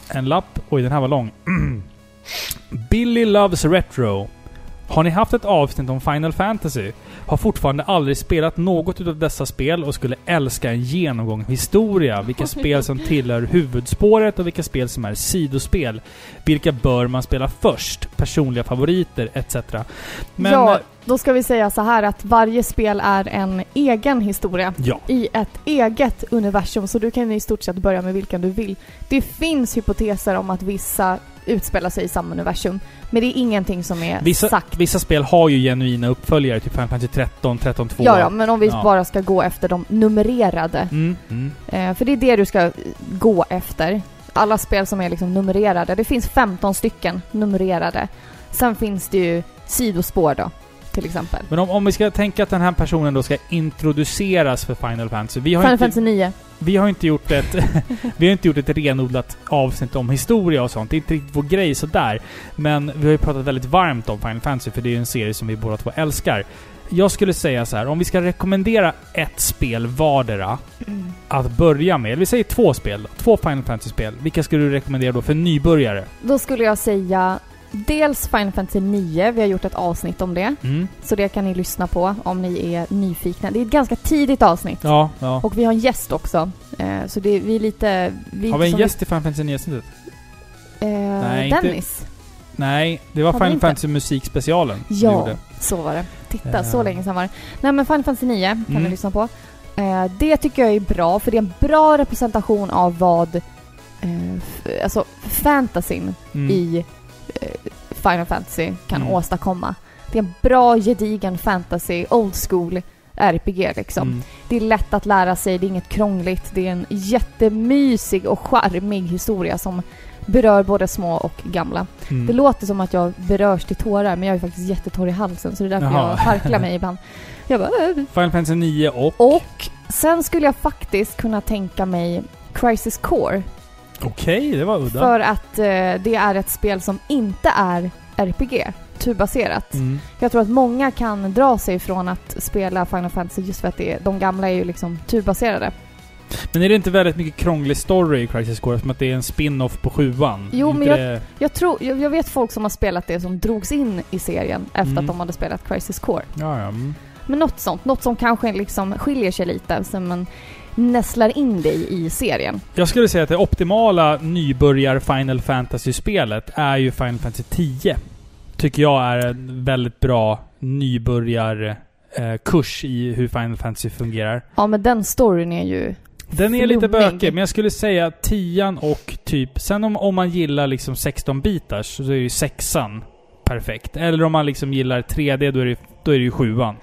En lapp. Oj, den här var lång. Billy Loves Retro. Har ni haft ett avsnitt om Final Fantasy? Har fortfarande aldrig spelat något utav dessa spel och skulle älska en genomgång historia. Vilka spel som tillhör huvudspåret och vilka spel som är sidospel. Vilka bör man spela först? Personliga favoriter etc. Men... ja, då ska vi säga så här att varje spel är en egen historia. ja. i ett eget universum så du kan i stort sett börja med vilken du vill. Det finns hypoteser om att vissa utspelar sig i samma universum. Men det är ingenting som är Vissa, sagt. vissa spel har ju genuina uppföljare, typ Final Fantasy 13, 13 2. Ja, ja, men om vi Ja. bara ska gå efter de numrerade. Mm, mm. Eh, för det är det du ska gå efter. Alla spel som är liksom numrerade. Det finns 15 stycken numrerade. Sen finns det ju sidospår då, till exempel. Men om, om vi ska tänka att den här personen då ska introduceras för Final Fantasy. Vi har, Final inte, Fantasy 9. vi har inte gjort ett... vi har inte gjort ett renodlat avsnitt om historia och sånt. Det är inte riktigt vår grej sådär. Men vi har ju pratat väldigt varmt om Final Fantasy, för det är ju en serie som vi båda två älskar. Jag skulle säga så här, om vi ska rekommendera ett spel vardera att börja med. Vi säger två spel. Två Final Fantasy-spel. Vilka skulle du rekommendera då för nybörjare? Då skulle jag säga dels Final Fantasy 9, vi har gjort ett avsnitt om det. Mm. Så det kan ni lyssna på om ni är nyfikna. Det är ett ganska tidigt avsnitt. Ja, ja. Och vi har en gäst också. Eh, så det, vi är lite... Vi, Har vi en gäst i Final Fantasy 9 avsnittet? Eh, Nej, inte- Dennis. Nej, det var vi Final inte? Fantasy musikspecialen vi Ja, så var det. Titta, Eh. så länge sedan var det. Nej men Final Fantasy 9 kan Mm. ni lyssna på. Eh, det tycker jag är bra, för det är en bra representation av vad eh, alltså fantasyn Mm. i Final Fantasy kan Mm. åstadkomma. Det är en bra, gedigen fantasy, old school RPG liksom. Mm. Det är lätt att lära sig, det är inget krångligt. Det är en jättemysig och charmig historia som berör både små och gamla. Mm. Det låter som att jag berörs till tårar, men jag är faktiskt jättetorr i halsen så det är därför Jaha. jag harklar mig ibland. Jag bara, "Äh." Final Fantasy 9 och... och sen skulle jag faktiskt kunna tänka mig Crisis Core. Okej, det var udda. För att eh, det är ett spel som inte är RPG, turbaserat. Mm. Jag tror att många kan dra sig från att spela Final Fantasy just för att det de gamla är ju liksom turbaserade. Men är det inte väldigt mycket krånglig story i Crisis Core? Som att det är en spin-off på sjuan? Jo, men jag- det- Jag, tror, jag, jag vet folk som har spelat det som drogs in i serien efter Mm. att de hade spelat Crisis Core. Ja, ja. Mm. Men något sånt, något som kanske liksom skiljer sig lite, som man nästlar in dig i serien. Jag skulle säga att det optimala nybörjar Final Fantasy-spelet är ju Final Fantasy 10. Tycker jag är en väldigt bra nybörjarkurs i hur Final Fantasy fungerar. Ja, men den storyn är ju... Den är lite bökig, men jag skulle säga 10 och typ... Sen om, om man gillar liksom 16-bitars så är ju sexan perfekt. Eller om man liksom gillar 3D, då är det, då är det ju sjuan.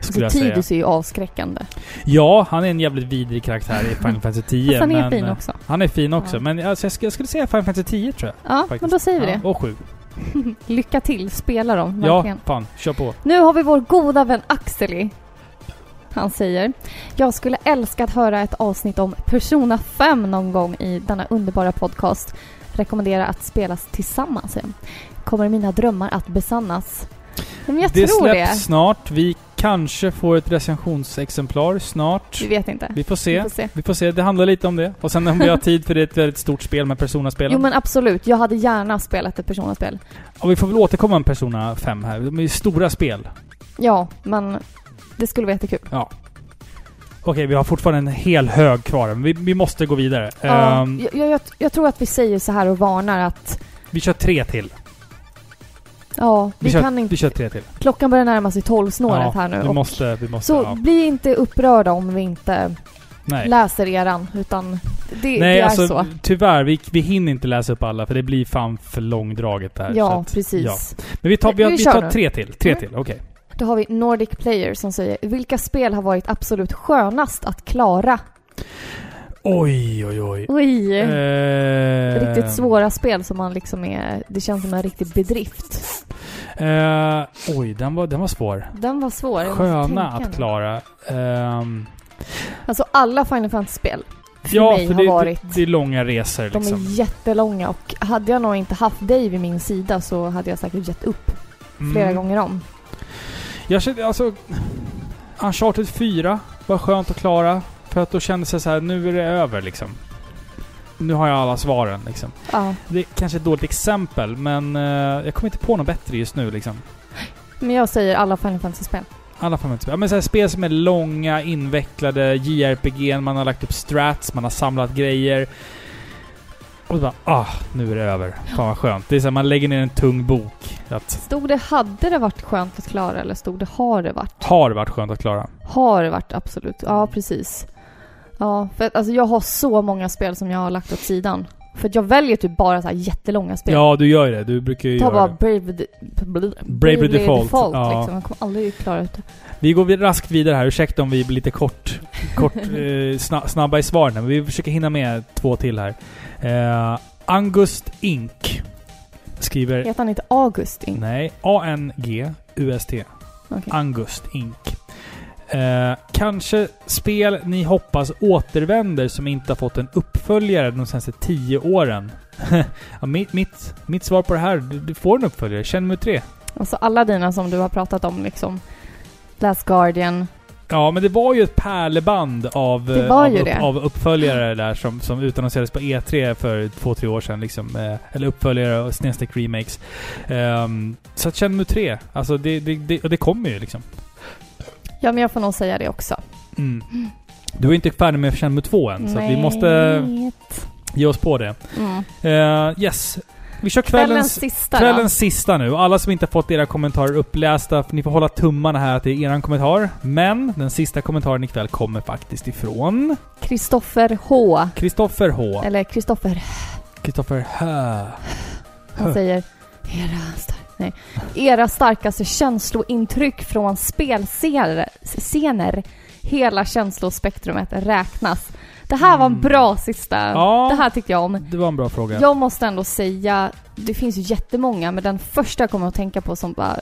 Skulle Alltså, jag säga. Tidus är ju avskräckande. Ja, han är en jävligt vidrig karaktär i Final Fantasy 10. Fast han är men, fin eh, också. Han är fin också, Ja. men alltså, jag, skulle, jag skulle säga Final Fantasy 10 tror jag. Ja, faktiskt. men då säger vi ja, Och 7. det. Lycka till, spela dem, Ja, verkligen. fan. Kör på. Nu har vi vår goda vän Axeli. Han säger Jag skulle älska att höra ett avsnitt om Persona 5 någon gång i denna underbara podcast. Rekommendera att spelas tillsammans. Kommer mina drömmar att besannas? Men jag det tror det. snart. Vi kanske får ett recensionsexemplar snart. Vi vet inte. Vi får se. Vi får se. Vi får se. Det handlar lite om det. Och sen om vi har tid för det är ett väldigt stort spel med Persona-spelen. Jo men absolut, jag hade gärna spelat ett Persona-spel. Och vi får väl återkomma med Persona 5 här. De är ju stora spel. Ja, men det skulle vara jättekul. Ja. Okej, vi har fortfarande en hel hög kvar. Men vi, vi måste gå vidare. Ja, Ehm, jag, jag, jag tror att vi säger så här och varnar att vi kör tre till. Ja, vi, Vi, kör, kan inte... vi kör tre till. Klockan börjar närma sig tolvsnåret här nu. vi måste... Vi måste Så ja. bli inte upprörda om vi inte Nej. läser eran, utan det, Nej, det är alltså så. tyvärr. Vi, vi hinner inte läsa upp alla för det blir fan för långdraget där. så Ja, att, precis. ja. Men vi tar, vi, Vi vi tar nu. tre till. Tre Mm. till, okej. Då har vi Nordic Player som säger Vilka spel har varit absolut skönast att klara? Oj, oj, oj. Oj! Eh, Riktigt svåra spel som man liksom är... Det känns som en riktig bedrift. Eh, oj, den var, den var svår. Den var svår. Sköna att klara. Ehm, Alltså alla Final Fantasy-spel för ja, mig för har det, varit... det, är långa resor De liksom. är jättelånga och hade jag nog inte haft dig vid min sida så hade jag säkert gett upp flera Mm. gånger om. Jag kände alltså... Uncharted 4 var skönt att klara. För att då kändes det så här, nu är det över liksom. Nu har jag alla svaren liksom. Ja. Det är kanske ett dåligt exempel, men eh, jag kommer inte på något bättre just nu liksom. Men jag säger alla Final Fantasy-spel. Alla man inte spela. Men så här, spel som är långa, invecklade, JRPG, man har lagt upp strats, man har samlat grejer. Och så bara, ah, nu är det över. Fan vad skönt. Det är så här, man lägger ner en tung bok. Att, Stod det hade det varit skönt att klara eller stod det har det varit? har varit skönt att klara. Har det varit absolut. Ja, precis. Ja, för att alltså jag har så många spel som jag har lagt åt sidan. För att jag väljer typ bara så här jättelånga spel. Ja, du gör ju det. Du brukar ju Ta göra bara det. Bravely, Bravely, Bravely Default, ja. liksom. Jag kommer aldrig klara ut det. Vi går raskt vidare här. Ursäkta om vi blir lite kort, kort eh, sna- snabba i svaren. Men vi försöker hinna med två till här. Eh, Angust Inc. Skriver... Heter han inte Augustin? Nej, A-N-G-U-S-T. Okej. Angust Inc. Eh, kanske spel ni hoppas återvänder som inte har fått en uppföljare de senaste tio åren. ja, mitt, mitt, mitt svar på det här, du, du får en uppföljare. Känn mig 3. Alltså alla dina som du har pratat om liksom. Last Guardian, Ja, men det var ju ett pärleband av, eh, av, upp, av uppföljare där som, som utannonserades på E3 för två, tre år sedan. Liksom, eh, eller uppföljare och snedstreck remakes. Ehm, så att Shenmue 3, alltså det, det, det, och det kommer ju liksom. Ja, men jag får nog säga det också. Mm. Du är inte färdig med Shenmue 2 än, så vi måste ge oss på det. Mm. Eh, yes. Vi kör Kvällens kvällens, sista kvällens sista nu. Alla som inte har fått era kommentarer upplästa, ni får hålla tummarna här att det är eran kommentar. Men den sista kommentaren ikväll kommer faktiskt ifrån. Kristoffer H. Kristoffer H. Eller Kristoffer Kristoffer Hö. Han säger era, star- nej, era starkaste känslointryck från spelscener, scener, hela känslospektrumet räknas. Det här var en Mm. bra sista. Ja. Det här tyckte jag om. Det var en bra fråga. Jag måste ändå säga, det finns ju jättemånga, men den första jag kommer att tänka på som bara...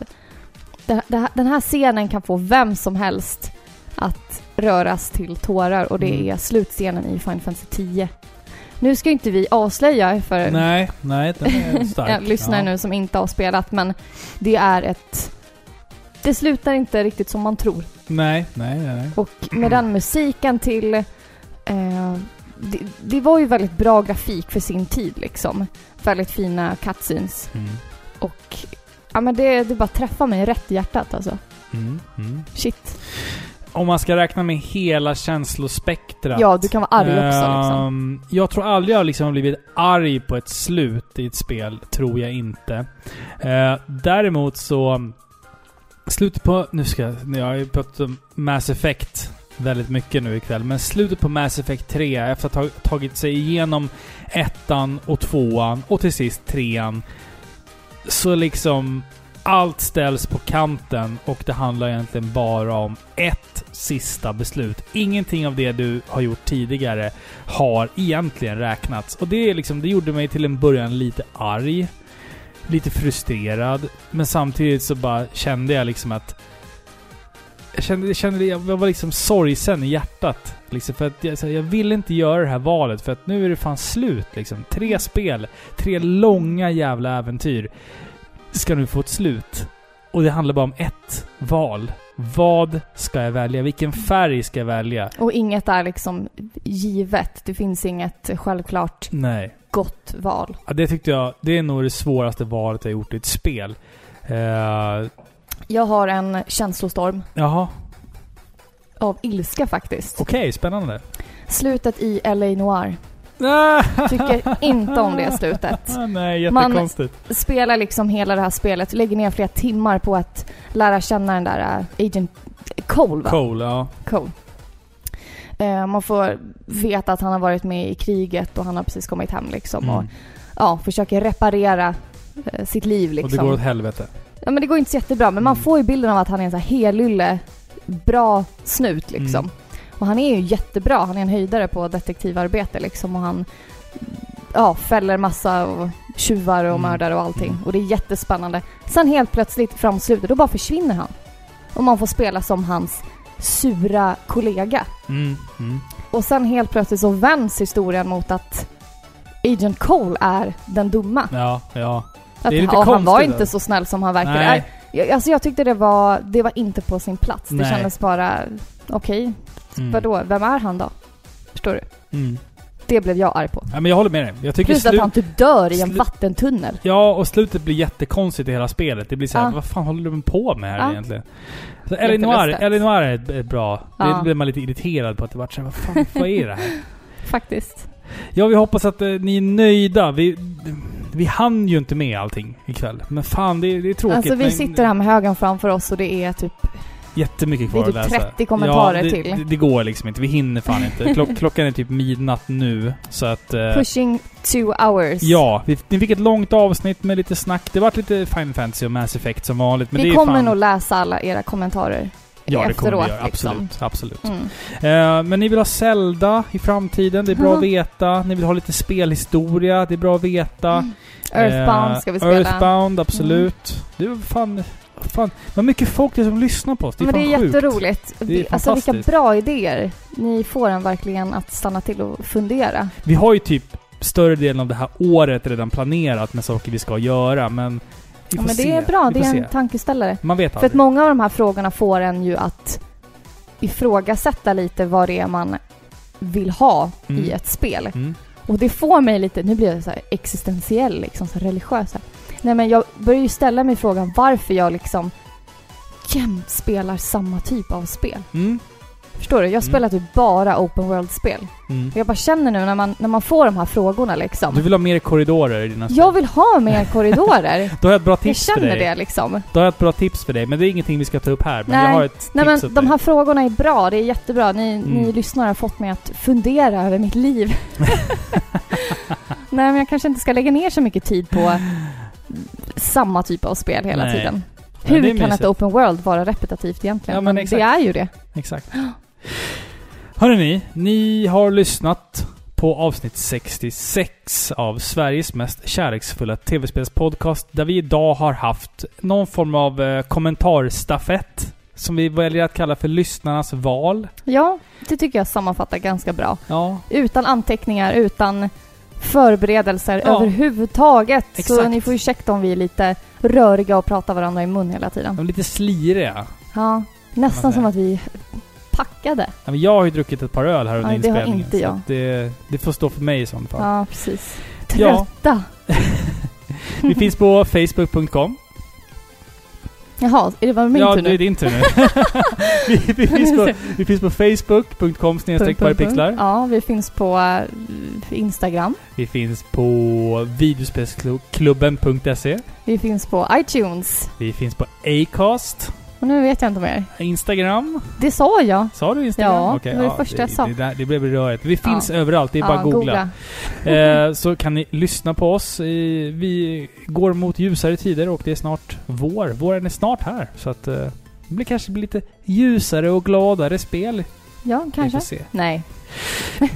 det- det Den här scenen kan få vem som helst att röras till tårar och det Mm. är slutscenen i Final Fantasy 10. Nu ska ju inte vi avslöja för Nej, nej, den är stark. jag lyssnar Ja. nu som inte har spelat, men det är ett... Det slutar inte riktigt som man tror. Nej, nej, nej. nej. Och med den musiken till... Eh, det, det var ju väldigt bra grafik för sin tid liksom. Väldigt fina cutscenes. Mm. Och ja, men det, det bara träffar mig rätt i hjärtat alltså. Mm. Mm. Shit. Om man ska räkna med hela känslospektrat. Ja, du kan vara arg också liksom. Ehm, Jag tror aldrig jag liksom har blivit arg på ett slut i ett spel. Tror jag inte. Eh, däremot så... Slutet på... Nu ska jag... Jag har ju pratat om Mass Effect väldigt mycket nu ikväll. Men slutet på Mass Effect 3, efter att ha tagit sig igenom ettan och tvåan och till sist trean. Så liksom... Allt ställs på kanten och det handlar egentligen bara om ett sista beslut. Ingenting av det du har gjort tidigare har egentligen räknats. Och det, är liksom, det gjorde mig till en början lite arg. Lite frustrerad. Men samtidigt så bara kände jag liksom att... Jag kände, jag kände jag var liksom sorgsen i hjärtat. Liksom för att jag, så jag ville inte göra det här valet för att nu är det fan slut liksom. Tre spel, tre långa jävla äventyr ska nu få ett slut. Och det handlar bara om ett val. Vad ska jag välja? Vilken färg ska jag välja? Och inget är liksom givet. Det finns inget självklart Nej. gott val. Ja, det tyckte jag, det är nog det svåraste valet jag gjort i ett spel. Uh, Jag har en känslostorm jaha, av ilska faktiskt. okej, spännande. Slutet i LA Noir. Tycker inte om det slutet. Nej, Man- jättekonstigt. Spelar liksom hela det här spelet, lägger ner flera timmar på att lära känna den där äh, Agent Cole va? Cole, ja. Cole. Eh, man får veta att han har varit med i kriget och han har precis kommit hem liksom. Och Mm. ja, försöker reparera eh, sitt liv Och liksom. det går åt helvete. Ja men det går inte så jättebra, men man Mm. får ju bilden av att han är en sån här helylle, bra snut liksom. Mm. Och han är ju jättebra, han är en höjdare på detektivarbete liksom och han ja, fäller massa och tjuvar och Mm. mördare och allting. Mm. Och det är jättespännande. Sen helt plötsligt fram slutet, då bara försvinner han. Och man får spela som hans sura kollega. Mm. Mm. Och sen helt plötsligt så vänds historien mot att Agent Cole är den dumma. Ja, ja. Att Det är lite ja, han var konstigt inte så snäll som han verkade. Nej. Jag, alltså jag tyckte det var, det var inte på sin plats. Det Nej. kändes bara, okej, Mm. vadå, vem är han då? Förstår du? Mm. Det blev jag arg på. Ja, men jag håller med dig. Jag tycker Plus att han typ dör i en vattentunnel. Ja, och slutet blir jättekonstigt i hela spelet. Det blir så här, Ja. vad fan håller du på med här Ja. egentligen? Så Elinor, är ett, ett bra... Ja. Det blir man lite irriterad på att det vart såhär, vad fan, vad är det här? Faktiskt. Ja, vi hoppas att eh, ni är nöjda. Vi, vi hann ju inte med allting ikväll. Men fan, det, det är tråkigt. Alltså vi men sitter här med högen framför oss och det är typ, Jättemycket det är kvar typ att läsa. 30 kommentarer ja, det, till. Det, det går liksom inte. Vi hinner fan inte. Klock, klockan är typ midnatt nu. Så att... eh, pushing two hours. Ja, vi, ni fick ett långt avsnitt med lite snack. Det vart lite Final Fantasy och Mass Effect som vanligt. Men vi det är kommer fan, nog läsa alla era kommentarer Ja, det kommer vi göra. Absolut. liksom. Absolut. Mm. Eh, men ni vill ha Zelda i framtiden. Det är bra Ja. att veta. Ni vill ha lite spelhistoria. Det är bra att veta. Mm. Earthbound Eh, ska vi spela. Mm. Earthbound, absolut. Det är fan... Fan, vad mycket folk det är som lyssnar på oss. Det är Men det är fan sjukt. jätteroligt. Det är alltså vilka bra idéer. Ni får en verkligen att stanna till och fundera. Vi har ju typ större delen av det här året redan planerat med saker vi ska göra, men... Vi Ja, får men se. det är bra, det är en se. tankeställare. Man vet För att aldrig. många av de här frågorna får en ju att ifrågasätta lite vad det är man vill ha Mm. i ett spel. Mm. Och det får mig lite, nu blir jag så existentiell, liksom, så religiös. Här. Nej men jag börjar ju ställa mig frågan varför jag liksom jämt spelar samma typ av spel. Mm. Förstår du? Jag Mm. spelar typ bara open world-spel. Mm. Och jag bara känner nu när man, när man får de här frågorna liksom. Du vill ha mer korridorer i dina spel? Jag vill ha mer korridorer. Då har jag ett bra jag tips för känner dig. det liksom. Då har jag ett bra tips för dig, men det är ingenting vi ska ta upp här. Men Nej. jag har ett Nej men de dig. här frågorna är bra, det är jättebra. Ni, Mm. ni lyssnare har fått mig att fundera över mitt liv. Nej men jag kanske inte ska lägga ner så mycket tid på samma typ av spel hela Nej. tiden. Hur det kan mysigt. ett open world vara repetitivt egentligen? Ja, men det exakt. är ju det. Exakt. Hörrni, ni har lyssnat på avsnitt 66 av Sveriges mest kärleksfulla tv-spelspodcast där vi idag har haft någon form av eh, kommentarstafett som vi väljer att kalla för lyssnarnas val. Ja, det tycker jag sammanfattar ganska bra. Ja, Utan anteckningar, utan förberedelser Ja. överhuvudtaget. Så Exakt. ni får ursäkta om vi är lite röriga och pratar varandra i mun hela tiden. de är lite sliriga. Ja, nästan som att vi packade. Ja, jag har ju druckit ett par öl här under Ja, det har inspelningen. inte så jag. Det, det får stå för mig i sånt fall. Ja, precis. Ja. Trötta. Vi finns på facebook.com. Jaha, är det var min ja, tur det är nu? din tur nu. vi, vi, finns på, vi finns på facebook.com pixlar. Ja, vi finns på eh, Instagram. Vi finns på videospelsklubben.se. Vi finns på iTunes. Vi finns på Acast. Och nu vet jag inte mer. Instagram. Det sa jag. Sa du Instagram? Ja, Okej, det var det första jag sa. Det, där, det blev rörigt. Vi finns Ja. överallt, det är bara att Ja, googla. Eh, så kan ni lyssna på oss. Vi går mot ljusare tider och det är snart vår. Våren är snart här. Så att eh, det blir kanske blir lite ljusare och gladare spel. Ja, Vi kanske. får se. Nej.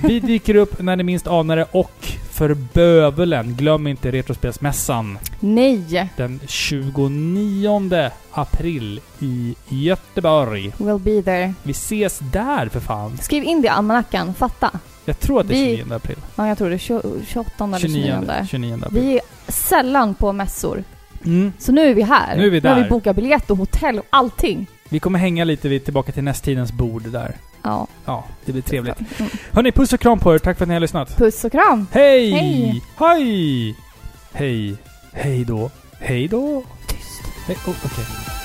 Vi dyker upp när ni minst anar det och för bövelen, glöm inte Retrospelsmässan Nej. den 29 april i Göteborg. We'll be there. Vi ses där för fan. Skriv in det i almanackan. Fatta. Jag tror att det är Vi- 29 april. Ja, jag tror det är 20 28 eller 29. 29, 29 april. Vi är sällan på mässor. Mm. Så nu är vi här. Nu är vi Nu har där. vi bokat biljett och hotell och allting. Vi kommer hänga lite vid tillbaka till nästtidens bord där. Ja. Ja, det blir trevligt. Mm. Hörni, puss och kram på er. Tack för att ni har lyssnat. Puss och kram. Hej! Hej! Hej! Hej! Hej då. Hej då. Tyst. Hej. Oh, okej.